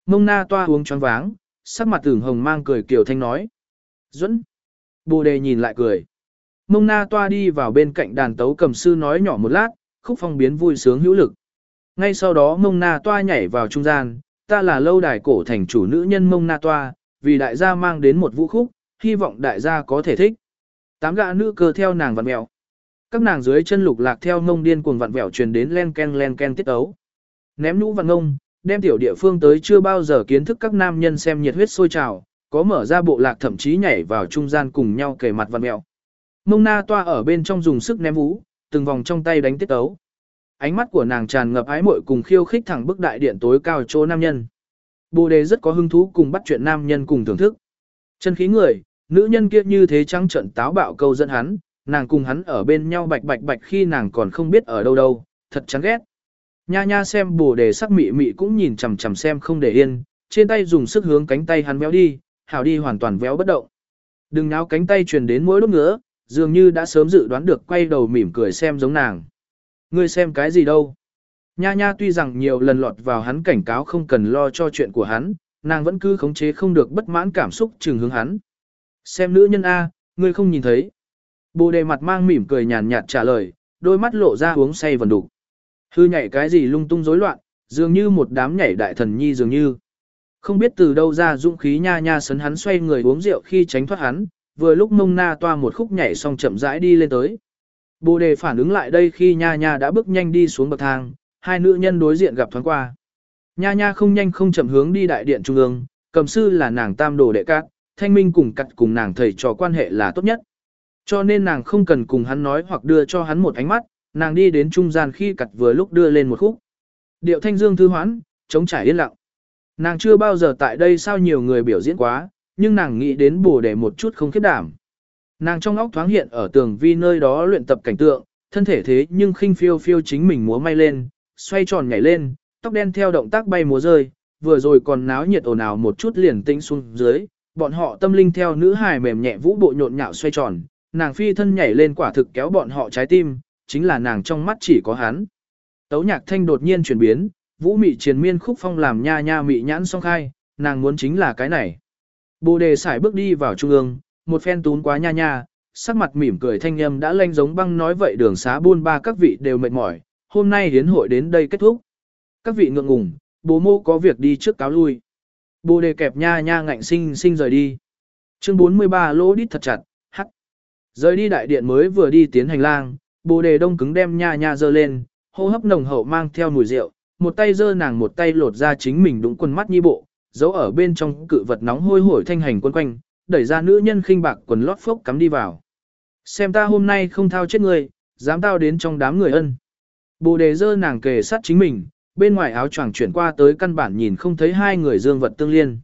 Mông na toa uống choáng váng, sắc mặt tưởng hồng mang cười kiểu thanh nói. Duẫn. Bồ đề nhìn lại cười. Mông na toa đi vào bên cạnh đàn tấu cầm sư nói nhỏ một lát, khúc phong biến vui sướng hữu lực. Ngay sau đó mông na toa nhảy vào trung gian, ta là lâu đài cổ thành chủ nữ nhân mông na toa, vì đại gia mang đến một vũ khúc, hy vọng đại gia có thể thích. Tám gã nữ cơ theo nàng vặn mẹo. Các nàng dưới chân lục lạc theo mông điên cuồng vặn vẹo truyền đến len ken len ken tiết ấu. Ném nhũ vặn ngông, đem tiểu địa phương tới chưa bao giờ kiến thức các nam nhân xem nhiệt huyết sôi trào, có mở ra bộ lạc thậm chí nhảy vào trung gian cùng nhau kề mặt vặn mèo. Mông na toa ở bên trong dùng sức ném vũ, từng vòng trong tay đánh tiết ấu. Ánh mắt của nàng tràn ngập ái muội cùng khiêu khích thẳng bức đại điện tối cao chỗ nam nhân. Bồ đề rất có hứng thú cùng bắt chuyện nam nhân cùng thưởng thức. Chân khí người, nữ nhân kia như thế trắng trận táo bạo câu dẫn hắn, nàng cùng hắn ở bên nhau bạch bạch bạch khi nàng còn không biết ở đâu đâu, thật chán ghét. Nha nha xem bồ đề sắc mị mị cũng nhìn chằm chằm xem không để yên, trên tay dùng sức hướng cánh tay hắn béo đi, hảo đi hoàn toàn véo bất động. Đừng náo cánh tay truyền đến mỗi lúc nữa, dường như đã sớm dự đoán được quay đầu mỉm cười xem giống nàng. Ngươi xem cái gì đâu? Nha nha tuy rằng nhiều lần lọt vào hắn cảnh cáo không cần lo cho chuyện của hắn, nàng vẫn cứ khống chế không được bất mãn cảm xúc trừng hướng hắn. Xem nữ nhân A, ngươi không nhìn thấy. Bồ đề mặt mang mỉm cười nhàn nhạt trả lời, đôi mắt lộ ra uống say vần đủ. Hư nhảy cái gì lung tung rối loạn, dường như một đám nhảy đại thần nhi dường như. Không biết từ đâu ra dũng khí nha nha sấn hắn xoay người uống rượu khi tránh thoát hắn, vừa lúc mông na toa một khúc nhảy xong chậm rãi đi lên tới. Bồ đề phản ứng lại đây khi nha nha đã bước nhanh đi xuống bậc thang, hai nữ nhân đối diện gặp thoáng qua. Nha nha không nhanh không chậm hướng đi đại điện trung ương, cầm sư là nàng tam đồ đệ cát, thanh minh cùng cặt cùng nàng thầy trò quan hệ là tốt nhất. Cho nên nàng không cần cùng hắn nói hoặc đưa cho hắn một ánh mắt, nàng đi đến trung gian khi cặt vừa lúc đưa lên một khúc. Điệu thanh dương thư hoãn, chống trải yên lặng. Nàng chưa bao giờ tại đây sao nhiều người biểu diễn quá, nhưng nàng nghĩ đến bổ để một chút không khiếp đảm. Nàng trong óc thoáng hiện ở tường vi nơi đó luyện tập cảnh tượng, thân thể thế nhưng khinh phiêu phiêu chính mình múa may lên, xoay tròn nhảy lên, tóc đen theo động tác bay múa rơi, vừa rồi còn náo nhiệt ồn ào một chút liền tĩnh xuống dưới, bọn họ tâm linh theo nữ hài mềm nhẹ vũ bộ nhộn nhạo xoay tròn, nàng phi thân nhảy lên quả thực kéo bọn họ trái tim, chính là nàng trong mắt chỉ có hắn. Tấu nhạc thanh đột nhiên chuyển biến, vũ mị triền miên khúc phong làm nha nha mị nhãn song khai, nàng muốn chính là cái này. Bồ đề xài bước đi vào trung ương, một phen tún quá nha nha, sắc mặt mỉm cười thanh âm đã lanh giống băng nói vậy đường xá buôn ba các vị đều mệt mỏi, hôm nay hiến hội đến đây kết thúc. Các vị ngượng ngùng, bố mô có việc đi trước cáo lui. Bồ đề kẹp nha nha ngạnh sinh sinh rời đi. Chương 43 lỗ đít thật chặt, hắc. Rời đi đại điện mới vừa đi tiến hành lang, bồ đề đông cứng đem nha nha dơ lên, hô hấp nồng hậu mang theo mùi rượu, một tay giơ nàng một tay lột ra chính mình đúng quần mắt nhi bộ, giấu ở bên trong cự vật nóng hôi hổi thanh hành quân quanh, đẩy ra nữ nhân khinh bạc quần lót phốc cắm đi vào. Xem ta hôm nay không thao chết người, dám tao đến trong đám người ân. Bồ đề dơ nàng kề sát chính mình, bên ngoài áo choàng chuyển qua tới căn bản nhìn không thấy hai người dương vật tương liên.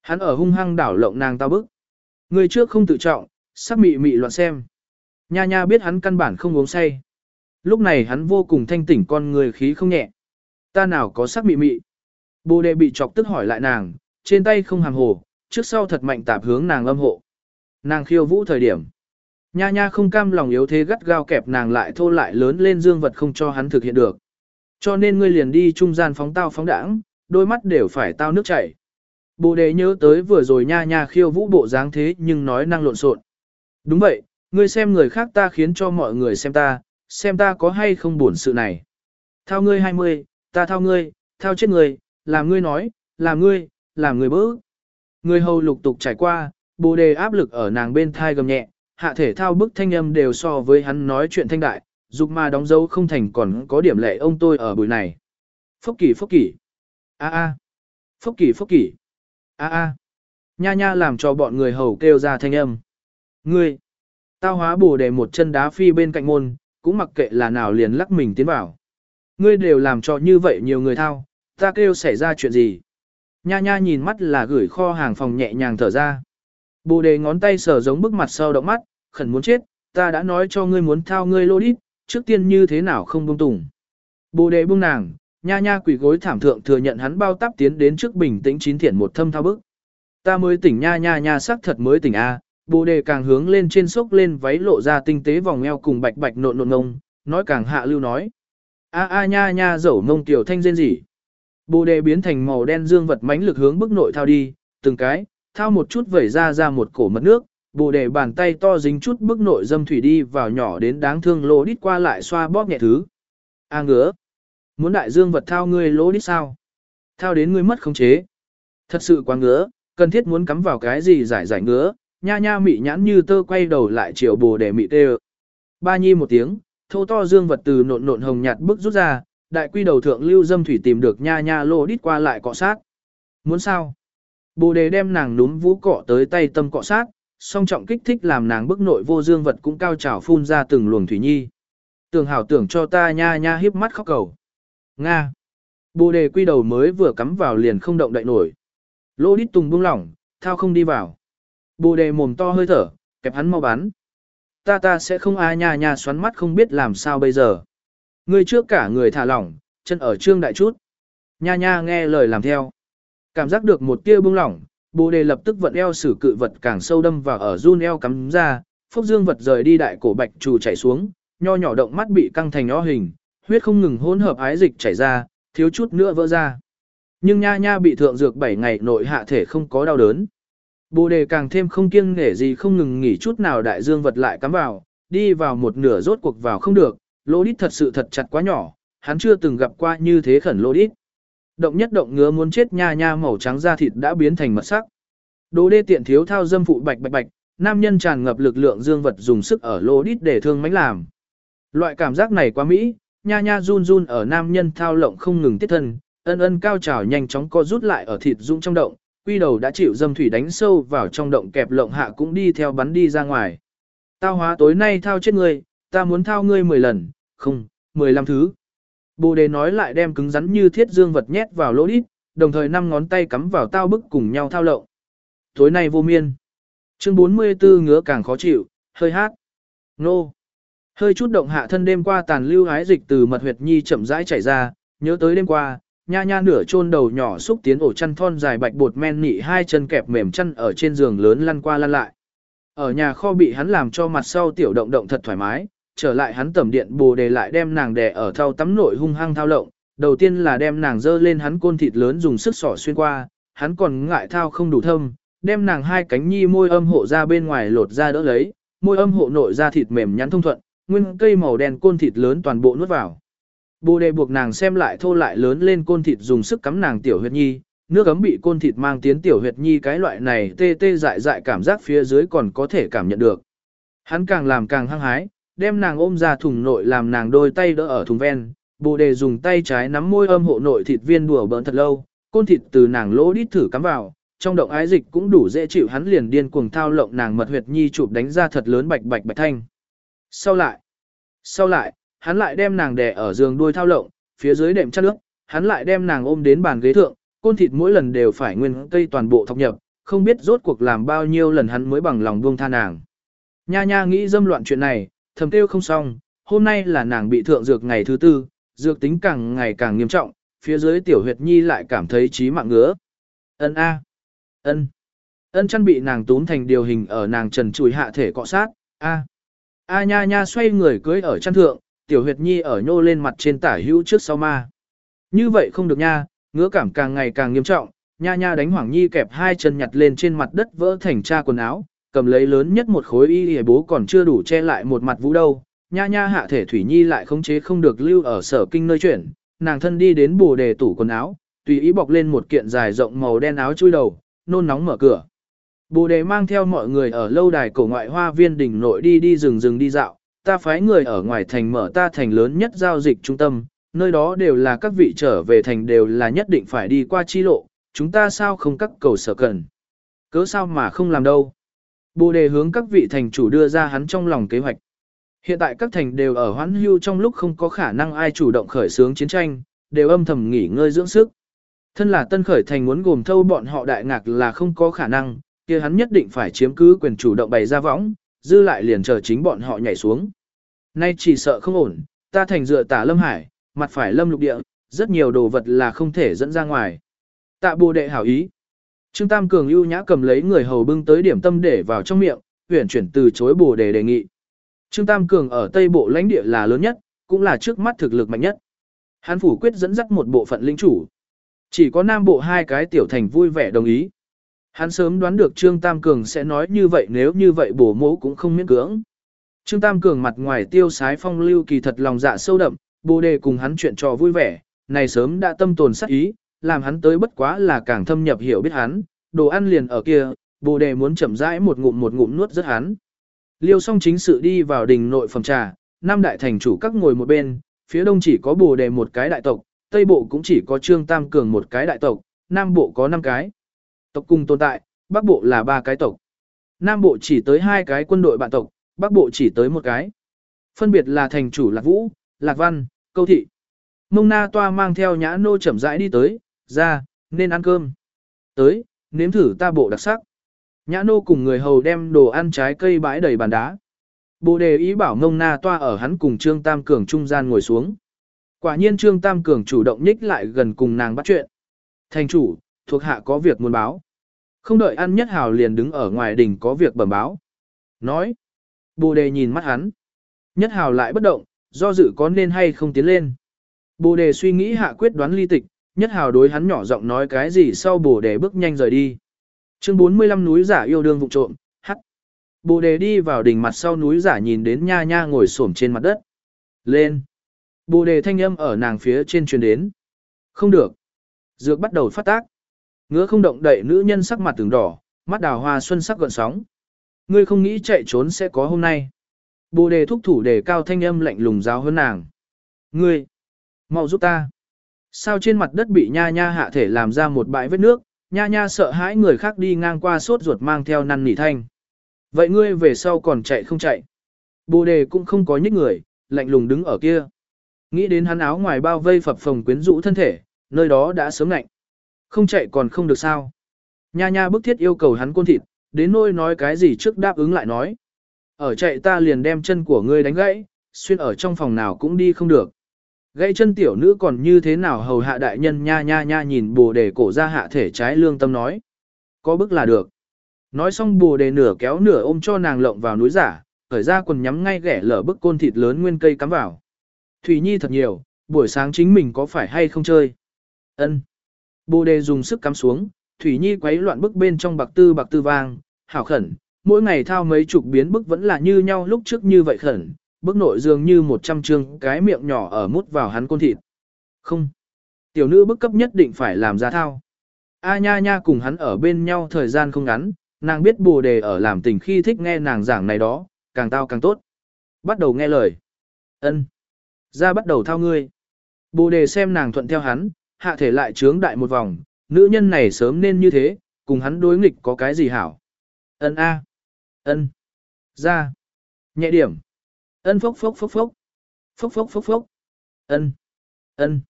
Hắn ở hung hăng đảo lộng nàng tao bức. Người trước không tự trọng, sắc mị mị loạn xem. Nha nha biết hắn căn bản không uống say. Lúc này hắn vô cùng thanh tỉnh con người khí không nhẹ. Ta nào có sắc mị mị. Bồ đề bị chọc tức hỏi lại nàng, trên tay không hàm hồ, trước sau thật mạnh tạp hướng nàng âm hộ. Nàng khiêu vũ thời điểm. Nha nha không cam lòng yếu thế gắt gao kẹp nàng lại thô lại lớn lên dương vật không cho hắn thực hiện được. Cho nên ngươi liền đi trung gian phóng tao phóng đãng, đôi mắt đều phải tao nước chảy. Bồ đề nhớ tới vừa rồi nha nha khiêu vũ bộ dáng thế nhưng nói năng lộn xộn. Đúng vậy, ngươi xem người khác ta khiến cho mọi người xem ta, xem ta có hay không buồn sự này. Thao ngươi 20, ta thao ngươi, thao chết ngươi, làm ngươi nói, làm ngươi, làm ngươi bỡ. Người hầu lục tục trải qua, bồ đề áp lực ở nàng bên thai gầm nhẹ, hạ thể thao bức thanh âm đều so với hắn nói chuyện thanh đại, dục mà đóng dấu không thành còn có điểm lệ ông tôi ở buổi này. Phốc kỷ phốc kỷ. a a Phốc kỷ phốc kỷ. a a Nha nha làm cho bọn người hầu kêu ra thanh âm. Ngươi. Tao hóa bồ đề một chân đá phi bên cạnh môn, cũng mặc kệ là nào liền lắc mình tiến vào. Ngươi đều làm cho như vậy nhiều người thao, ta kêu xảy ra chuyện gì. Nha nha nhìn mắt là gửi kho hàng phòng nhẹ nhàng thở ra. Bồ đề ngón tay sờ giống bức mặt sau động mắt, khẩn muốn chết, ta đã nói cho ngươi muốn thao ngươi lô đít, trước tiên như thế nào không buông tùng. Bồ đề buông nàng, nha nha quỷ gối thảm thượng thừa nhận hắn bao táp tiến đến trước bình tĩnh chín thiện một thâm thao bức. Ta mới tỉnh nha nha nha sắc thật mới tỉnh a. Bồ đề càng hướng lên trên sốc lên váy lộ ra tinh tế vòng eo cùng bạch bạch nộn nộn ngông, nói càng hạ lưu nói. A a nha nha dẫu mông tiểu thanh rên rỉ. Bồ đề biến thành màu đen dương vật mãnh lực hướng bức nội thao đi, từng cái, thao một chút vẩy ra ra một cổ mật nước, bồ đề bàn tay to dính chút bức nội dâm thủy đi vào nhỏ đến đáng thương lỗ đít qua lại xoa bóp nhẹ thứ. A ngứa. Muốn đại dương vật thao ngươi lỗ đít sao? Thao đến ngươi mất khống chế. Thật sự quá ngứa, cần thiết muốn cắm vào cái gì giải giải ngứa, nha nha mị nhãn như tơ quay đầu lại chiều bồ đề mị tê Ba nhi một tiếng, thô to dương vật từ nộn nộn hồng nhạt bức rút ra, đại quy đầu thượng lưu dâm thủy tìm được nha nha lô đít qua lại cọ sát. Muốn sao? Bồ đề đem nàng núm vũ cọ tới tay tâm cọ sát, song trọng kích thích làm nàng bức nội vô dương vật cũng cao trào phun ra từng luồng thủy nhi. Tưởng hảo tưởng cho ta nha nha hiếp mắt khóc cầu. Nga. Bồ đề quy đầu mới vừa cắm vào liền không động đậy nổi. Lô đít tùng buông lỏng, thao không đi vào. Bồ đề mồm to hơi thở, kẹp hắn mau bán Ta ta sẽ không a nha nha xoắn mắt không biết làm sao bây giờ. Ngươi trước cả người thả lỏng, chân ở trương đại chút. Nha nha nghe lời làm theo. Cảm giác được một tia bưng lỏng, bồ đề lập tức vận eo sử cự vật càng sâu đâm vào ở run eo cắm ra, phốc dương vật rời đi đại cổ bạch trù chảy xuống, nho nhỏ động mắt bị căng thành nho hình, huyết không ngừng hỗn hợp ái dịch chảy ra, thiếu chút nữa vỡ ra. Nhưng nha nha bị thượng dược 7 ngày nội hạ thể không có đau đớn. Bồ đề càng thêm không kiêng nể gì không ngừng nghỉ chút nào đại dương vật lại cắm vào, đi vào một nửa rốt cuộc vào không được, lỗ đít thật sự thật chặt quá nhỏ, hắn chưa từng gặp qua như thế khẩn lỗ đít. Động nhất động ngứa muốn chết nha nha màu trắng da thịt đã biến thành mật sắc. Đồ đê tiện thiếu thao dâm phụ bạch bạch bạch, nam nhân tràn ngập lực lượng dương vật dùng sức ở lỗ đít để thương mánh làm. Loại cảm giác này quá mỹ, nha nha run run ở nam nhân thao lộng không ngừng tiết thân, ân ân cao trào nhanh chóng co rút lại ở thịt dũng trong động, quy đầu đã chịu dâm thủy đánh sâu vào trong động kẹp lộng hạ cũng đi theo bắn đi ra ngoài. Tao hóa tối nay thao chết ngươi, ta muốn thao ngươi 10 lần, không, 15 thứ. Bồ đề nói lại đem cứng rắn như thiết dương vật nhét vào lỗ đít, đồng thời năm ngón tay cắm vào tao bức cùng nhau thao lộng. Tối nay vô miên. Chương 44 ngứa càng khó chịu, hơi hát. Nô. Hơi chút động hạ thân đêm qua tàn lưu hái dịch từ mật huyệt nhi chậm rãi chảy ra, nhớ tới đêm qua, nha nha nửa chôn đầu nhỏ xúc tiến ổ chăn thon dài bạch bột men nị hai chân kẹp mềm chân ở trên giường lớn lăn qua lăn lại. Ở nhà kho bị hắn làm cho mặt sau tiểu động động thật thoải mái, trở lại hắn tẩm điện bồ đề lại đem nàng đè ở thau tắm nội hung hăng thao lộng, đầu tiên là đem nàng dơ lên hắn côn thịt lớn dùng sức sỏ xuyên qua, hắn còn ngại thao không đủ thâm, đem nàng hai cánh nhi môi âm hộ ra bên ngoài lột ra đỡ lấy, môi âm hộ nội ra thịt mềm nhắn thông thuận, nguyên cây màu đen côn thịt lớn toàn bộ nuốt vào. Bồ đề buộc nàng xem lại thô lại lớn lên côn thịt dùng sức cắm nàng tiểu huyệt nhi, nước ấm bị côn thịt mang tiến tiểu huyệt nhi cái loại này tê tê dại dại cảm giác phía dưới còn có thể cảm nhận được. Hắn càng làm càng hăng hái, đem nàng ôm ra thùng nội làm nàng đôi tay đỡ ở thùng ven, bồ đề dùng tay trái nắm môi âm hộ nội thịt viên đùa bỡn thật lâu, côn thịt từ nàng lỗ đít thử cắm vào, trong động ái dịch cũng đủ dễ chịu hắn liền điên cuồng thao lộng nàng mật huyệt nhi chụp đánh ra thật lớn bạch bạch bạch thanh. Sau lại, sau lại, hắn lại đem nàng đè ở giường đuôi thao lộng, phía dưới đệm chăn nước, hắn lại đem nàng ôm đến bàn ghế thượng, côn thịt mỗi lần đều phải nguyên cây toàn bộ thọc nhập, không biết rốt cuộc làm bao nhiêu lần hắn mới bằng lòng buông tha nàng. Nha nha nghĩ dâm loạn chuyện này, thầm tiêu không xong, hôm nay là nàng bị thượng dược ngày thứ tư, dược tính càng ngày càng nghiêm trọng, phía dưới tiểu huyệt nhi lại cảm thấy trí mạng ngứa. Ân a, ân, ân chăn bị nàng tốn thành điều hình ở nàng trần chùi hạ thể cọ sát, a, a nha nha xoay người cưới ở chăn thượng, tiểu huyệt nhi ở nhô lên mặt trên tả hữu trước sau ma. Như vậy không được nha, ngứa cảm càng ngày càng nghiêm trọng, nha nha đánh Hoàng Nhi kẹp hai chân nhặt lên trên mặt đất vỡ thành cha quần áo, cầm lấy lớn nhất một khối y hề bố còn chưa đủ che lại một mặt vũ đâu. Nha nha hạ thể Thủy Nhi lại khống chế không được lưu ở sở kinh nơi chuyển, nàng thân đi đến bồ đề tủ quần áo, tùy ý bọc lên một kiện dài rộng màu đen áo chui đầu, nôn nóng mở cửa. Bồ đề mang theo mọi người ở lâu đài cổ ngoại hoa viên đỉnh nội đi đi rừng rừng đi dạo, ta phái người ở ngoài thành mở ta thành lớn nhất giao dịch trung tâm, nơi đó đều là các vị trở về thành đều là nhất định phải đi qua chi lộ, chúng ta sao không các cầu sở cần. Cớ sao mà không làm đâu. Bồ đề hướng các vị thành chủ đưa ra hắn trong lòng kế hoạch. Hiện tại các thành đều ở hoãn hưu trong lúc không có khả năng ai chủ động khởi xướng chiến tranh, đều âm thầm nghỉ ngơi dưỡng sức. Thân là tân khởi thành muốn gồm thâu bọn họ đại ngạc là không có khả năng, kia hắn nhất định phải chiếm cứ quyền chủ động bày ra võng, dư lại liền chờ chính bọn họ nhảy xuống. Nay chỉ sợ không ổn, ta thành dựa tả lâm hải, mặt phải lâm lục địa, rất nhiều đồ vật là không thể dẫn ra ngoài. Tạ bồ đệ hảo ý. Trương Tam Cường ưu nhã cầm lấy người hầu bưng tới điểm tâm để vào trong miệng, huyển chuyển từ chối bồ đề đề nghị. Trương Tam Cường ở Tây Bộ lãnh địa là lớn nhất, cũng là trước mắt thực lực mạnh nhất. Hán phủ quyết dẫn dắt một bộ phận linh chủ. Chỉ có Nam Bộ hai cái tiểu thành vui vẻ đồng ý. Hắn sớm đoán được Trương Tam Cường sẽ nói như vậy nếu như vậy bổ mẫu cũng không miễn cưỡng. Trương Tam Cường mặt ngoài tiêu sái phong lưu kỳ thật lòng dạ sâu đậm, bồ đề cùng hắn chuyện trò vui vẻ, này sớm đã tâm tồn sắc ý, làm hắn tới bất quá là càng thâm nhập hiểu biết hắn, đồ ăn liền ở kia, bồ đề muốn chậm rãi một ngụm một ngụm nuốt rất hắn. Liêu song chính sự đi vào đình nội phòng trà, năm đại thành chủ các ngồi một bên, phía đông chỉ có bồ đề một cái đại tộc, tây bộ cũng chỉ có trương tam cường một cái đại tộc, nam bộ có năm cái. Tộc cùng tồn tại, bắc bộ là ba cái tộc. Nam bộ chỉ tới hai cái quân đội bạn tộc, bắc bộ chỉ tới một cái. Phân biệt là thành chủ Lạc Vũ, Lạc Văn, Câu Thị. Mông Na Toa mang theo nhã nô chậm rãi đi tới, ra, nên ăn cơm. Tới, nếm thử ta bộ đặc sắc. Nhã nô cùng người hầu đem đồ ăn trái cây bãi đầy bàn đá. Bồ đề ý bảo Mông Na Toa ở hắn cùng Trương Tam Cường trung gian ngồi xuống. Quả nhiên Trương Tam Cường chủ động nhích lại gần cùng nàng bắt chuyện. Thành chủ, thuộc hạ có việc muốn báo. Không đợi ăn nhất hào liền đứng ở ngoài đỉnh có việc bẩm báo. Nói. Bồ đề nhìn mắt hắn. Nhất hào lại bất động, do dự có nên hay không tiến lên. Bồ đề suy nghĩ hạ quyết đoán ly tịch, nhất hào đối hắn nhỏ giọng nói cái gì sau bồ đề bước nhanh rời đi. Chương 45 núi giả yêu đương vụ trộm, hắt. Bồ đề đi vào đỉnh mặt sau núi giả nhìn đến nha nha ngồi xổm trên mặt đất. Lên. Bồ đề thanh âm ở nàng phía trên truyền đến. Không được. Dược bắt đầu phát tác. Ngứa không động đậy nữ nhân sắc mặt từng đỏ, mắt đào hoa xuân sắc gợn sóng. Ngươi không nghĩ chạy trốn sẽ có hôm nay. Bồ đề thúc thủ đề cao thanh âm lạnh lùng giáo hơn nàng. Ngươi, mau giúp ta. Sao trên mặt đất bị nha nha hạ thể làm ra một bãi vết nước, nha nha sợ hãi người khác đi ngang qua sốt ruột mang theo năn nỉ thanh. Vậy ngươi về sau còn chạy không chạy? Bồ đề cũng không có nhích người, lạnh lùng đứng ở kia. Nghĩ đến hắn áo ngoài bao vây phập phồng quyến rũ thân thể, nơi đó đã sớm lạnh. Không chạy còn không được sao. Nha nha bức thiết yêu cầu hắn côn thịt, đến nôi nói cái gì trước đáp ứng lại nói. Ở chạy ta liền đem chân của ngươi đánh gãy, xuyên ở trong phòng nào cũng đi không được. Gãy chân tiểu nữ còn như thế nào hầu hạ đại nhân nha nha nha nhìn bồ đề cổ ra hạ thể trái lương tâm nói. Có bức là được. Nói xong bồ đề nửa kéo nửa ôm cho nàng lộng vào núi giả, khởi ra quần nhắm ngay ghẻ lở bức côn thịt lớn nguyên cây cắm vào. Thủy nhi thật nhiều, buổi sáng chính mình có phải hay không chơi. Ân. Bồ đề dùng sức cắm xuống, Thủy Nhi quấy loạn bức bên trong bạc tư bạc tư vang, hảo khẩn, mỗi ngày thao mấy chục biến bức vẫn là như nhau lúc trước như vậy khẩn, bức nội dường như một trăm chương cái miệng nhỏ ở mút vào hắn côn thịt. Không. Tiểu nữ bức cấp nhất định phải làm ra thao. A nha nha cùng hắn ở bên nhau thời gian không ngắn, nàng biết bồ đề ở làm tình khi thích nghe nàng giảng này đó, càng tao càng tốt. Bắt đầu nghe lời. ân Ra bắt đầu thao ngươi. Bồ đề xem nàng thuận theo hắn, hạ thể lại trướng đại một vòng, nữ nhân này sớm nên như thế, cùng hắn đối nghịch có cái gì hảo. Ân A. Ân. Ra. Nhẹ điểm. Ân phốc phốc phốc phốc. Phốc phốc phốc phốc. Ân. Ân.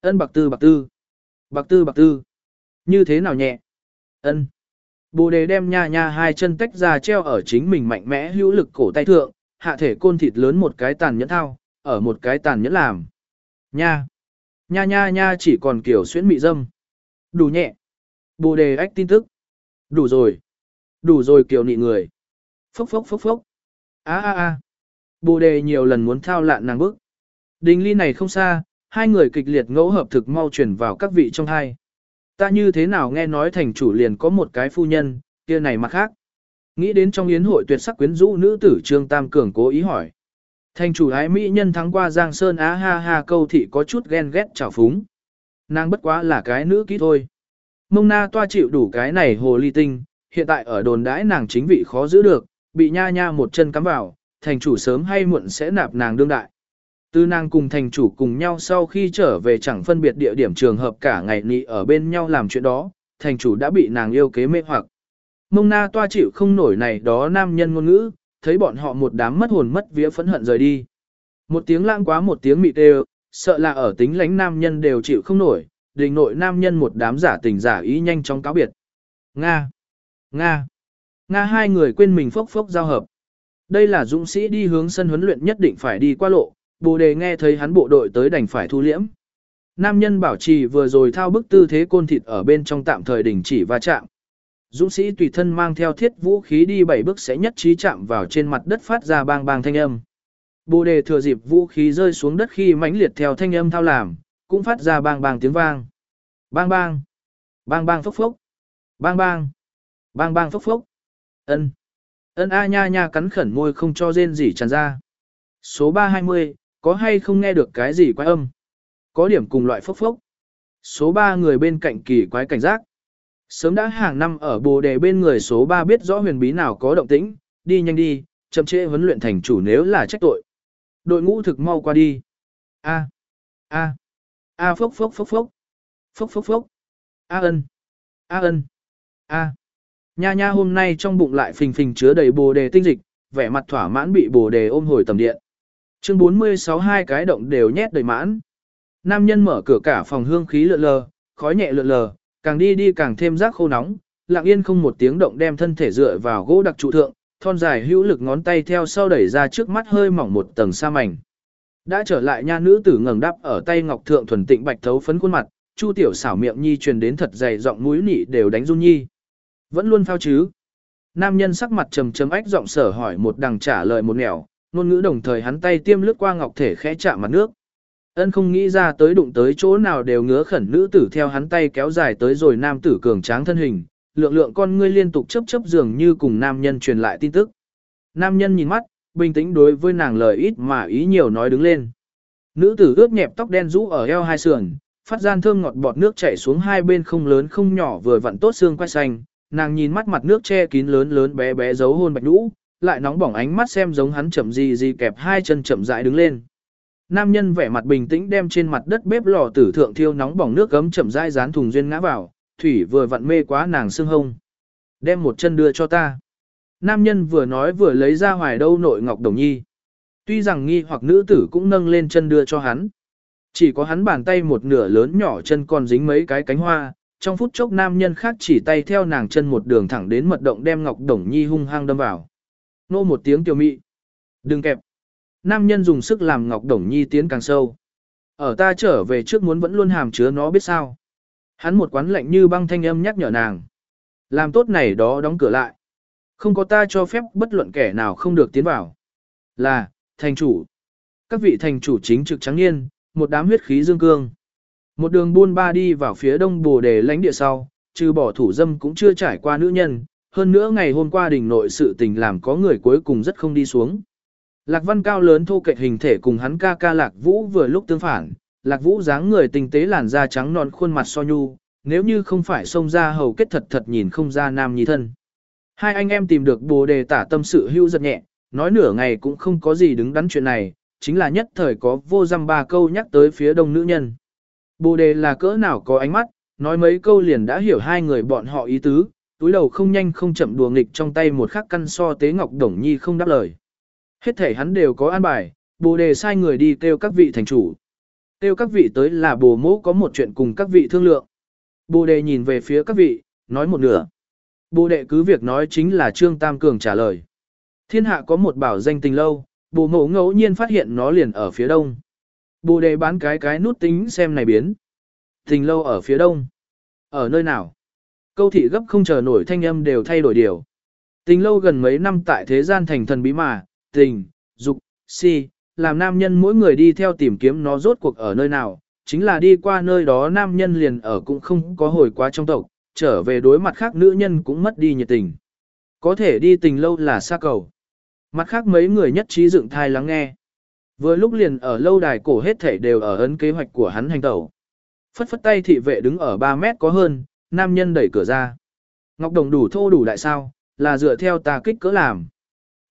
Ân bạc tư bạc tư. Bạc tư bạc tư. Như thế nào nhẹ? Ân. Bồ đề đem nha nha hai chân tách ra treo ở chính mình mạnh mẽ hữu lực cổ tay thượng, hạ thể côn thịt lớn một cái tàn nhẫn thao, ở một cái tàn nhẫn làm. Nha. Nha nha nha chỉ còn kiểu xuyễn mị dâm. Đủ nhẹ. Bồ đề ách tin tức. Đủ rồi. Đủ rồi kiểu nị người. Phốc phốc phốc phốc. Á á á. Bồ đề nhiều lần muốn thao lạn nàng bức. Đình ly này không xa, hai người kịch liệt ngẫu hợp thực mau chuyển vào các vị trong hai. Ta như thế nào nghe nói thành chủ liền có một cái phu nhân, kia này mặt khác. Nghĩ đến trong yến hội tuyệt sắc quyến rũ nữ tử Trương Tam Cường cố ý hỏi. Thành chủ ái mỹ nhân thắng qua Giang Sơn á ha ha câu thị có chút ghen ghét trào phúng. Nàng bất quá là cái nữ kỹ thôi. Mông na toa chịu đủ cái này hồ ly tinh, hiện tại ở đồn đãi nàng chính vị khó giữ được, bị nha nha một chân cắm vào, thành chủ sớm hay muộn sẽ nạp nàng đương đại. Tư nàng cùng thành chủ cùng nhau sau khi trở về chẳng phân biệt địa điểm trường hợp cả ngày nị ở bên nhau làm chuyện đó, thành chủ đã bị nàng yêu kế mê hoặc. Mông na toa chịu không nổi này đó nam nhân ngôn ngữ, thấy bọn họ một đám mất hồn mất vía phẫn hận rời đi. Một tiếng lãng quá một tiếng mị đều, sợ là ở tính lánh nam nhân đều chịu không nổi, đình nội nam nhân một đám giả tình giả ý nhanh chóng cáo biệt. Nga! Nga! Nga hai người quên mình phốc phốc giao hợp. Đây là dũng sĩ đi hướng sân huấn luyện nhất định phải đi qua lộ, bồ đề nghe thấy hắn bộ đội tới đành phải thu liễm. Nam nhân bảo trì vừa rồi thao bức tư thế côn thịt ở bên trong tạm thời đình chỉ va chạm. Dũng sĩ tùy thân mang theo thiết vũ khí đi bảy bước sẽ nhất trí chạm vào trên mặt đất phát ra bang bang thanh âm. Bồ đề thừa dịp vũ khí rơi xuống đất khi mãnh liệt theo thanh âm thao làm, cũng phát ra bang bang tiếng vang. Bang bang, bang bang phốc phốc, bang bang, bang bang phốc phốc. Ân, ân a nha nha cắn khẩn môi không cho rên gì tràn ra. Số 320, có hay không nghe được cái gì quái âm? Có điểm cùng loại phốc phốc. Số 3 người bên cạnh kỳ quái cảnh giác. Sớm đã hàng năm ở bồ đề bên người số 3 biết rõ huyền bí nào có động tĩnh, đi nhanh đi, chậm trễ huấn luyện thành chủ nếu là trách tội. Đội ngũ thực mau qua đi. A. A. A phốc phốc phốc phốc. Phốc phốc phốc. A ân. A ân. A. Nha nha hôm nay trong bụng lại phình phình chứa đầy bồ đề tinh dịch, vẻ mặt thỏa mãn bị bồ đề ôm hồi tầm điện. Chương 46 hai cái động đều nhét đầy mãn. Nam nhân mở cửa cả phòng hương khí lượn lờ, khói nhẹ lượn lờ, càng đi đi càng thêm rác khô nóng, lặng yên không một tiếng động đem thân thể dựa vào gỗ đặc trụ thượng, thon dài hữu lực ngón tay theo sau đẩy ra trước mắt hơi mỏng một tầng sa mảnh. Đã trở lại nha nữ tử ngẩng đắp ở tay ngọc thượng thuần tịnh bạch thấu phấn khuôn mặt, Chu tiểu xảo miệng nhi truyền đến thật dày giọng mũi nị đều đánh run nhi. Vẫn luôn phao chứ? Nam nhân sắc mặt trầm trầm ách giọng sở hỏi một đằng trả lời một nẻo, ngôn ngữ đồng thời hắn tay tiêm lướt qua ngọc thể khẽ chạm mặt nước. Ân không nghĩ ra tới đụng tới chỗ nào đều ngứa khẩn nữ tử theo hắn tay kéo dài tới rồi nam tử cường tráng thân hình, lượng lượng con ngươi liên tục chấp chấp dường như cùng nam nhân truyền lại tin tức. Nam nhân nhìn mắt, bình tĩnh đối với nàng lời ít mà ý nhiều nói đứng lên. Nữ tử ướt nhẹp tóc đen rũ ở eo hai sườn, phát gian thơm ngọt bọt nước chảy xuống hai bên không lớn không nhỏ vừa vặn tốt xương quay xanh, nàng nhìn mắt mặt nước che kín lớn lớn bé bé giấu hôn bạch nhũ, lại nóng bỏng ánh mắt xem giống hắn chậm gì gì kẹp hai chân chậm rãi đứng lên. Nam nhân vẻ mặt bình tĩnh đem trên mặt đất bếp lò tử thượng thiêu nóng bỏng nước gấm chậm rãi dán thùng duyên ngã vào, thủy vừa vặn mê quá nàng xương hông. Đem một chân đưa cho ta. Nam nhân vừa nói vừa lấy ra hoài đâu nội ngọc đồng nhi. Tuy rằng nghi hoặc nữ tử cũng nâng lên chân đưa cho hắn. Chỉ có hắn bàn tay một nửa lớn nhỏ chân còn dính mấy cái cánh hoa, trong phút chốc nam nhân khác chỉ tay theo nàng chân một đường thẳng đến mật động đem ngọc đồng nhi hung hăng đâm vào. Nô một tiếng tiểu mị. Đừng kẹp. Nam nhân dùng sức làm ngọc đồng nhi tiến càng sâu. Ở ta trở về trước muốn vẫn luôn hàm chứa nó biết sao. Hắn một quán lạnh như băng thanh âm nhắc nhở nàng. Làm tốt này đó đóng cửa lại. Không có ta cho phép bất luận kẻ nào không được tiến vào. Là, thành chủ. Các vị thành chủ chính trực trắng niên, một đám huyết khí dương cương. Một đường buôn ba đi vào phía đông bồ đề lãnh địa sau, trừ bỏ thủ dâm cũng chưa trải qua nữ nhân, hơn nữa ngày hôm qua đình nội sự tình làm có người cuối cùng rất không đi xuống. Lạc văn cao lớn thô kệch hình thể cùng hắn ca ca lạc vũ vừa lúc tương phản, lạc vũ dáng người tinh tế làn da trắng non khuôn mặt so nhu, nếu như không phải xông ra hầu kết thật thật nhìn không ra nam nhi thân. Hai anh em tìm được bồ đề tả tâm sự hưu giật nhẹ, nói nửa ngày cũng không có gì đứng đắn chuyện này, chính là nhất thời có vô dăm ba câu nhắc tới phía đông nữ nhân. Bồ đề là cỡ nào có ánh mắt, nói mấy câu liền đã hiểu hai người bọn họ ý tứ, túi đầu không nhanh không chậm đùa nghịch trong tay một khắc căn so tế ngọc đồng nhi không đáp lời. Hết thể hắn đều có an bài, bồ đề sai người đi kêu các vị thành chủ. Kêu các vị tới là bồ mẫu có một chuyện cùng các vị thương lượng. Bồ đề nhìn về phía các vị, nói một nửa. Bồ đệ cứ việc nói chính là Trương Tam Cường trả lời. Thiên hạ có một bảo danh tình lâu, bồ mẫu ngẫu nhiên phát hiện nó liền ở phía đông. Bồ đề bán cái cái nút tính xem này biến. Tình lâu ở phía đông. Ở nơi nào? Câu thị gấp không chờ nổi thanh âm đều thay đổi điều. Tình lâu gần mấy năm tại thế gian thành thần bí mà, tình, dục, si, làm nam nhân mỗi người đi theo tìm kiếm nó rốt cuộc ở nơi nào, chính là đi qua nơi đó nam nhân liền ở cũng không có hồi quá trong tộc, trở về đối mặt khác nữ nhân cũng mất đi nhiệt tình. Có thể đi tình lâu là xa cầu. Mặt khác mấy người nhất trí dựng thai lắng nghe. Vừa lúc liền ở lâu đài cổ hết thể đều ở ấn kế hoạch của hắn hành tẩu. Phất phất tay thị vệ đứng ở 3 mét có hơn, nam nhân đẩy cửa ra. Ngọc Đồng đủ thô đủ đại sao, là dựa theo ta kích cỡ làm.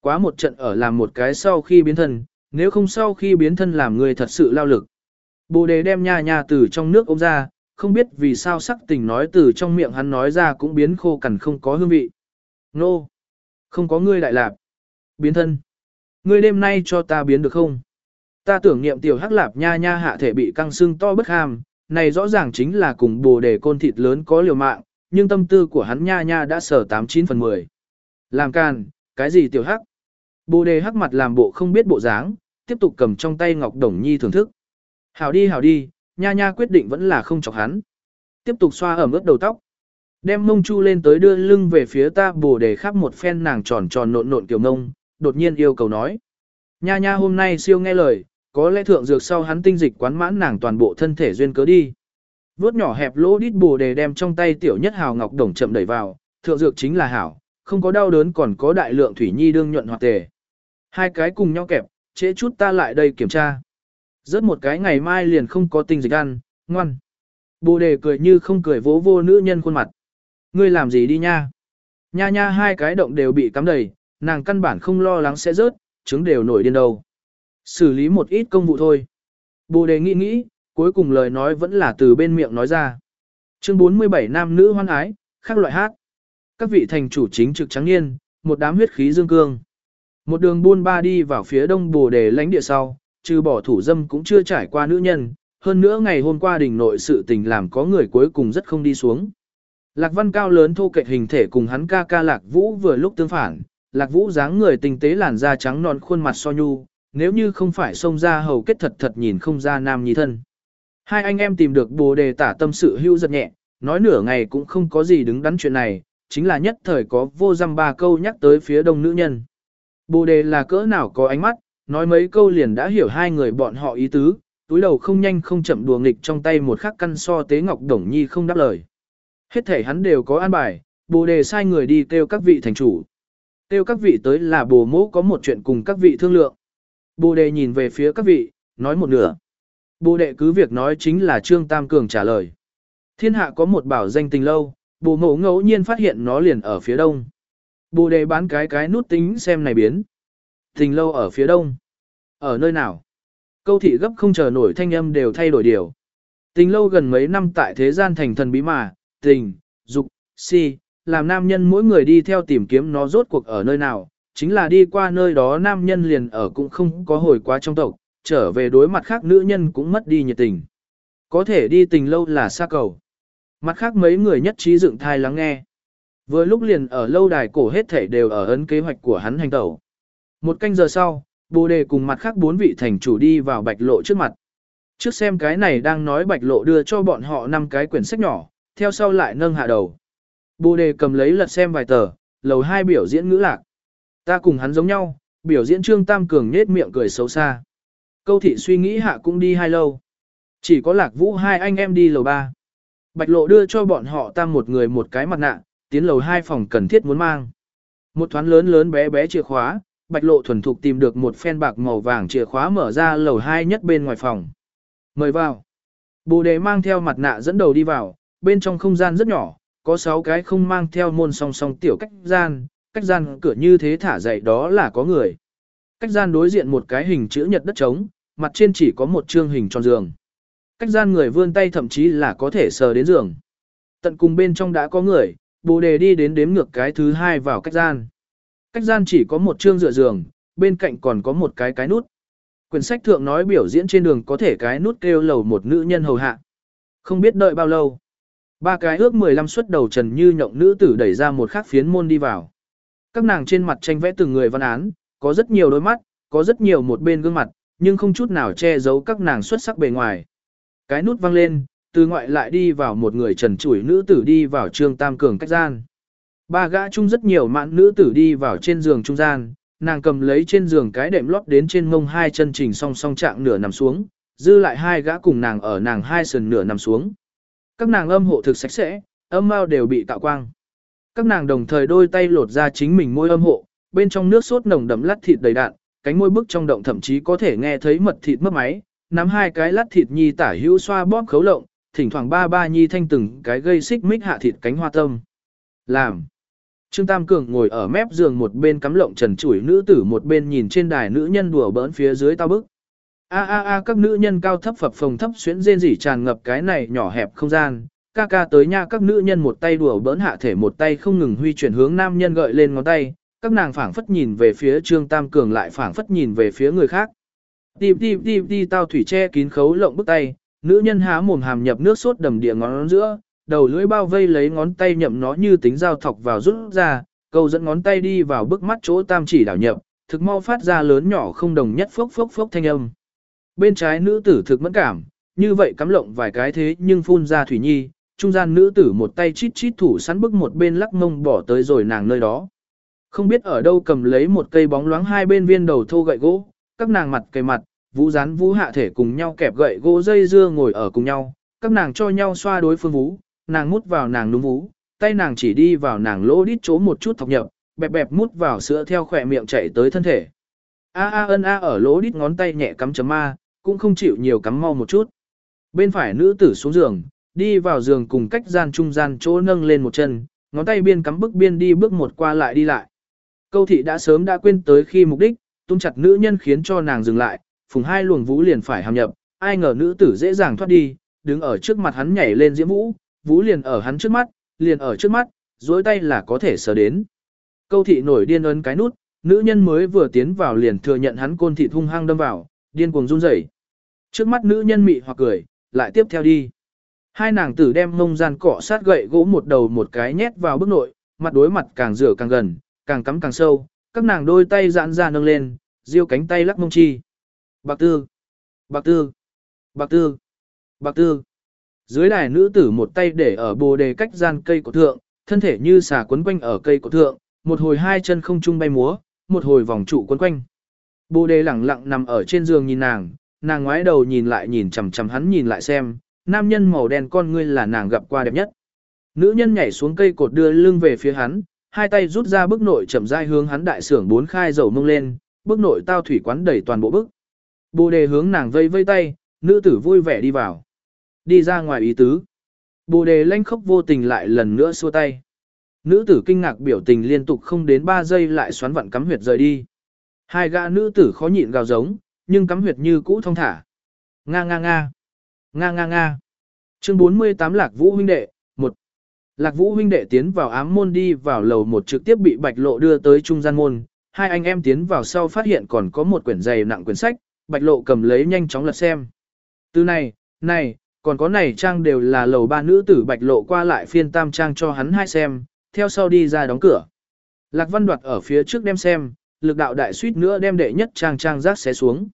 Quá một trận ở làm một cái sau khi biến thân, nếu không sau khi biến thân làm người thật sự lao lực. Bồ đề đem nha nha từ trong nước ôm ra, không biết vì sao sắc tình nói từ trong miệng hắn nói ra cũng biến khô cằn không có hương vị. Nô! Không có ngươi đại lạp. Biến thân. Ngươi đêm nay cho ta biến được không? Ta tưởng niệm tiểu hắc lạp nha nha hạ thể bị căng xương to bất ham, này rõ ràng chính là cùng bồ đề côn thịt lớn có liều mạng, nhưng tâm tư của hắn nha nha đã sở 89 phần 10. Làm can, cái gì tiểu hắc? Bồ đề hắc mặt làm bộ không biết bộ dáng, tiếp tục cầm trong tay ngọc đồng nhi thưởng thức. Hảo đi hảo đi, nha nha quyết định vẫn là không chọc hắn. Tiếp tục xoa ẩm ướt đầu tóc. Đem mông chu lên tới đưa lưng về phía ta bồ đề khắp một phen nàng tròn tròn nộn nộn kiểu mông, đột nhiên yêu cầu nói. Nha nha hôm nay siêu nghe lời, có lẽ thượng dược sau hắn tinh dịch quán mãn nàng toàn bộ thân thể duyên cớ đi. Vốt nhỏ hẹp lỗ đít bồ đề đem trong tay tiểu nhất hào ngọc đồng chậm đẩy vào, thượng dược chính là hảo, không có đau đớn còn có đại lượng thủy nhi đương nhuận hoặc tề. Hai cái cùng nhau kẹp, trễ chút ta lại đây kiểm tra. Rớt một cái ngày mai liền không có tinh dịch ăn, ngoan. Bồ đề cười như không cười vỗ vô nữ nhân khuôn mặt. Ngươi làm gì đi nha? Nha nha hai cái động đều bị cắm đầy, nàng căn bản không lo lắng sẽ rớt, trứng đều nổi điên đầu. Xử lý một ít công vụ thôi. Bồ đề nghĩ nghĩ, cuối cùng lời nói vẫn là từ bên miệng nói ra. Chương 47 nam nữ hoan ái, khác loại hát. Các vị thành chủ chính trực trắng niên, một đám huyết khí dương cương. Một đường buôn ba đi vào phía đông bồ đề lãnh địa sau, trừ bỏ thủ dâm cũng chưa trải qua nữ nhân, hơn nữa ngày hôm qua đình nội sự tình làm có người cuối cùng rất không đi xuống. Lạc văn cao lớn thô kệch hình thể cùng hắn ca ca lạc vũ vừa lúc tương phản, lạc vũ dáng người tinh tế làn da trắng non khuôn mặt so nhu, nếu như không phải xông ra hầu kết thật thật nhìn không ra nam nhi thân. Hai anh em tìm được bồ đề tả tâm sự hưu giật nhẹ, nói nửa ngày cũng không có gì đứng đắn chuyện này, chính là nhất thời có vô dăm ba câu nhắc tới phía đông nữ nhân. Bồ đề là cỡ nào có ánh mắt, nói mấy câu liền đã hiểu hai người bọn họ ý tứ, túi đầu không nhanh không chậm đùa nghịch trong tay một khắc căn so tế ngọc đồng nhi không đáp lời. Hết thể hắn đều có an bài, bồ đề sai người đi kêu các vị thành chủ. Kêu các vị tới là bồ mẫu có một chuyện cùng các vị thương lượng. Bồ đề nhìn về phía các vị, nói một nửa. Bồ đệ cứ việc nói chính là Trương Tam Cường trả lời. Thiên hạ có một bảo danh tình lâu, bồ mộ ngẫu nhiên phát hiện nó liền ở phía đông. Bồ đề bán cái cái nút tính xem này biến. Tình lâu ở phía đông. Ở nơi nào? Câu thị gấp không chờ nổi thanh âm đều thay đổi điều. Tình lâu gần mấy năm tại thế gian thành thần bí mà, tình, dục, si, làm nam nhân mỗi người đi theo tìm kiếm nó rốt cuộc ở nơi nào, chính là đi qua nơi đó nam nhân liền ở cũng không có hồi quá trong tộc, trở về đối mặt khác nữ nhân cũng mất đi nhiệt tình. Có thể đi tình lâu là xa cầu. Mặt khác mấy người nhất trí dựng thai lắng nghe. Vừa lúc liền ở lâu đài cổ hết thể đều ở ấn kế hoạch của hắn hành tẩu. Một canh giờ sau, bồ đề cùng mặt khác bốn vị thành chủ đi vào bạch lộ trước mặt. Trước xem cái này đang nói bạch lộ đưa cho bọn họ năm cái quyển sách nhỏ, theo sau lại nâng hạ đầu. Bồ đề cầm lấy lật xem vài tờ, lầu hai biểu diễn ngữ lạc. Ta cùng hắn giống nhau, biểu diễn trương tam cường nết miệng cười xấu xa. Câu thị suy nghĩ hạ cũng đi hai lâu. Chỉ có lạc vũ hai anh em đi lầu ba. Bạch lộ đưa cho bọn họ tam một người một cái mặt nạ, tiến lầu hai phòng cần thiết muốn mang. Một thoáng lớn lớn bé bé chìa khóa, bạch lộ thuần thục tìm được một phen bạc màu vàng chìa khóa mở ra lầu hai nhất bên ngoài phòng. Mời vào. Bồ đề mang theo mặt nạ dẫn đầu đi vào, bên trong không gian rất nhỏ, có 6 cái không mang theo môn song song tiểu cách gian, cách gian cửa như thế thả dậy đó là có người. Cách gian đối diện một cái hình chữ nhật đất trống, mặt trên chỉ có một chương hình tròn giường. Cách gian người vươn tay thậm chí là có thể sờ đến giường. Tận cùng bên trong đã có người, bồ đề đi đến đếm ngược cái thứ hai vào cách gian. Cách gian chỉ có một chương dựa giường, bên cạnh còn có một cái cái nút. Quyển sách thượng nói biểu diễn trên đường có thể cái nút kêu lầu một nữ nhân hầu hạ. Không biết đợi bao lâu. Ba cái ước 15 xuất đầu trần như nhộng nữ tử đẩy ra một khắc phiến môn đi vào. Các nàng trên mặt tranh vẽ từng người văn án, có rất nhiều đôi mắt, có rất nhiều một bên gương mặt, nhưng không chút nào che giấu các nàng xuất sắc bề ngoài. Cái nút văng lên, từ ngoại lại đi vào một người trần trụi nữ tử đi vào trương tam cường cách gian. Ba gã chung rất nhiều mạn nữ tử đi vào trên giường trung gian, nàng cầm lấy trên giường cái đệm lót đến trên mông hai chân trình song song trạng nửa nằm xuống, dư lại hai gã cùng nàng ở nàng hai sườn nửa nằm xuống. Các nàng âm hộ thực sạch sẽ, âm mao đều bị tạo quang. Các nàng đồng thời đôi tay lột ra chính mình môi âm hộ, bên trong nước sốt nồng đậm lát thịt đầy đạn, cánh môi bức trong động thậm chí có thể nghe thấy mật thịt mất máy, nắm hai cái lát thịt nhi tả hữu xoa bóp khấu lộng, thỉnh thoảng ba ba nhi thanh từng cái gây xích mích hạ thịt cánh hoa tâm. Làm. Trương Tam Cường ngồi ở mép giường một bên cắm lộng trần chủi nữ tử một bên nhìn trên đài nữ nhân đùa bỡn phía dưới tao bức. A a a các nữ nhân cao thấp phập phồng thấp xuyến rên rỉ tràn ngập cái này nhỏ hẹp không gian. Ca ca tới nha các nữ nhân một tay đùa bỡn hạ thể một tay không ngừng huy chuyển hướng nam nhân gợi lên ngón tay, các nàng phảng phất nhìn về phía Trương Tam Cường lại phảng phất nhìn về phía người khác. Tìm tìm tìm tìm tao thủy che kín khấu lộng bức tay, nữ nhân há mồm hàm nhập nước sốt đầm địa ngón giữa, đầu lưỡi bao vây lấy ngón tay nhậm nó như tính dao thọc vào rút ra, câu dẫn ngón tay đi vào bức mắt chỗ tam chỉ đảo nhập, thực mau phát ra lớn nhỏ không đồng nhất phốc phốc phốc thanh âm. Bên trái nữ tử thực mẫn cảm, như vậy cắm lộng vài cái thế nhưng phun ra thủy nhi, trung gian nữ tử một tay chít chít thủ sắn bức một bên lắc mông bỏ tới rồi nàng nơi đó. Không biết ở đâu cầm lấy một cây bóng loáng hai bên viên đầu thô gậy gỗ, các nàng mặt cây mặt, vũ rán vũ hạ thể cùng nhau kẹp gậy gỗ dây dưa ngồi ở cùng nhau, các nàng cho nhau xoa đối phương vũ, nàng mút vào nàng núm vũ, tay nàng chỉ đi vào nàng lỗ đít chỗ một chút thọc nhập, bẹp bẹp mút vào sữa theo khỏe miệng chạy tới thân thể. A a ân a ở lỗ đít ngón tay nhẹ cắm chấm ma, cũng không chịu nhiều cắm mau một chút. Bên phải nữ tử xuống giường, đi vào giường cùng cách gian trung gian chỗ nâng lên một chân, ngón tay biên cắm bước biên đi bước một qua lại đi lại. Câu thị đã sớm đã quên tới khi mục đích, tung chặt nữ nhân khiến cho nàng dừng lại, phùng hai luồng vũ liền phải hàm nhập, ai ngờ nữ tử dễ dàng thoát đi, đứng ở trước mặt hắn nhảy lên diễm vũ, vũ liền ở hắn trước mắt, liền ở trước mắt, duỗi tay là có thể sờ đến. Câu thị nổi điên ấn cái nút, nữ nhân mới vừa tiến vào liền thừa nhận hắn côn thị hung hăng đâm vào, điên cuồng run rẩy. Trước mắt nữ nhân mị hoặc cười, lại tiếp theo đi. Hai nàng tử đem mông gian cọ sát gậy gỗ một đầu một cái nhét vào bức nội, mặt đối mặt càng rửa càng gần, càng cắm càng sâu, các nàng đôi tay giãn ra nâng lên, diêu cánh tay lắc mông chi. Bạc tư, bạc tư, bạc tư, bạc tư. Dưới đài nữ tử một tay để ở bồ đề cách gian cây cổ thượng, thân thể như xà quấn quanh ở cây cổ thượng, một hồi hai chân không chung bay múa, một hồi vòng trụ quấn quanh. Bồ đề lẳng lặng nằm ở trên giường nhìn nàng, nàng ngoái đầu nhìn lại nhìn chằm chằm hắn nhìn lại xem, nam nhân màu đen con ngươi là nàng gặp qua đẹp nhất. Nữ nhân nhảy xuống cây cột đưa lưng về phía hắn, hai tay rút ra bức nội chậm rãi hướng hắn đại sưởng bốn khai dầu mông lên, bức nội tao thủy quán đầy toàn bộ bức. Bồ đề hướng nàng vây vây tay, nữ tử vui vẻ đi vào. Đi ra ngoài ý tứ. Bồ đề lanh khóc vô tình lại lần nữa xua tay. Nữ tử kinh ngạc biểu tình liên tục không đến 3 giây lại xoắn vặn cắm huyệt rời đi. Hai gã nữ tử khó nhịn gào giống, nhưng cắm huyệt như cũ thông thả. Nga nga nga. Nga nga nga. Chương 48 Lạc Vũ huynh đệ, Lạc Vũ huynh đệ tiến vào ám môn đi vào lầu một trực tiếp bị Bạch Lộ đưa tới trung gian môn. Hai anh em tiến vào sau phát hiện còn có một quyển dày nặng quyển sách, Bạch Lộ cầm lấy nhanh chóng lật xem. Từ này, này, còn có này trang đều là lầu ba nữ tử Bạch Lộ qua lại phiên tam trang cho hắn hai xem, theo sau đi ra đóng cửa. Lạc Văn đoạt ở phía trước đem xem, lực đạo đại suýt nữa đem đệ nhất trang trang rác xé xuống.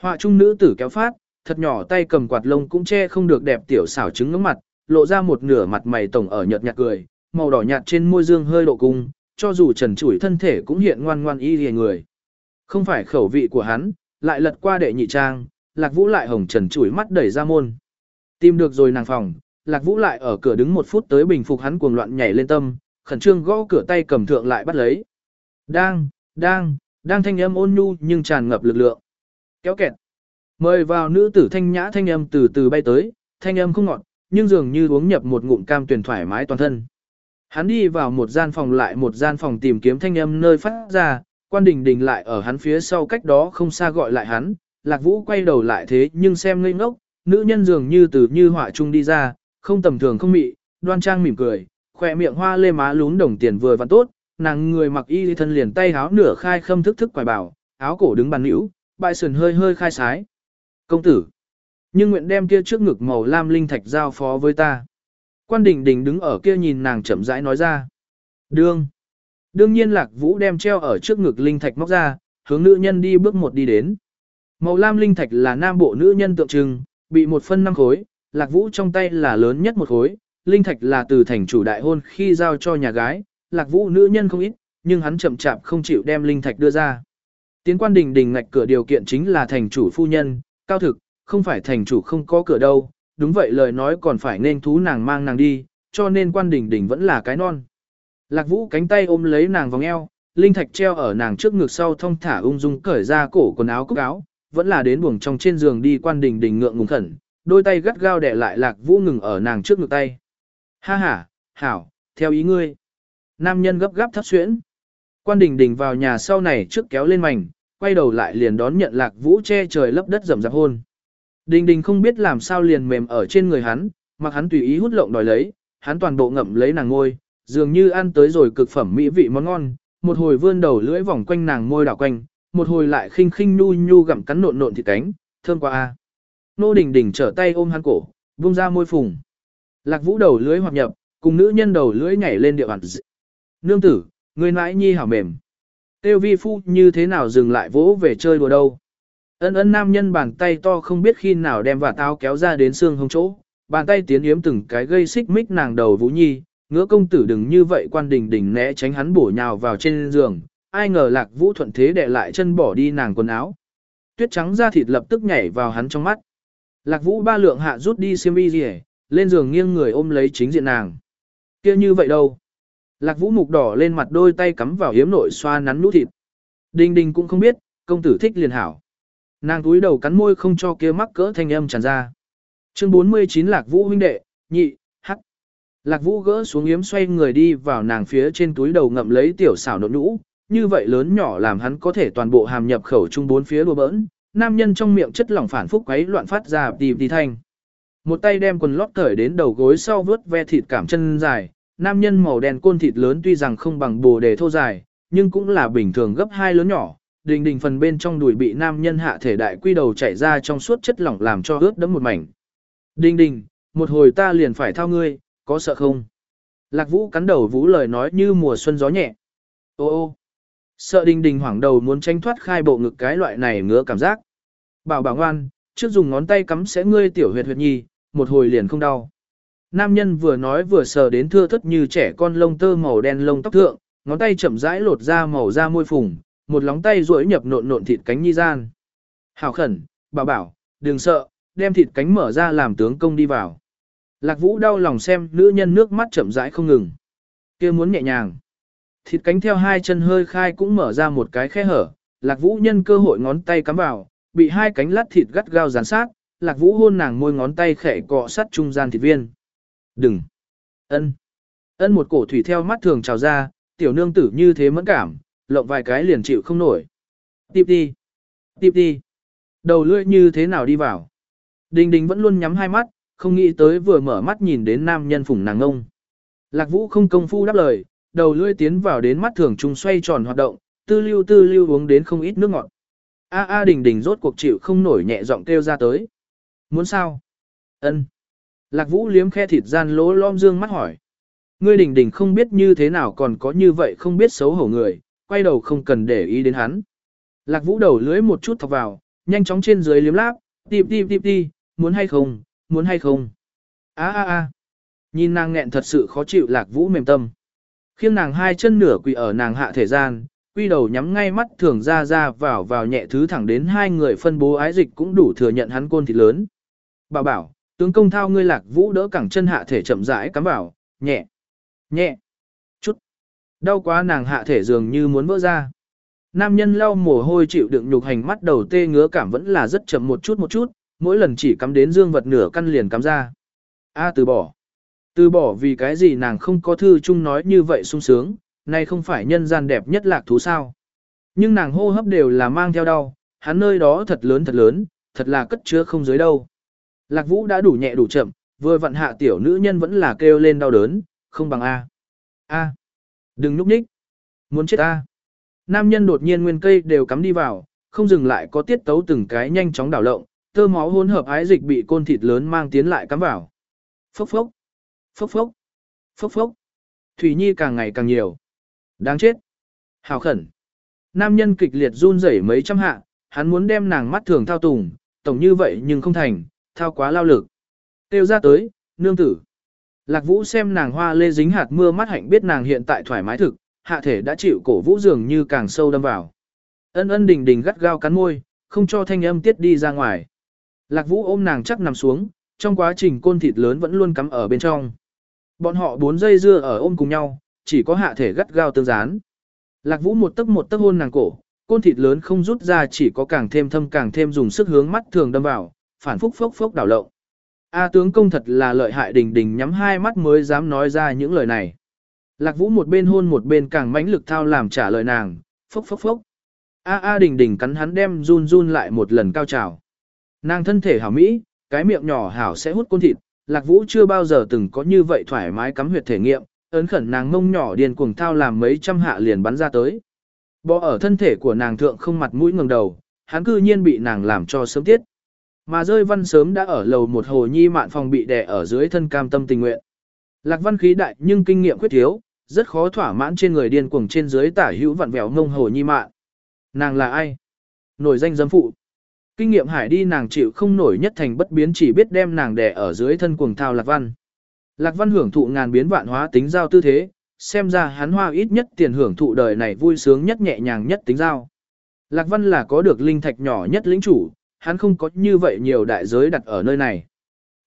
Họa trung nữ tử kéo phát, thật nhỏ tay cầm quạt lông cũng che không được đẹp tiểu xảo trứng ngưỡng mặt, lộ ra một nửa mặt mày tổng ở nhợt nhạt cười, màu đỏ nhạt trên môi dương hơi độ cung, cho dù trần trụi thân thể cũng hiện ngoan ngoan y lìa người. Không phải khẩu vị của hắn, lại lật qua đệ nhị trang, Lạc Vũ lại hồng trần trụi mắt đẩy ra môn. Tìm được rồi nàng phòng, Lạc Vũ lại ở cửa đứng một phút tới bình phục hắn cuồng loạn nhảy lên tâm, khẩn trương gõ cửa tay cầm thượng lại bắt lấy. Đang, đang, đang thanh âm ôn nhu nhưng tràn ngập lực lượng. Kéo kẹt. Mời vào nữ tử thanh nhã thanh âm từ từ bay tới, thanh âm không ngọt, nhưng dường như uống nhập một ngụm cam tuyển thoải mái toàn thân. Hắn đi vào một gian phòng lại một gian phòng tìm kiếm thanh âm nơi phát ra, quan đình đình lại ở hắn phía sau cách đó không xa gọi lại hắn, lạc vũ quay đầu lại thế nhưng xem ngây ngốc, nữ nhân dường như từ như họa trung đi ra, không tầm thường không mị, đoan trang mỉm cười, khỏe miệng hoa lê má lún đồng tiền vừa vặn tốt, nàng người mặc y thân liền tay háo nửa khai khâm thức thức quải bảo, áo cổ đứng bàn nữ, bại sườn hơi hơi khai sái. Công tử, nhưng nguyện đem kia trước ngực màu lam linh thạch giao phó với ta. Quan đình đình đứng ở kia nhìn nàng chậm rãi nói ra. Đương. Đương nhiên lạc vũ đem treo ở trước ngực linh thạch móc ra, hướng nữ nhân đi bước một đi đến. Màu lam linh thạch là nam bộ nữ nhân tượng trưng, bị một phân năm khối, lạc vũ trong tay là lớn nhất một khối, linh thạch là từ thành chủ đại hôn khi giao cho nhà gái, lạc vũ nữ nhân không ít, nhưng hắn chậm chạp không chịu đem linh thạch đưa ra. Tiến quan đình đình ngạch cửa điều kiện chính là thành chủ phu nhân, cao thực, không phải thành chủ không có cửa đâu, đúng vậy lời nói còn phải nên thú nàng mang nàng đi, cho nên quan đình đình vẫn là cái non. Lạc vũ cánh tay ôm lấy nàng vòng eo, linh thạch treo ở nàng trước ngực sau thông thả ung dung cởi ra cổ quần áo cúc áo, vẫn là đến buồng trong trên giường đi quan đình đình ngượng ngùng khẩn, đôi tay gắt gao đè lại lạc vũ ngừng ở nàng trước ngực tay. Ha ha, hảo, theo ý ngươi. Nam nhân gấp gáp thấp xuyễn. Quan đình đình vào nhà sau này trước kéo lên mảnh, quay đầu lại liền đón nhận lạc vũ che trời lấp đất rầm rạp hôn. Đình đình không biết làm sao liền mềm ở trên người hắn, mặc hắn tùy ý hút lộng đòi lấy, hắn toàn bộ ngậm lấy nàng ngôi, dường như ăn tới rồi cực phẩm mỹ vị món ngon, một hồi vươn đầu lưỡi vòng quanh nàng môi đảo quanh, một hồi lại khinh khinh nu nhu gặm cắn nộn nộn thịt cánh, thơm quá a. Nô đình đình trở tay ôm hắn cổ, buông ra môi phùng. Lạc vũ đầu lưỡi hoạt nhập, cùng nữ nhân đầu lưỡi nhảy lên địa bàn. Nương tử, người nãi nhi hảo mềm. Tiêu vi phu như thế nào dừng lại vỗ về chơi đùa đâu. Ân ân nam nhân bàn tay to không biết khi nào đem và táo kéo ra đến xương hông chỗ, bàn tay tiến yếm từng cái gây xích mích nàng đầu vũ nhi, ngứa công tử đừng như vậy quan đình đình né tránh hắn bổ nhào vào trên giường, ai ngờ lạc vũ thuận thế để lại chân bỏ đi nàng quần áo. Tuyết trắng da thịt lập tức nhảy vào hắn trong mắt. Lạc vũ ba lượng hạ rút đi xiêm y gì lên giường nghiêng người ôm lấy chính diện nàng. kia như vậy đâu? Lạc vũ mục đỏ lên mặt đôi tay cắm vào hiếm nội xoa nắn nút thịt. Đình đình cũng không biết, công tử thích liền hảo. Nàng túi đầu cắn môi không cho kia mắc cỡ thanh âm tràn ra. Chương 49 Lạc Vũ huynh đệ, nhị, hắc. Lạc Vũ gỡ xuống yếm xoay người đi vào nàng phía trên túi đầu ngậm lấy tiểu xảo nộn nhũ, như vậy lớn nhỏ làm hắn có thể toàn bộ hàm nhập khẩu trung bốn phía đùa bỡn, nam nhân trong miệng chất lỏng phản phúc quấy loạn phát ra tì tì thanh. Một tay đem quần lót cởi đến đầu gối sau vớt ve thịt cảm chân dài, nam nhân màu đen côn thịt lớn tuy rằng không bằng bồ đề thô dài, nhưng cũng là bình thường gấp hai lớn nhỏ, đình đình phần bên trong đùi bị nam nhân hạ thể đại quy đầu chảy ra trong suốt chất lỏng làm cho ướt đẫm một mảnh. Đình đình, một hồi ta liền phải thao ngươi, có sợ không? Lạc vũ cắn đầu vũ lời nói như mùa xuân gió nhẹ. Ô ô, sợ đình đình hoảng đầu muốn tranh thoát khai bộ ngực cái loại này ngứa cảm giác. Bảo bảo ngoan, trước dùng ngón tay cắm sẽ ngươi tiểu huyệt huyệt nhi, một hồi liền không đau. Nam nhân vừa nói vừa sờ đến thưa thất như trẻ con lông tơ màu đen lông tóc thượng, ngón tay chậm rãi lột ra màu da môi phùng, một lóng tay duỗi nhập nộn nộn thịt cánh nhi gian. Hảo khẩn, bảo bảo, đừng sợ, đem thịt cánh mở ra làm tướng công đi vào. Lạc vũ đau lòng xem nữ nhân nước mắt chậm rãi không ngừng. kia muốn nhẹ nhàng. Thịt cánh theo hai chân hơi khai cũng mở ra một cái khe hở, lạc vũ nhân cơ hội ngón tay cắm vào, bị hai cánh lát thịt gắt gao dán sát, lạc vũ hôn nàng môi ngón tay khẽ cọ sắt trung gian thịt viên. Đừng! ân ân một cổ thủy theo mắt thường trào ra, tiểu nương tử như thế mẫn cảm, lộng vài cái liền chịu không nổi. Tiếp đi. Tiếp đi. Đầu lưỡi như thế nào đi vào. Đình đình vẫn luôn nhắm hai mắt, không nghĩ tới vừa mở mắt nhìn đến nam nhân phủng nàng ngông. Lạc vũ không công phu đáp lời, đầu lưỡi tiến vào đến mắt thường trung xoay tròn hoạt động, tư lưu tư lưu uống đến không ít nước ngọt. A A đình đình rốt cuộc chịu không nổi nhẹ giọng kêu ra tới. Muốn sao? Ân. Lạc vũ liếm khe thịt gian lỗ lom dương mắt hỏi. Ngươi đình đình không biết như thế nào còn có như vậy không biết xấu hổ người, quay đầu không cần để ý đến hắn. Lạc vũ đầu lưới một chút thọc vào, nhanh chóng trên dưới liếm láp, tìm tìm tìm tìm, muốn hay không, muốn hay không. a a a Nhìn nàng nghẹn thật sự khó chịu lạc vũ mềm tâm. Khiêng nàng hai chân nửa quỳ ở nàng hạ thể gian, quy đầu nhắm ngay mắt thường ra ra vào vào nhẹ thứ thẳng đến hai người phân bố ái dịch cũng đủ thừa nhận hắn côn thịt lớn. Bảo bảo, tướng công thao ngươi lạc vũ đỡ cẳng chân hạ thể chậm rãi cắm vào, nhẹ, nhẹ. Đau quá nàng hạ thể dường như muốn vỡ ra. Nam nhân lau mồ hôi chịu đựng nhục hành mắt đầu tê ngứa cảm vẫn là rất chậm một chút một chút, mỗi lần chỉ cắm đến dương vật nửa căn liền cắm ra. A từ bỏ. Từ bỏ vì cái gì nàng không có thư chung nói như vậy sung sướng, này không phải nhân gian đẹp nhất lạc thú sao. Nhưng nàng hô hấp đều là mang theo đau, hắn nơi đó thật lớn thật lớn, thật là cất chứa không dưới đâu. Lạc vũ đã đủ nhẹ đủ chậm, vừa vận hạ tiểu nữ nhân vẫn là kêu lên đau đớn, không bằng A. A. Đừng núp ních. Muốn chết ta. Nam nhân đột nhiên nguyên cây đều cắm đi vào, không dừng lại có tiết tấu từng cái nhanh chóng đảo lộn, tơ máu hỗn hợp ái dịch bị côn thịt lớn mang tiến lại cắm vào. Phốc phốc. Phốc phốc. Phốc phốc. Thủy Nhi càng ngày càng nhiều. Đáng chết. Hào khẩn. Nam nhân kịch liệt run rẩy mấy trăm hạ, hắn muốn đem nàng mắt thường thao tùng, tổng như vậy nhưng không thành, thao quá lao lực. Tiêu ra tới, nương tử. Lạc vũ xem nàng hoa lê dính hạt mưa mắt hạnh biết nàng hiện tại thoải mái thực, hạ thể đã chịu cổ vũ dường như càng sâu đâm vào. Ân ân đình đình gắt gao cắn môi, không cho thanh âm tiết đi ra ngoài. Lạc vũ ôm nàng chắc nằm xuống, trong quá trình côn thịt lớn vẫn luôn cắm ở bên trong. Bọn họ bốn dây dưa ở ôm cùng nhau, chỉ có hạ thể gắt gao tương dán. Lạc vũ một tấc một tấc hôn nàng cổ, côn thịt lớn không rút ra chỉ có càng thêm thâm càng thêm dùng sức hướng mắt thường đâm vào, phản phúc phốc phốc đảo lộn. A tướng công thật là lợi hại đình đình nhắm hai mắt mới dám nói ra những lời này. Lạc vũ một bên hôn một bên càng mãnh lực thao làm trả lời nàng, phốc phốc phốc. A a đình đình cắn hắn đem run run lại một lần cao trào. Nàng thân thể hảo mỹ, cái miệng nhỏ hảo sẽ hút côn thịt, lạc vũ chưa bao giờ từng có như vậy thoải mái cắm huyệt thể nghiệm, ấn khẩn nàng mông nhỏ điền cuồng thao làm mấy trăm hạ liền bắn ra tới. Bò ở thân thể của nàng thượng không mặt mũi ngừng đầu, hắn cư nhiên bị nàng làm cho sớm tiết. Mà rơi văn sớm đã ở lầu một hồ nhi mạn phòng bị đè ở dưới thân cam tâm tình nguyện. Lạc văn khí đại nhưng kinh nghiệm khuyết thiếu, rất khó thỏa mãn trên người điên cuồng trên dưới tả hữu vặn vẹo ngông hồ nhi mạn. Nàng là ai? Nổi danh dâm phụ. Kinh nghiệm hải đi nàng chịu không nổi nhất thành bất biến chỉ biết đem nàng đè ở dưới thân cuồng thao lạc văn. Lạc văn hưởng thụ ngàn biến vạn hóa tính giao tư thế, xem ra hắn hoa ít nhất tiền hưởng thụ đời này vui sướng nhất nhẹ nhàng nhất tính giao. Lạc văn là có được linh thạch nhỏ nhất lĩnh chủ, hắn không có như vậy nhiều đại giới đặt ở nơi này.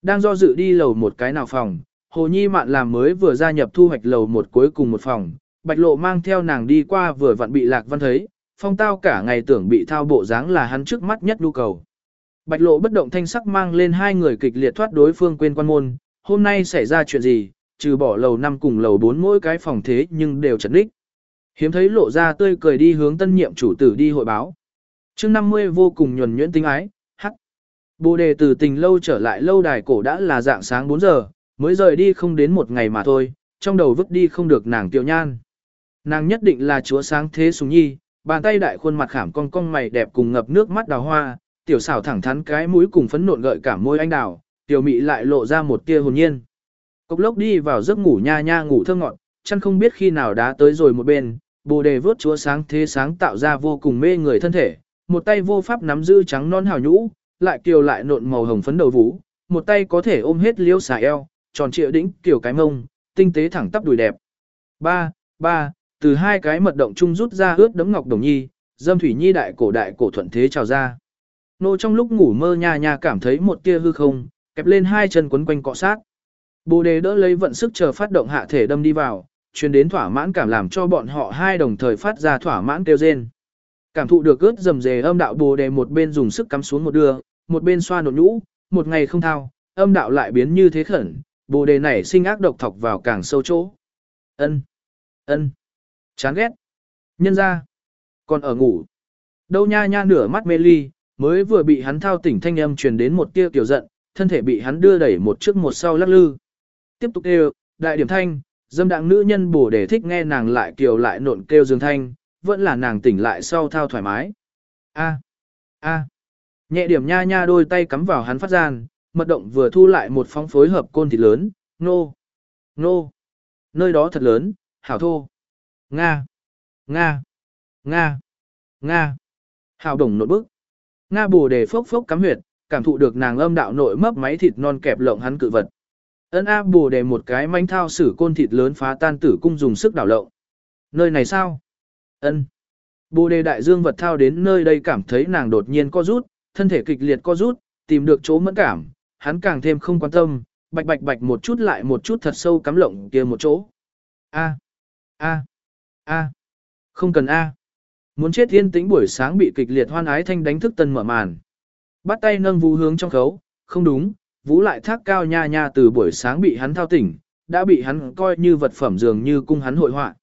Đang do dự đi lầu một cái nào phòng, Hồ Nhi Mạn làm mới vừa gia nhập thu hoạch lầu một cuối cùng một phòng, Bạch Lộ mang theo nàng đi qua vừa vặn bị Lạc Văn thấy, phong tao cả ngày tưởng bị thao bộ dáng là hắn trước mắt nhất nhu cầu. Bạch Lộ bất động thanh sắc mang lên hai người kịch liệt thoát đối phương quên quan môn, hôm nay xảy ra chuyện gì, trừ bỏ lầu 5 cùng lầu 4 mỗi cái phòng thế nhưng đều chấn đích. Hiếm thấy lộ ra tươi cười đi hướng tân nhiệm chủ tử đi hội báo chương 50 vô cùng nhuần nhuyễn tính ái, hắc. Bồ đề từ tình lâu trở lại lâu đài cổ đã là dạng sáng 4 giờ, mới rời đi không đến một ngày mà thôi, trong đầu vứt đi không được nàng tiểu nhan. Nàng nhất định là chúa sáng thế sùng nhi, bàn tay đại khuôn mặt khảm cong cong mày đẹp cùng ngập nước mắt đào hoa, tiểu xảo thẳng thắn cái mũi cùng phấn nộn gợi cả môi anh đào, tiểu mị lại lộ ra một tia hồn nhiên. Cốc lốc đi vào giấc ngủ nha nha ngủ thơ ngọn, chân không biết khi nào đã tới rồi một bên, bồ đề vớt chúa sáng thế sáng tạo ra vô cùng mê người thân thể, một tay vô pháp nắm giữ trắng non hào nhũ, lại kiều lại nộn màu hồng phấn đầu vũ, một tay có thể ôm hết liêu xà eo, tròn trịa đĩnh kiểu cái mông, tinh tế thẳng tắp đùi đẹp. Ba, ba, từ hai cái mật động chung rút ra ướt đấm ngọc đồng nhi, dâm thủy nhi đại cổ đại cổ thuận thế trào ra. Nô trong lúc ngủ mơ nha nha cảm thấy một tia hư không, kẹp lên hai chân quấn quanh cọ sát. Bồ đề đỡ lấy vận sức chờ phát động hạ thể đâm đi vào, truyền đến thỏa mãn cảm làm cho bọn họ hai đồng thời phát ra thỏa mãn kêu rên. Cảm thụ được ướt dầm dề âm đạo bồ đề một bên dùng sức cắm xuống một đưa, một bên xoa nột nhũ, một ngày không thao, âm đạo lại biến như thế khẩn, bồ đề này sinh ác độc thọc vào càng sâu chỗ. Ân, ân, chán ghét, nhân ra, còn ở ngủ. Đâu nha nha nửa mắt mê ly, mới vừa bị hắn thao tỉnh thanh âm truyền đến một tia kiểu giận, thân thể bị hắn đưa đẩy một trước một sau lắc lư. Tiếp tục kêu, đại điểm thanh, dâm đặng nữ nhân bổ để thích nghe nàng lại kiều lại nộn kêu dương thanh, vẫn là nàng tỉnh lại sau thao thoải mái. A, a, nhẹ điểm nha nha đôi tay cắm vào hắn phát gian, mật động vừa thu lại một phong phối hợp côn thịt lớn, nô, nô, nơi đó thật lớn, hảo thô, Nga, Nga, Nga, Nga, hảo đồng nội bức. Nga bồ đề phốc phốc cắm huyệt, cảm thụ được nàng âm đạo nội mấp máy thịt non kẹp lộng hắn cự vật. Ân A bồ đề một cái manh thao sử côn thịt lớn phá tan tử cung dùng sức đảo lộng. Nơi này sao? Ân. Bồ đề đại dương vật thao đến nơi đây cảm thấy nàng đột nhiên co rút, thân thể kịch liệt co rút, tìm được chỗ mẫn cảm, hắn càng thêm không quan tâm, bạch bạch bạch một chút lại một chút thật sâu cắm lộng kia một chỗ. A, a, a, không cần a. Muốn chết yên tĩnh buổi sáng bị kịch liệt hoan ái thanh đánh thức tân mở màn. Bắt tay nâng vũ hướng trong khấu, không đúng, vũ lại thác cao nha nha từ buổi sáng bị hắn thao tỉnh, đã bị hắn coi như vật phẩm dường như cung hắn hội họa.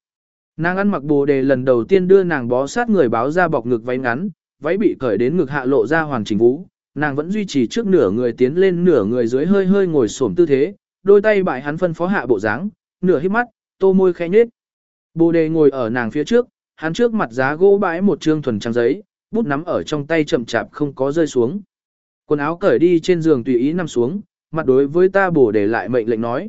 Nàng ăn mặc bồ đề lần đầu tiên đưa nàng bó sát người báo ra bọc ngực váy ngắn, váy bị cởi đến ngực hạ lộ ra hoàn chỉnh vũ, nàng vẫn duy trì trước nửa người tiến lên nửa người dưới hơi hơi ngồi xổm tư thế, đôi tay bại hắn phân phó hạ bộ dáng, nửa hít mắt, tô môi khẽ nhếch. Bồ đề ngồi ở nàng phía trước, hắn trước mặt giá gỗ bãi một trương thuần trắng giấy, bút nắm ở trong tay chậm chạp không có rơi xuống. Quần áo cởi đi trên giường tùy ý nằm xuống, mặt đối với ta bổ để lại mệnh lệnh nói.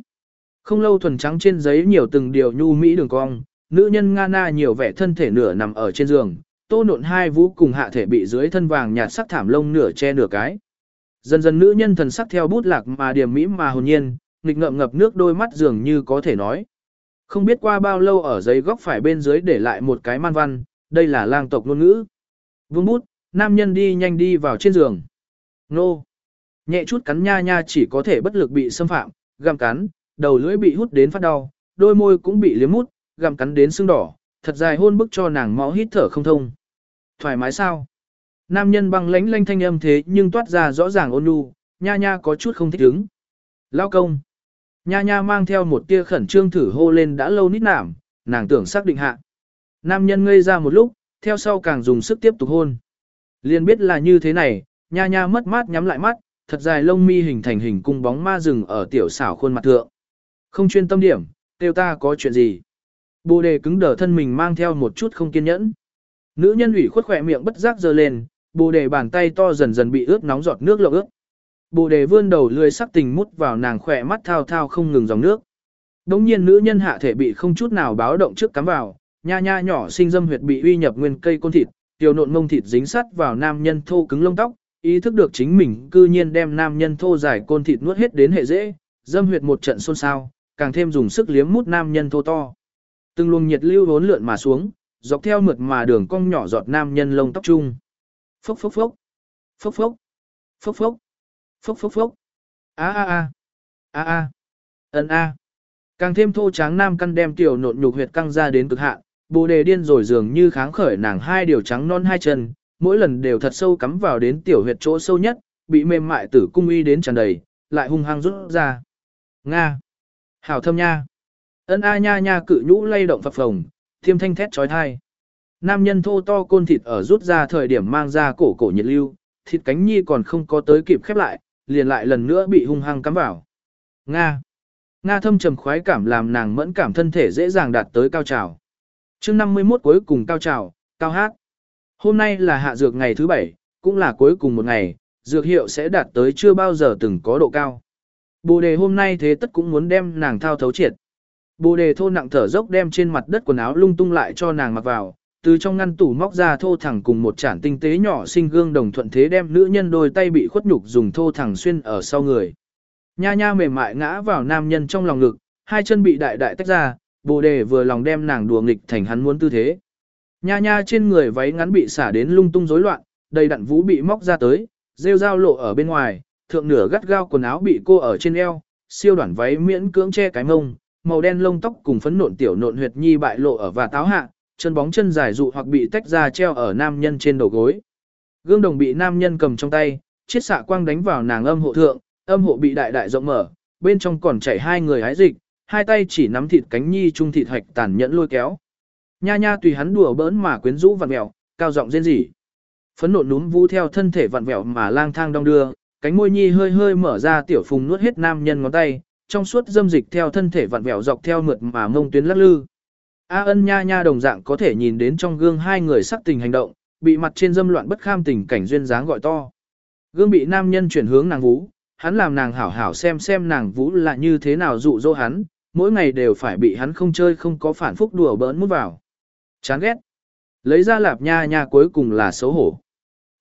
Không lâu thuần trắng trên giấy nhiều từng điều nhu mỹ đường cong, nữ nhân Nga Na nhiều vẻ thân thể nửa nằm ở trên giường, tô nộn hai vũ cùng hạ thể bị dưới thân vàng nhạt sắc thảm lông nửa che nửa cái. Dần dần nữ nhân thần sắc theo bút lạc mà điểm mỹ mà hồn nhiên, nghịch ngợm ngập nước đôi mắt dường như có thể nói. Không biết qua bao lâu ở giấy góc phải bên dưới để lại một cái man văn, đây là lang tộc ngôn ngữ. Vương bút, nam nhân đi nhanh đi vào trên giường. Nô. Nhẹ chút cắn nha nha chỉ có thể bất lực bị xâm phạm, găm cắn, đầu lưỡi bị hút đến phát đau, đôi môi cũng bị liếm mút, gặm cắn đến sưng đỏ, thật dài hôn bức cho nàng máu hít thở không thông. Thoải mái sao? Nam nhân băng lánh lanh thanh âm thế nhưng toát ra rõ ràng ôn nhu, nha nha có chút không thích ứng. Lao công. Nha nha mang theo một tia khẩn trương thử hô lên đã lâu nít nảm, nàng tưởng xác định hạ. Nam nhân ngây ra một lúc, theo sau càng dùng sức tiếp tục hôn. Liên biết là như thế này, nha nha mất mát nhắm lại mắt, thật dài lông mi hình thành hình cung bóng ma rừng ở tiểu xảo khuôn mặt thượng. Không chuyên tâm điểm, tiêu ta có chuyện gì. Bồ đề cứng đờ thân mình mang theo một chút không kiên nhẫn. Nữ nhân ủy khuất khỏe miệng bất giác giơ lên, bồ đề bàn tay to dần dần bị ướt nóng giọt nước lộng ướt. Bồ đề vươn đầu lưỡi sắc tình mút vào nàng khỏe mắt thao thao không ngừng dòng nước. Đống nhiên nữ nhân hạ thể bị không chút nào báo động trước cắm vào, nha nha nhỏ sinh dâm huyệt bị uy nhập nguyên cây côn thịt, tiểu nộn mông thịt dính sắt vào nam nhân thô cứng lông tóc, ý thức được chính mình cư nhiên đem nam nhân thô dài côn thịt nuốt hết đến hệ dễ, dâm huyệt một trận xôn xao, càng thêm dùng sức liếm mút nam nhân thô to. Từng luồng nhiệt lưu vốn lượn mà xuống, dọc theo mượt mà đường cong nhỏ giọt nam nhân lông tóc chung. Phốc phốc phốc. Phốc phốc. Phốc phốc. Phốc phốc phốc. A a a. A a. Ấn a. Càng thêm thô tráng nam căn đem tiểu nộn nhục huyệt căng ra đến cực hạn, bồ đề điên rồi dường như kháng khởi nàng hai điều trắng non hai chân, mỗi lần đều thật sâu cắm vào đến tiểu huyệt chỗ sâu nhất, bị mềm mại tử cung y đến tràn đầy, lại hung hăng rút ra. Nga. Hảo thâm nha. Ân a nha nha cự nhũ lay động phập phồng, thiêm thanh thét trói thai. Nam nhân thô to côn thịt ở rút ra thời điểm mang ra cổ cổ nhiệt lưu, thịt cánh nhi còn không có tới kịp khép lại, liền lại lần nữa bị hung hăng cắm vào. Nga. Nga thâm trầm khoái cảm làm nàng mẫn cảm thân thể dễ dàng đạt tới cao trào. chương 51 cuối cùng cao trào, cao hát. Hôm nay là hạ dược ngày thứ bảy, cũng là cuối cùng một ngày, dược hiệu sẽ đạt tới chưa bao giờ từng có độ cao. Bồ đề hôm nay thế tất cũng muốn đem nàng thao thấu triệt. Bồ đề thô nặng thở dốc đem trên mặt đất quần áo lung tung lại cho nàng mặc vào, từ trong ngăn tủ móc ra thô thẳng cùng một chản tinh tế nhỏ sinh gương đồng thuận thế đem nữ nhân đôi tay bị khuất nhục dùng thô thẳng xuyên ở sau người. Nha nha mềm mại ngã vào nam nhân trong lòng ngực, hai chân bị đại đại tách ra, bồ đề vừa lòng đem nàng đùa nghịch thành hắn muốn tư thế. Nha nha trên người váy ngắn bị xả đến lung tung rối loạn, đầy đặn vũ bị móc ra tới, rêu dao lộ ở bên ngoài, thượng nửa gắt gao quần áo bị cô ở trên eo, siêu đoạn váy miễn cưỡng che cái mông, màu đen lông tóc cùng phấn nộn tiểu nộn huyệt nhi bại lộ ở và táo hạ, chân bóng chân dài dụ hoặc bị tách ra treo ở nam nhân trên đầu gối. Gương đồng bị nam nhân cầm trong tay, chiết xạ quang đánh vào nàng âm hộ thượng, âm hộ bị đại đại rộng mở, bên trong còn chảy hai người hái dịch, hai tay chỉ nắm thịt cánh nhi trung thịt hạch tàn nhẫn lôi kéo. Nha nha tùy hắn đùa bỡn mà quyến rũ vặn mèo, cao giọng rên rỉ. Phấn nộn núm vũ theo thân thể vặn vẹo mà lang thang đong đưa, cánh môi nhi hơi hơi mở ra tiểu phùng nuốt hết nam nhân ngón tay, trong suốt dâm dịch theo thân thể vặn vẹo dọc theo mượt mà mông tuyến lắc lư. A ân nha nha đồng dạng có thể nhìn đến trong gương hai người sắc tình hành động, bị mặt trên dâm loạn bất kham tình cảnh duyên dáng gọi to. Gương bị nam nhân chuyển hướng nàng vũ, hắn làm nàng hảo hảo xem xem nàng vũ là như thế nào dụ dỗ hắn, mỗi ngày đều phải bị hắn không chơi không có phản phúc đùa bỡn mút vào. Chán ghét. Lấy ra lạp nha nha cuối cùng là xấu hổ.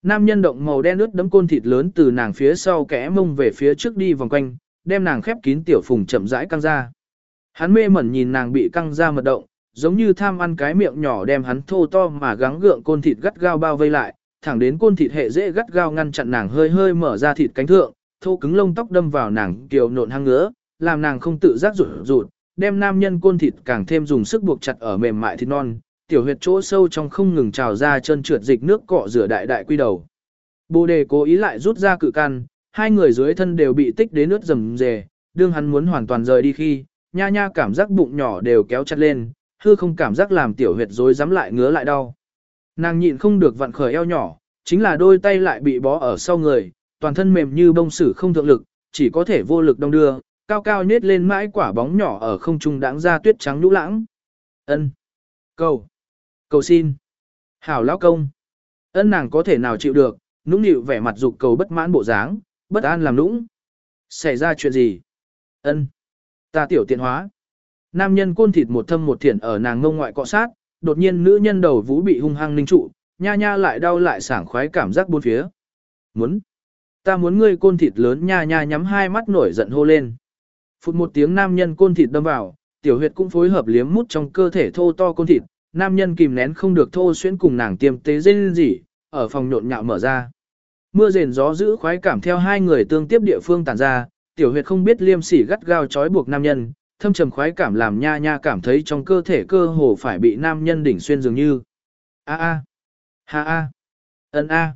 Nam nhân động màu đen ướt đấm côn thịt lớn từ nàng phía sau kẽ mông về phía trước đi vòng quanh, đem nàng khép kín tiểu phùng chậm rãi căng ra. Hắn mê mẩn nhìn nàng bị căng ra mật động, giống như tham ăn cái miệng nhỏ đem hắn thô to mà gắng gượng côn thịt gắt gao bao vây lại, thẳng đến côn thịt hệ dễ gắt gao ngăn chặn nàng hơi hơi mở ra thịt cánh thượng, thô cứng lông tóc đâm vào nàng kiều nộn hang ngứa, làm nàng không tự giác rụt rụt, đem nam nhân côn thịt càng thêm dùng sức buộc chặt ở mềm mại thịt non, tiểu huyệt chỗ sâu trong không ngừng trào ra chân trượt dịch nước cọ rửa đại đại quy đầu. Bồ đề cố ý lại rút ra cự can hai người dưới thân đều bị tích đến nước rầm rề, đương hắn muốn hoàn toàn rời đi khi, nha nha cảm giác bụng nhỏ đều kéo chặt lên, hư không cảm giác làm tiểu huyệt rối dám lại ngứa lại đau. Nàng nhịn không được vặn khởi eo nhỏ, chính là đôi tay lại bị bó ở sau người, toàn thân mềm như bông sử không thượng lực, chỉ có thể vô lực đông đưa, cao cao nết lên mãi quả bóng nhỏ ở không trung đãng ra tuyết trắng nhũ lãng. Ân, cầu, cầu xin, hảo lão công. Ân nàng có thể nào chịu được, nũng nịu vẻ mặt dục cầu bất mãn bộ dáng, bất an làm lũng Xảy ra chuyện gì? Ân, ta tiểu tiện hóa. Nam nhân côn thịt một thâm một thiện ở nàng ngông ngoại cọ sát, đột nhiên nữ nhân đầu vũ bị hung hăng ninh trụ, nha nha lại đau lại sảng khoái cảm giác bốn phía. Muốn, ta muốn ngươi côn thịt lớn nha nha nhắm hai mắt nổi giận hô lên. Phụt một tiếng nam nhân côn thịt đâm vào, tiểu huyệt cũng phối hợp liếm mút trong cơ thể thô to côn thịt, nam nhân kìm nén không được thô xuyên cùng nàng tiêm tế dên gì, ở phòng nhộn nhạo mở ra. Mưa rền gió giữ khoái cảm theo hai người tương tiếp địa phương tản ra, tiểu huyệt không biết liêm sỉ gắt gao trói buộc nam nhân, thâm trầm khoái cảm làm nha nha cảm thấy trong cơ thể cơ hồ phải bị nam nhân đỉnh xuyên dường như. A a, ha a, ân a,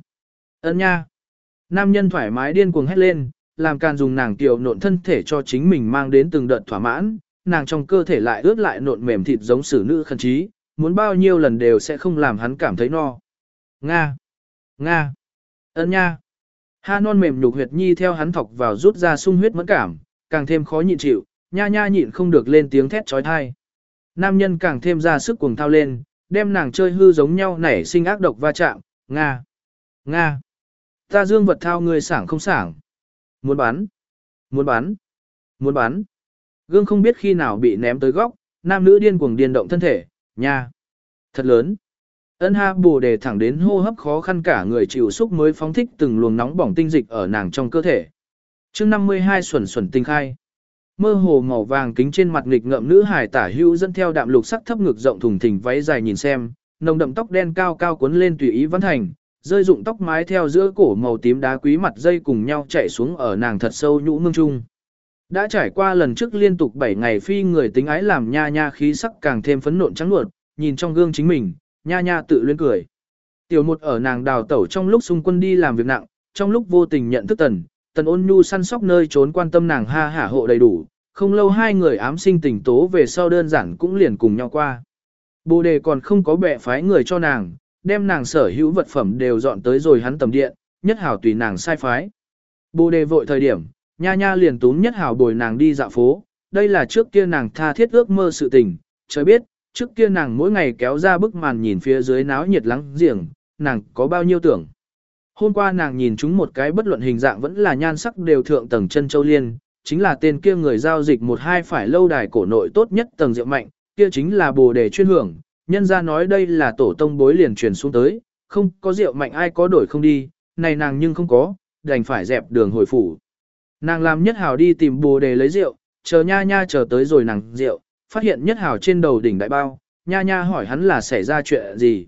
ân nha. Nam nhân thoải mái điên cuồng hét lên, làm càn dùng nàng tiểu nộn thân thể cho chính mình mang đến từng đợt thỏa mãn, nàng trong cơ thể lại ướt lại nộn mềm thịt giống xử nữ khẩn trí, muốn bao nhiêu lần đều sẽ không làm hắn cảm thấy no. Nga, Nga, ân nha. Ha non mềm nhục huyệt nhi theo hắn thọc vào rút ra sung huyết mẫn cảm, càng thêm khó nhịn chịu, nha nha nhịn không được lên tiếng thét trói thai. Nam nhân càng thêm ra sức cuồng thao lên, đem nàng chơi hư giống nhau nảy sinh ác độc va chạm, Nga, Nga. Ta dương vật thao người sảng không sảng. Muốn bắn, muốn bắn, muốn bắn. Gương không biết khi nào bị ném tới góc, nam nữ điên cuồng điên động thân thể, nha. Thật lớn. Ân ha bồ đề thẳng đến hô hấp khó khăn cả người chịu xúc mới phóng thích từng luồng nóng bỏng tinh dịch ở nàng trong cơ thể. chương 52 xuẩn xuẩn tinh khai. Mơ hồ màu vàng kính trên mặt nghịch ngậm nữ hải tả hữu dẫn theo đạm lục sắc thấp ngực rộng thùng thình váy dài nhìn xem, nồng đậm tóc đen cao cao cuốn lên tùy ý văn thành, rơi dụng tóc mái theo giữa cổ màu tím đá quý mặt dây cùng nhau chạy xuống ở nàng thật sâu nhũ mương trung. Đã trải qua lần trước liên tục 7 ngày phi người tính ái làm nha nha khí sắc càng thêm phấn nộn trắng nuột, nhìn trong gương chính mình, nha nha tự luyến cười. Tiểu một ở nàng đào tẩu trong lúc xung quân đi làm việc nặng, trong lúc vô tình nhận thức tần, tần ôn nhu săn sóc nơi trốn quan tâm nàng ha hả hộ đầy đủ, không lâu hai người ám sinh tình tố về sau đơn giản cũng liền cùng nhau qua. Bồ đề còn không có bệ phái người cho nàng, đem nàng sở hữu vật phẩm đều dọn tới rồi hắn tầm điện, nhất hảo tùy nàng sai phái. Bồ đề vội thời điểm, nha nha liền tún nhất hảo bồi nàng đi dạo phố, đây là trước kia nàng tha thiết ước mơ sự tình, trời biết, trước kia nàng mỗi ngày kéo ra bức màn nhìn phía dưới náo nhiệt lắng giềng, nàng có bao nhiêu tưởng. Hôm qua nàng nhìn chúng một cái bất luận hình dạng vẫn là nhan sắc đều thượng tầng chân châu liên, chính là tên kia người giao dịch một hai phải lâu đài cổ nội tốt nhất tầng rượu mạnh, kia chính là bồ đề chuyên hưởng, nhân ra nói đây là tổ tông bối liền truyền xuống tới, không có rượu mạnh ai có đổi không đi, này nàng nhưng không có, đành phải dẹp đường hồi phủ. Nàng làm nhất hào đi tìm bồ đề lấy rượu, chờ nha nha chờ tới rồi nàng rượu, phát hiện nhất hào trên đầu đỉnh đại bao, nha nha hỏi hắn là xảy ra chuyện gì.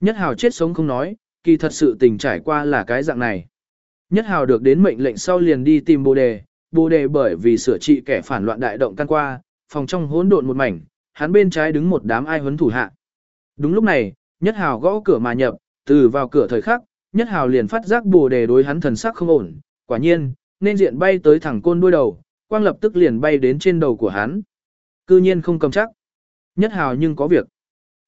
Nhất hào chết sống không nói, kỳ thật sự tình trải qua là cái dạng này. Nhất hào được đến mệnh lệnh sau liền đi tìm bồ đề, bồ đề bởi vì sửa trị kẻ phản loạn đại động căn qua, phòng trong hỗn độn một mảnh, hắn bên trái đứng một đám ai huấn thủ hạ. Đúng lúc này, Nhất Hào gõ cửa mà nhập, từ vào cửa thời khắc, Nhất Hào liền phát giác bồ đề đối hắn thần sắc không ổn, quả nhiên, nên diện bay tới thẳng côn đuôi đầu, quang lập tức liền bay đến trên đầu của hắn. Cư nhiên không cầm chắc. Nhất Hào nhưng có việc.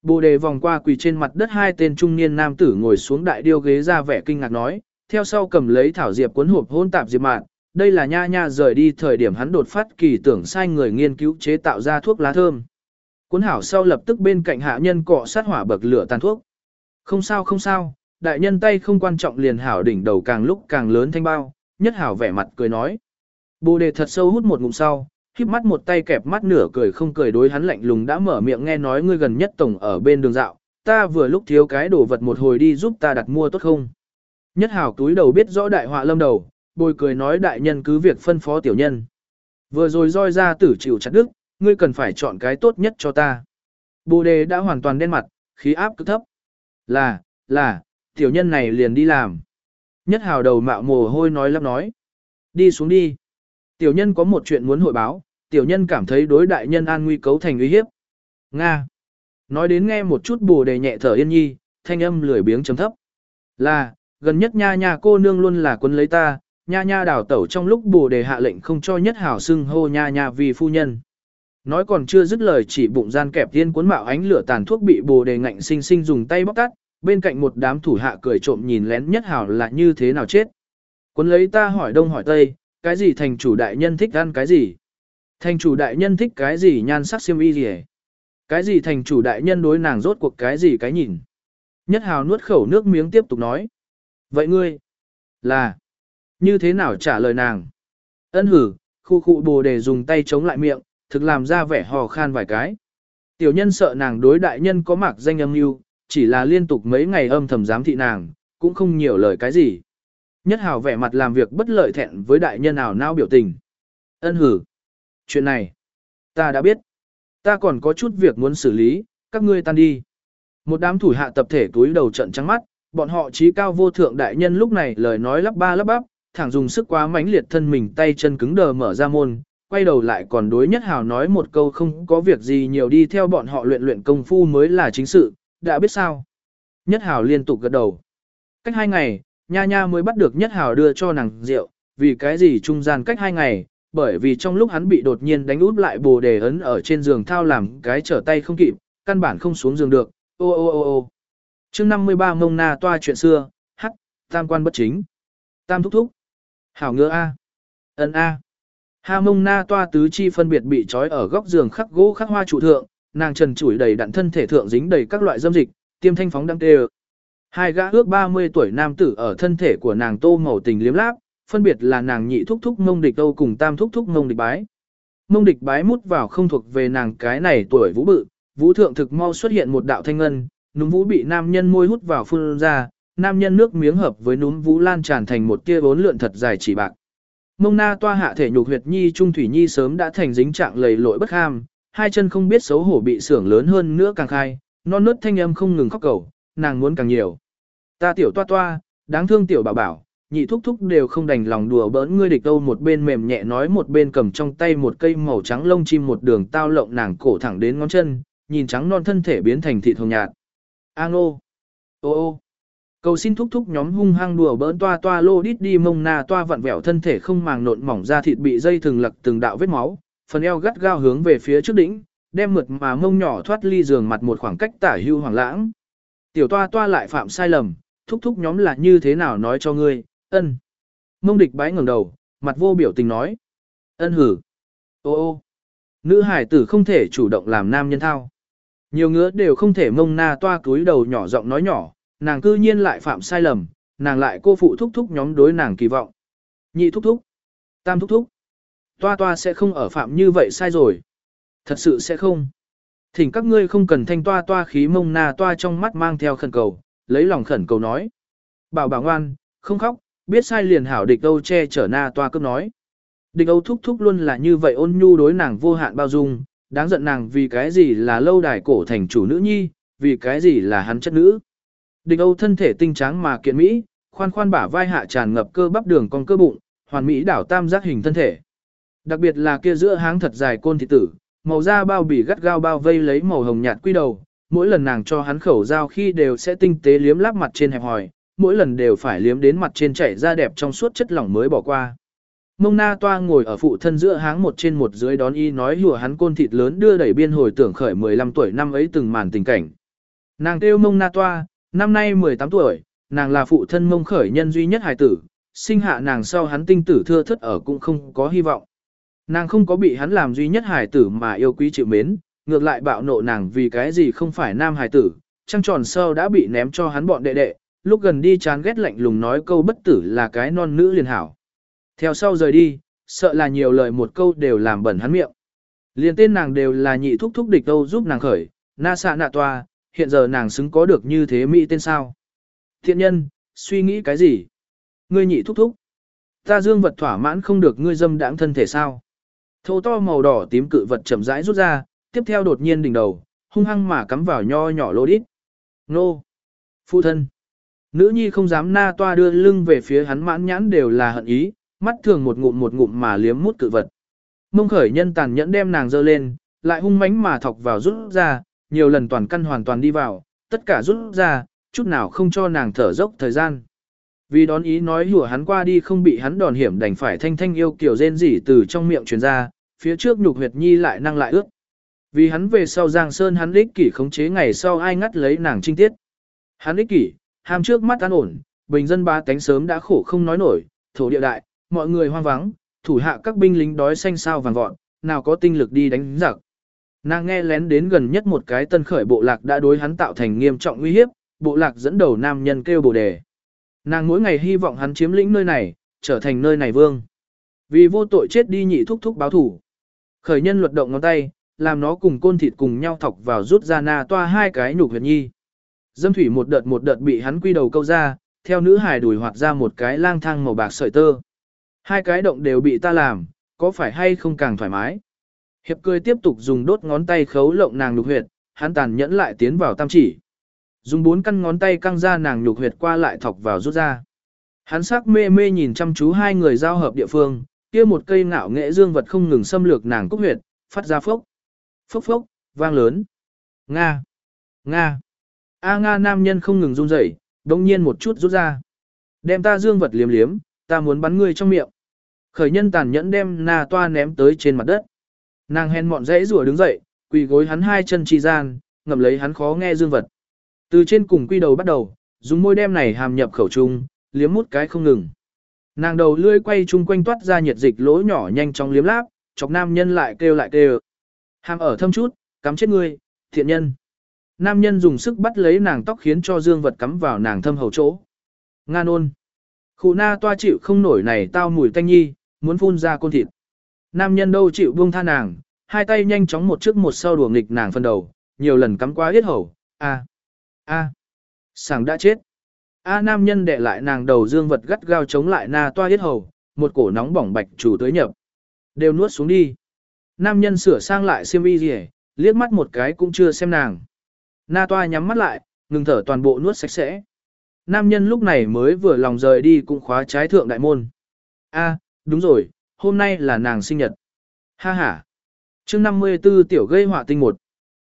Bồ đề vòng qua quỳ trên mặt đất hai tên trung niên nam tử ngồi xuống đại điêu ghế ra vẻ kinh ngạc nói, theo sau cầm lấy thảo diệp cuốn hộp hôn tạp diệp mạn, đây là nha nha rời đi thời điểm hắn đột phát kỳ tưởng sai người nghiên cứu chế tạo ra thuốc lá thơm. Cuốn hảo sau lập tức bên cạnh hạ nhân cọ sát hỏa bậc lửa tàn thuốc. Không sao không sao, đại nhân tay không quan trọng liền hảo đỉnh đầu càng lúc càng lớn thanh bao, nhất hảo vẻ mặt cười nói. Bồ đề thật sâu hút một ngụm sau, híp mắt một tay kẹp mắt nửa cười không cười đối hắn lạnh lùng đã mở miệng nghe nói ngươi gần nhất tổng ở bên đường dạo, ta vừa lúc thiếu cái đồ vật một hồi đi giúp ta đặt mua tốt không. Nhất hảo túi đầu biết rõ đại họa lâm đầu, bồi cười nói đại nhân cứ việc phân phó tiểu nhân. Vừa rồi roi ra tử chịu chặt đức, ngươi cần phải chọn cái tốt nhất cho ta. Bồ đề đã hoàn toàn đen mặt, khí áp cứ thấp. Là, là, tiểu nhân này liền đi làm. Nhất hào đầu mạo mồ hôi nói lắp nói. Đi xuống đi. Tiểu nhân có một chuyện muốn hội báo, tiểu nhân cảm thấy đối đại nhân an nguy cấu thành uy hiếp. Nga. Nói đến nghe một chút bồ đề nhẹ thở yên nhi, thanh âm lười biếng chấm thấp. Là, gần nhất nha nha cô nương luôn là quân lấy ta, nha nha đào tẩu trong lúc bồ đề hạ lệnh không cho nhất hảo xưng hô nha nha vì phu nhân. Nói còn chưa dứt lời chỉ bụng gian kẹp tiên cuốn mạo ánh lửa tàn thuốc bị bồ đề ngạnh sinh sinh dùng tay bóc tắt, bên cạnh một đám thủ hạ cười trộm nhìn lén nhất hảo là như thế nào chết. Cuốn lấy ta hỏi đông hỏi tây, cái gì thành chủ đại nhân thích ăn cái gì? Thành chủ đại nhân thích cái gì nhan sắc xiêm y gì Cái gì thành chủ đại nhân đối nàng rốt cuộc cái gì cái nhìn? Nhất hào nuốt khẩu nước miếng tiếp tục nói. Vậy ngươi? Là? Như thế nào trả lời nàng? Ân hử, khu khu bồ đề dùng tay chống lại miệng, thực làm ra vẻ hò khan vài cái. Tiểu nhân sợ nàng đối đại nhân có mặc danh âm mưu, chỉ là liên tục mấy ngày âm thầm giám thị nàng, cũng không nhiều lời cái gì. Nhất hào vẻ mặt làm việc bất lợi thẹn với đại nhân ảo nao biểu tình. Ân hử. Chuyện này, ta đã biết. Ta còn có chút việc muốn xử lý, các ngươi tan đi. Một đám thủ hạ tập thể túi đầu trận trắng mắt, bọn họ trí cao vô thượng đại nhân lúc này lời nói lắp ba lắp bắp, thẳng dùng sức quá mãnh liệt thân mình tay chân cứng đờ mở ra môn, quay đầu lại còn đối nhất hào nói một câu không có việc gì nhiều đi theo bọn họ luyện luyện công phu mới là chính sự, đã biết sao. Nhất hào liên tục gật đầu. Cách hai ngày, nha nha mới bắt được nhất hào đưa cho nàng rượu, vì cái gì trung gian cách hai ngày, bởi vì trong lúc hắn bị đột nhiên đánh út lại bồ đề ấn ở trên giường thao làm cái trở tay không kịp, căn bản không xuống giường được, ô ô ô ô. chương 53 mông na toa chuyện xưa, hắc, tam quan bất chính. Tam thúc thúc. Hảo ngựa A. ân A. Ha mông na toa tứ chi phân biệt bị trói ở góc giường khắc gỗ khắc hoa trụ thượng, nàng trần chủi đầy đặn thân thể thượng dính đầy các loại dâm dịch, tiêm thanh phóng đăng tê Hai gã ước 30 tuổi nam tử ở thân thể của nàng tô màu tình liếm láp, phân biệt là nàng nhị thúc thúc mông địch âu cùng tam thúc thúc mông địch bái. Mông địch bái mút vào không thuộc về nàng cái này tuổi vũ bự, vũ thượng thực mau xuất hiện một đạo thanh ngân, núm vũ bị nam nhân môi hút vào phun ra, nam nhân nước miếng hợp với núm vũ lan tràn thành một tia bốn lượn thật dài chỉ bạc. Mông na toa hạ thể nhục huyệt nhi trung thủy nhi sớm đã thành dính trạng lầy lội bất ham, hai chân không biết xấu hổ bị sưởng lớn hơn nữa càng khai, non nớt thanh âm không ngừng khóc cầu, nàng muốn càng nhiều. Ta tiểu toa toa, đáng thương tiểu bảo bảo, nhị thúc thúc đều không đành lòng đùa bỡn ngươi địch đâu một bên mềm nhẹ nói một bên cầm trong tay một cây màu trắng lông chim một đường tao lộng nàng cổ thẳng đến ngón chân, nhìn trắng non thân thể biến thành thịt hồng nhạt. A ngô. Ô ô. Cầu xin thúc thúc nhóm hung hăng đùa bỡn toa toa lô đít đi mông na toa vặn vẹo thân thể không màng nộn mỏng ra thịt bị dây thường lặc từng đạo vết máu, phần eo gắt gao hướng về phía trước đỉnh, đem mượt mà mông nhỏ thoát ly giường mặt một khoảng cách tả hưu hoàng lãng. Tiểu toa toa lại phạm sai lầm, thúc thúc nhóm là như thế nào nói cho ngươi, ân. Mông địch bái ngẩng đầu, mặt vô biểu tình nói. Ân hử. Ô ô. Nữ hải tử không thể chủ động làm nam nhân thao. Nhiều ngứa đều không thể mông na toa cúi đầu nhỏ giọng nói nhỏ, nàng cư nhiên lại phạm sai lầm, nàng lại cô phụ thúc thúc nhóm đối nàng kỳ vọng. Nhị thúc thúc. Tam thúc thúc. Toa toa sẽ không ở phạm như vậy sai rồi. Thật sự sẽ không. Thỉnh các ngươi không cần thanh toa toa khí mông na toa trong mắt mang theo khẩn cầu, lấy lòng khẩn cầu nói. Bảo bảo ngoan, không khóc, biết sai liền hảo địch âu che chở na toa cấp nói. Địch Âu thúc thúc luôn là như vậy ôn nhu đối nàng vô hạn bao dung, đáng giận nàng vì cái gì là lâu đài cổ thành chủ nữ nhi, vì cái gì là hắn chất nữ. Địch Âu thân thể tinh trắng mà kiện mỹ, khoan khoan bả vai hạ tràn ngập cơ bắp đường con cơ bụng, hoàn mỹ đảo tam giác hình thân thể. Đặc biệt là kia giữa háng thật dài côn thị tử, màu da bao bì gắt gao bao vây lấy màu hồng nhạt quy đầu, mỗi lần nàng cho hắn khẩu dao khi đều sẽ tinh tế liếm láp mặt trên hẹp hòi, mỗi lần đều phải liếm đến mặt trên chảy ra đẹp trong suốt chất lỏng mới bỏ qua. Mông na toa ngồi ở phụ thân giữa háng một trên một dưới đón y nói hùa hắn côn thịt lớn đưa đẩy biên hồi tưởng khởi 15 tuổi năm ấy từng màn tình cảnh. Nàng kêu mông na toa, năm nay 18 tuổi, nàng là phụ thân mông khởi nhân duy nhất hài tử, sinh hạ nàng sau hắn tinh tử thưa thất ở cũng không có hy vọng. Nàng không có bị hắn làm duy nhất hài tử mà yêu quý chịu mến, ngược lại bạo nộ nàng vì cái gì không phải nam hài tử, trăng tròn sâu đã bị ném cho hắn bọn đệ đệ, lúc gần đi chán ghét lạnh lùng nói câu bất tử là cái non nữ liền hảo. Theo sau rời đi, sợ là nhiều lời một câu đều làm bẩn hắn miệng. Liền tên nàng đều là nhị thúc thúc địch đâu giúp nàng khởi, na xạ nạ toa, hiện giờ nàng xứng có được như thế mỹ tên sao. Thiện nhân, suy nghĩ cái gì? Ngươi nhị thúc thúc. Ta dương vật thỏa mãn không được ngươi dâm đãng thân thể sao? Thô to màu đỏ tím cự vật chậm rãi rút ra, tiếp theo đột nhiên đỉnh đầu, hung hăng mà cắm vào nho nhỏ lô đít. Nô! Phụ thân! Nữ nhi không dám na toa đưa lưng về phía hắn mãn nhãn đều là hận ý, mắt thường một ngụm một ngụm mà liếm mút cự vật. Mông khởi nhân tàn nhẫn đem nàng dơ lên, lại hung mãnh mà thọc vào rút ra, nhiều lần toàn căn hoàn toàn đi vào, tất cả rút ra, chút nào không cho nàng thở dốc thời gian. Vì đón ý nói hùa hắn qua đi không bị hắn đòn hiểm đành phải thanh thanh yêu kiểu rên rỉ từ trong miệng truyền ra, phía trước nhục huyệt nhi lại năng lại ước. Vì hắn về sau Giang Sơn hắn ích kỷ khống chế ngày sau ai ngắt lấy nàng trinh tiết. Hắn ích kỷ, ham trước mắt an ổn, bình dân ba tánh sớm đã khổ không nói nổi, thổ địa đại, mọi người hoang vắng, thủ hạ các binh lính đói xanh sao vàng vọt, nào có tinh lực đi đánh giặc. Nàng nghe lén đến gần nhất một cái tân khởi bộ lạc đã đối hắn tạo thành nghiêm trọng nguy hiếp, bộ lạc dẫn đầu nam nhân kêu bồ đề. Nàng mỗi ngày hy vọng hắn chiếm lĩnh nơi này, trở thành nơi này vương. Vì vô tội chết đi nhị thúc thúc báo thủ. Khởi nhân luật động ngón tay, làm nó cùng côn thịt cùng nhau thọc vào rút ra na toa hai cái nhục huyệt nhi. Dâm thủy một đợt một đợt bị hắn quy đầu câu ra, theo nữ hài đùi hoạt ra một cái lang thang màu bạc sợi tơ. Hai cái động đều bị ta làm, có phải hay không càng thoải mái? Hiệp cười tiếp tục dùng đốt ngón tay khấu lộng nàng nhục huyệt, hắn tàn nhẫn lại tiến vào tam chỉ. Dùng bốn căn ngón tay căng ra nàng nhục huyệt qua lại thọc vào rút ra. Hắn sắc mê mê nhìn chăm chú hai người giao hợp địa phương, kia một cây ngạo nghệ dương vật không ngừng xâm lược nàng cúc huyệt, phát ra phốc. Phốc phốc, vang lớn. Nga. Nga. A Nga nam nhân không ngừng run rẩy, đồng nhiên một chút rút ra. Đem ta dương vật liếm liếm, ta muốn bắn ngươi trong miệng. Khởi nhân tàn nhẫn đem na toa ném tới trên mặt đất. Nàng hèn mọn dãy rùa đứng dậy, quỳ gối hắn hai chân chi gian, ngậm lấy hắn khó nghe dương vật. Từ trên cùng quy đầu bắt đầu, dùng môi đem này hàm nhập khẩu trung, liếm mút cái không ngừng. Nàng đầu lưỡi quay chung quanh toát ra nhiệt dịch lỗ nhỏ nhanh chóng liếm láp, chọc nam nhân lại kêu lại kêu. Hàm ở thâm chút, cắm chết ngươi, thiện nhân. Nam nhân dùng sức bắt lấy nàng tóc khiến cho dương vật cắm vào nàng thâm hầu chỗ. Nga nôn. Khu na toa chịu không nổi này tao mùi tanh nhi, muốn phun ra côn thịt. Nam nhân đâu chịu buông tha nàng, hai tay nhanh chóng một trước một sau đùa nghịch nàng phân đầu, nhiều lần cắm qua hết hầu. A, a, sảng đã chết. A nam nhân đệ lại nàng đầu dương vật gắt gao chống lại na toa hết hầu, một cổ nóng bỏng bạch chủ tới nhập. Đều nuốt xuống đi. Nam nhân sửa sang lại xiêm y gì liếc mắt một cái cũng chưa xem nàng. Na toa nhắm mắt lại, ngừng thở toàn bộ nuốt sạch sẽ. Nam nhân lúc này mới vừa lòng rời đi cũng khóa trái thượng đại môn. A, đúng rồi, hôm nay là nàng sinh nhật. Ha ha. chương 54 tiểu gây họa tinh một.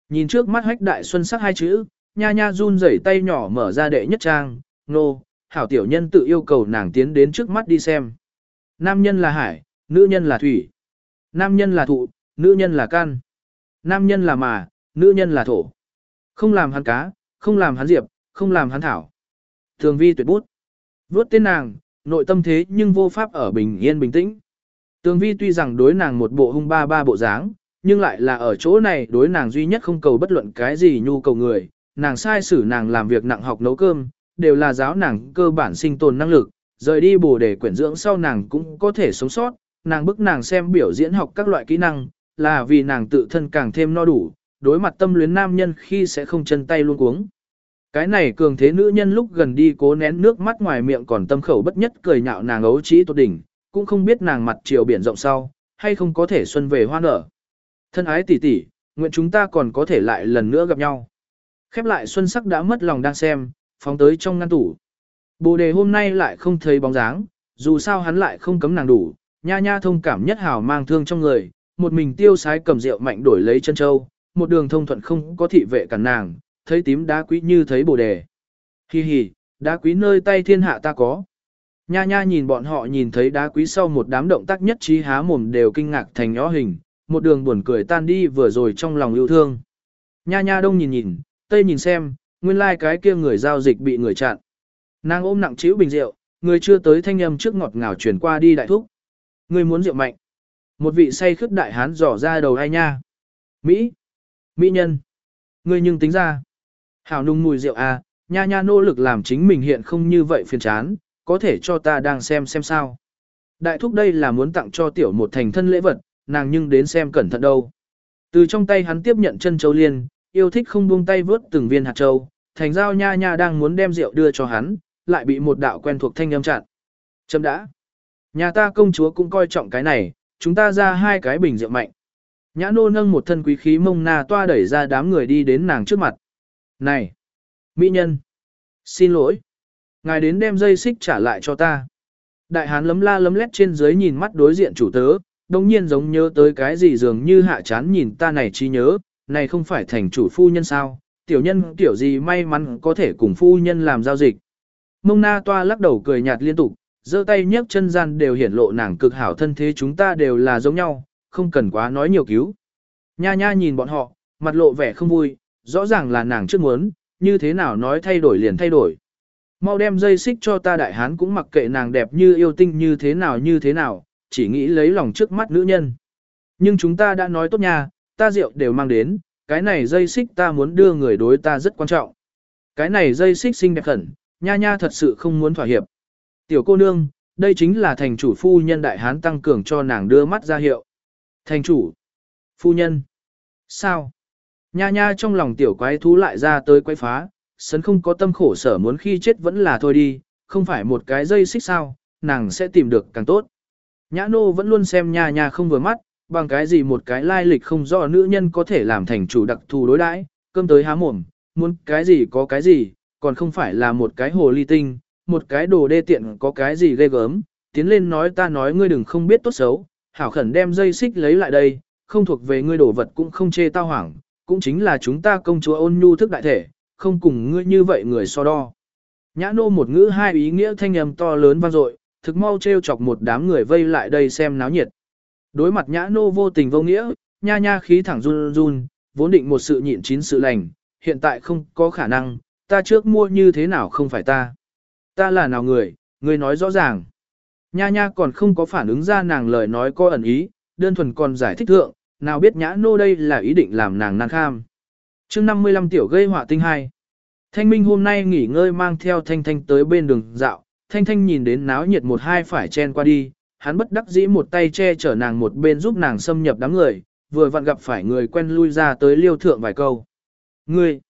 Nhìn trước mắt hách đại xuân sắc hai chữ, nha nha run rẩy tay nhỏ mở ra đệ nhất trang, nô, hảo tiểu nhân tự yêu cầu nàng tiến đến trước mắt đi xem. Nam nhân là hải, nữ nhân là thủy. Nam nhân là thụ, nữ nhân là can. Nam nhân là mà, nữ nhân là thổ. Không làm hắn cá, không làm hắn diệp, không làm hắn thảo. Thường vi tuyệt bút. Vốt tên nàng, nội tâm thế nhưng vô pháp ở bình yên bình tĩnh. Tường vi tuy rằng đối nàng một bộ hung ba ba bộ dáng, nhưng lại là ở chỗ này đối nàng duy nhất không cầu bất luận cái gì nhu cầu người, nàng sai xử nàng làm việc nặng học nấu cơm, đều là giáo nàng cơ bản sinh tồn năng lực, rời đi bổ để quyển dưỡng sau nàng cũng có thể sống sót, nàng bức nàng xem biểu diễn học các loại kỹ năng, là vì nàng tự thân càng thêm no đủ, đối mặt tâm luyến nam nhân khi sẽ không chân tay luôn cuống. Cái này cường thế nữ nhân lúc gần đi cố nén nước mắt ngoài miệng còn tâm khẩu bất nhất cười nhạo nàng ấu trí tốt đỉnh, cũng không biết nàng mặt chiều biển rộng sau, hay không có thể xuân về hoa nở. Thân ái tỷ tỷ, nguyện chúng ta còn có thể lại lần nữa gặp nhau. Khép lại xuân sắc đã mất lòng đang xem, phóng tới trong ngăn tủ. Bồ đề hôm nay lại không thấy bóng dáng, dù sao hắn lại không cấm nàng đủ, nha nha thông cảm nhất hào mang thương trong người, một mình tiêu sái cầm rượu mạnh đổi lấy chân châu, một đường thông thuận không có thị vệ cản nàng, thấy tím đá quý như thấy bồ đề. Hi hi, đá quý nơi tay thiên hạ ta có. Nha nha nhìn bọn họ nhìn thấy đá quý sau một đám động tác nhất trí há mồm đều kinh ngạc thành nhó hình, một đường buồn cười tan đi vừa rồi trong lòng yêu thương. Nha nha đông nhìn nhìn, tây nhìn xem, nguyên lai like cái kia người giao dịch bị người chặn. Nàng ôm nặng chịu bình rượu, người chưa tới thanh âm trước ngọt ngào chuyển qua đi đại thúc. Người muốn rượu mạnh. Một vị say khướt đại hán dò ra đầu ai nha. Mỹ. Mỹ nhân. ngươi nhưng tính ra. Hảo nung mùi rượu à, nha nha nỗ lực làm chính mình hiện không như vậy phiền chán, có thể cho ta đang xem xem sao. Đại thúc đây là muốn tặng cho tiểu một thành thân lễ vật, nàng nhưng đến xem cẩn thận đâu. Từ trong tay hắn tiếp nhận chân châu liên, yêu thích không buông tay vớt từng viên hạt châu, thành giao nha nha đang muốn đem rượu đưa cho hắn, lại bị một đạo quen thuộc thanh âm chặn. Chấm đã. Nhà ta công chúa cũng coi trọng cái này, chúng ta ra hai cái bình rượu mạnh. Nhã nô nâng một thân quý khí mông na toa đẩy ra đám người đi đến nàng trước mặt. Này! Mỹ nhân! Xin lỗi! Ngài đến đem dây xích trả lại cho ta. Đại hán lấm la lấm lét trên dưới nhìn mắt đối diện chủ tớ, đồng nhiên giống nhớ tới cái gì dường như hạ chán nhìn ta này chi nhớ, này không phải thành chủ phu nhân sao, tiểu nhân tiểu gì may mắn có thể cùng phu nhân làm giao dịch. Mông na toa lắc đầu cười nhạt liên tục, giơ tay nhấc chân gian đều hiển lộ nàng cực hảo thân thế chúng ta đều là giống nhau, không cần quá nói nhiều cứu. Nha nha nhìn bọn họ, mặt lộ vẻ không vui, rõ ràng là nàng trước muốn, như thế nào nói thay đổi liền thay đổi. Mau đem dây xích cho ta đại hán cũng mặc kệ nàng đẹp như yêu tinh như thế nào như thế nào, chỉ nghĩ lấy lòng trước mắt nữ nhân. Nhưng chúng ta đã nói tốt nha, ta rượu đều mang đến, cái này dây xích ta muốn đưa người đối ta rất quan trọng. Cái này dây xích xinh đẹp khẩn, nha nha thật sự không muốn thỏa hiệp. Tiểu cô nương, đây chính là thành chủ phu nhân đại hán tăng cường cho nàng đưa mắt ra hiệu. Thành chủ, phu nhân, sao? Nha nha trong lòng tiểu quái thú lại ra tới quái phá, sấn không có tâm khổ sở muốn khi chết vẫn là thôi đi, không phải một cái dây xích sao, nàng sẽ tìm được càng tốt. Nhã nô vẫn luôn xem nha nha không vừa mắt, bằng cái gì một cái lai lịch không rõ nữ nhân có thể làm thành chủ đặc thù đối đãi, cơm tới há mồm, muốn cái gì có cái gì, còn không phải là một cái hồ ly tinh, một cái đồ đê tiện có cái gì ghê gớm, tiến lên nói ta nói ngươi đừng không biết tốt xấu, hảo khẩn đem dây xích lấy lại đây, không thuộc về ngươi đồ vật cũng không chê tao hoảng, cũng chính là chúng ta công chúa ôn nhu thức đại thể, không cùng ngươi như vậy người so đo. Nhã nô một ngữ hai ý nghĩa thanh âm to lớn vang dội, thực mau treo chọc một đám người vây lại đây xem náo nhiệt. Đối mặt nhã nô vô tình vô nghĩa, nha nha khí thẳng run run, vốn định một sự nhịn chín sự lành, hiện tại không có khả năng, ta trước mua như thế nào không phải ta. Ta là nào người, người nói rõ ràng. Nha nha còn không có phản ứng ra nàng lời nói có ẩn ý, đơn thuần còn giải thích thượng, nào biết nhã nô đây là ý định làm nàng nan kham. chương 55 tiểu gây họa tinh hai. Thanh Minh hôm nay nghỉ ngơi mang theo Thanh Thanh tới bên đường dạo, Thanh Thanh nhìn đến náo nhiệt một hai phải chen qua đi, hắn bất đắc dĩ một tay che chở nàng một bên giúp nàng xâm nhập đám người, vừa vặn gặp phải người quen lui ra tới liêu thượng vài câu. Ngươi,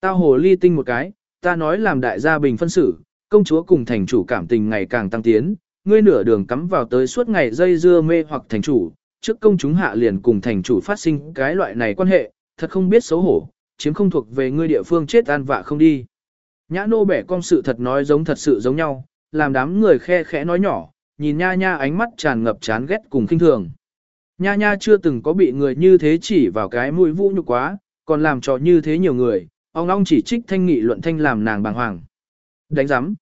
tao hồ ly tinh một cái, ta nói làm đại gia bình phân xử, công chúa cùng thành chủ cảm tình ngày càng tăng tiến, ngươi nửa đường cắm vào tới suốt ngày dây dưa mê hoặc thành chủ, trước công chúng hạ liền cùng thành chủ phát sinh cái loại này quan hệ, thật không biết xấu hổ, chiếm không thuộc về ngươi địa phương chết an vạ không đi. Nhã nô bẻ con sự thật nói giống thật sự giống nhau, làm đám người khe khẽ nói nhỏ, nhìn nha nha ánh mắt tràn ngập chán ghét cùng kinh thường. Nha nha chưa từng có bị người như thế chỉ vào cái mũi vũ nhục quá, còn làm cho như thế nhiều người, ông long chỉ trích thanh nghị luận thanh làm nàng bàng hoàng. Đánh giám.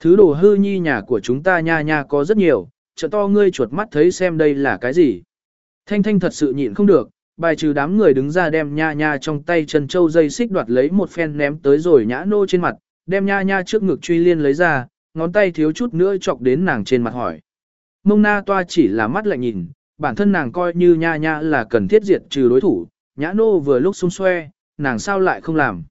Thứ đồ hư nhi nhà của chúng ta nha nha có rất nhiều, trợ to ngươi chuột mắt thấy xem đây là cái gì. Thanh thanh thật sự nhịn không được, bài trừ đám người đứng ra đem nha nha trong tay chân châu dây xích đoạt lấy một phen ném tới rồi nhã nô trên mặt, đem nha nha trước ngực truy liên lấy ra, ngón tay thiếu chút nữa chọc đến nàng trên mặt hỏi. Mông na toa chỉ là mắt lạnh nhìn, bản thân nàng coi như nha nha là cần thiết diệt trừ đối thủ, nhã nô vừa lúc xung xoe, nàng sao lại không làm.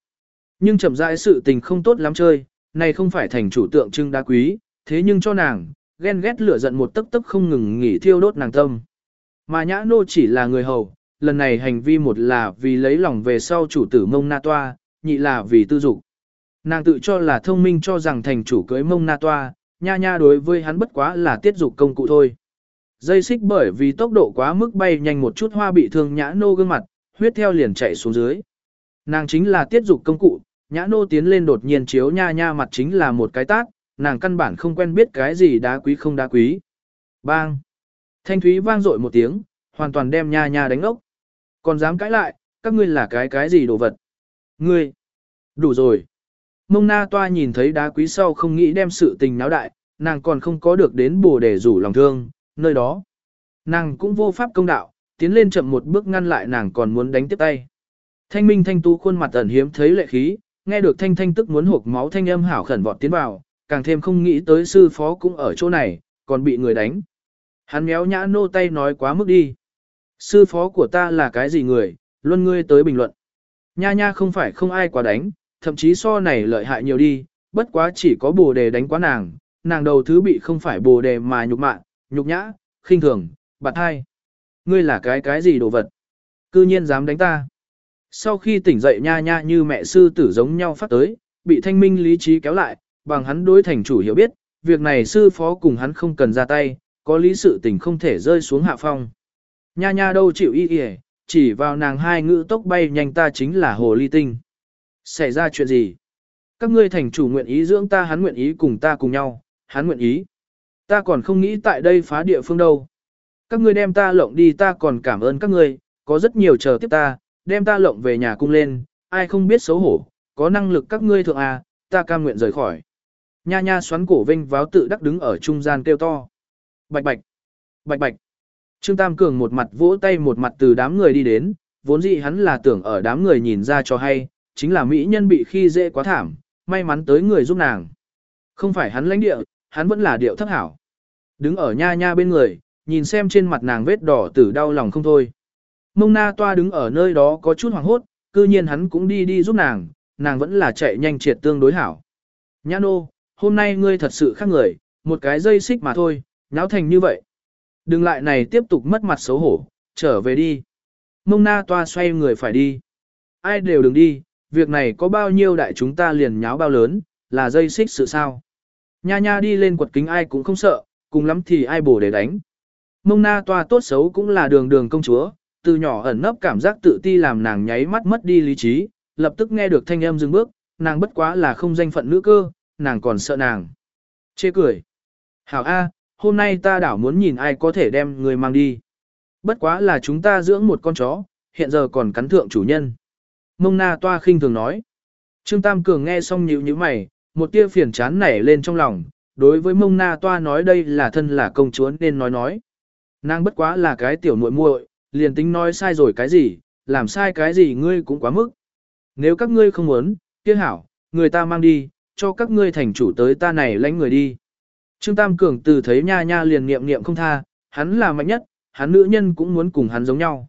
Nhưng chậm rãi sự tình không tốt lắm chơi, này không phải thành chủ tượng trưng đa quý, thế nhưng cho nàng, ghen ghét lửa giận một tức tức không ngừng nghỉ thiêu đốt nàng tâm. Mà nhã nô chỉ là người hầu, lần này hành vi một là vì lấy lòng về sau chủ tử mông na toa, nhị là vì tư dục. Nàng tự cho là thông minh cho rằng thành chủ cưới mông na toa, nha nha đối với hắn bất quá là tiết dục công cụ thôi. Dây xích bởi vì tốc độ quá mức bay nhanh một chút hoa bị thương nhã nô gương mặt, huyết theo liền chạy xuống dưới. Nàng chính là tiết dục công cụ, nhã nô tiến lên đột nhiên chiếu nha nha mặt chính là một cái tát, nàng căn bản không quen biết cái gì đá quý không đá quý. Bang! Thanh thúy vang dội một tiếng, hoàn toàn đem nha nha đánh ốc. Còn dám cãi lại, các ngươi là cái cái gì đồ vật? Ngươi! Đủ rồi! Mông na toa nhìn thấy đá quý sau không nghĩ đem sự tình náo đại, nàng còn không có được đến bồ để rủ lòng thương, nơi đó. Nàng cũng vô pháp công đạo, tiến lên chậm một bước ngăn lại nàng còn muốn đánh tiếp tay. Thanh minh thanh tu khuôn mặt ẩn hiếm thấy lệ khí, nghe được thanh thanh tức muốn hộp máu thanh âm hảo khẩn vọt tiến vào, càng thêm không nghĩ tới sư phó cũng ở chỗ này, còn bị người đánh. Hắn méo nhã nô tay nói quá mức đi. Sư phó của ta là cái gì người, luôn ngươi tới bình luận. Nha nha không phải không ai quá đánh, thậm chí so này lợi hại nhiều đi, bất quá chỉ có bồ đề đánh quá nàng, nàng đầu thứ bị không phải bồ đề mà nhục mạ, nhục nhã, khinh thường, bạt hai. Ngươi là cái cái gì đồ vật? Cư nhiên dám đánh ta. Sau khi tỉnh dậy nha nha như mẹ sư tử giống nhau phát tới, bị thanh minh lý trí kéo lại, bằng hắn đối thành chủ hiểu biết, việc này sư phó cùng hắn không cần ra tay, có lý sự tình không thể rơi xuống hạ phong. Nha nha đâu chịu y y, chỉ vào nàng hai ngữ tốc bay nhanh ta chính là hồ ly tinh. Xảy ra chuyện gì? Các ngươi thành chủ nguyện ý dưỡng ta hắn nguyện ý cùng ta cùng nhau, hắn nguyện ý. Ta còn không nghĩ tại đây phá địa phương đâu. Các ngươi đem ta lộng đi ta còn cảm ơn các ngươi, có rất nhiều chờ tiếp ta, đem ta lộng về nhà cung lên, ai không biết xấu hổ, có năng lực các ngươi thượng à, ta cam nguyện rời khỏi. Nha nha xoắn cổ vinh váo tự đắc đứng ở trung gian kêu to. Bạch bạch, bạch bạch. Trương Tam Cường một mặt vỗ tay một mặt từ đám người đi đến, vốn dĩ hắn là tưởng ở đám người nhìn ra cho hay, chính là mỹ nhân bị khi dễ quá thảm, may mắn tới người giúp nàng. Không phải hắn lãnh địa, hắn vẫn là điệu thấp hảo. Đứng ở nha nha bên người, nhìn xem trên mặt nàng vết đỏ tử đau lòng không thôi. Mông na toa đứng ở nơi đó có chút hoảng hốt, cư nhiên hắn cũng đi đi giúp nàng, nàng vẫn là chạy nhanh triệt tương đối hảo. Nhã nô, hôm nay ngươi thật sự khác người, một cái dây xích mà thôi, nháo thành như vậy. Đừng lại này tiếp tục mất mặt xấu hổ, trở về đi. Mông na toa xoay người phải đi. Ai đều đừng đi, việc này có bao nhiêu đại chúng ta liền nháo bao lớn, là dây xích sự sao. Nha nha đi lên quật kính ai cũng không sợ, cùng lắm thì ai bổ để đánh. Mông na toa tốt xấu cũng là đường đường công chúa, từ nhỏ ẩn nấp cảm giác tự ti làm nàng nháy mắt mất đi lý trí, lập tức nghe được thanh âm dừng bước, nàng bất quá là không danh phận nữ cơ, nàng còn sợ nàng. Chê cười. Hảo A, hôm nay ta đảo muốn nhìn ai có thể đem người mang đi. Bất quá là chúng ta dưỡng một con chó, hiện giờ còn cắn thượng chủ nhân. Mông na toa khinh thường nói. Trương Tam Cường nghe xong nhíu nhíu mày, một tia phiền chán nảy lên trong lòng, đối với mông na toa nói đây là thân là công chúa nên nói nói. Nàng bất quá là cái tiểu muội muội, liền tính nói sai rồi cái gì, làm sai cái gì ngươi cũng quá mức. Nếu các ngươi không muốn, kia hảo, người ta mang đi, cho các ngươi thành chủ tới ta này lãnh người đi. Trương Tam Cường từ thấy nha nha liền niệm niệm không tha, hắn là mạnh nhất, hắn nữ nhân cũng muốn cùng hắn giống nhau.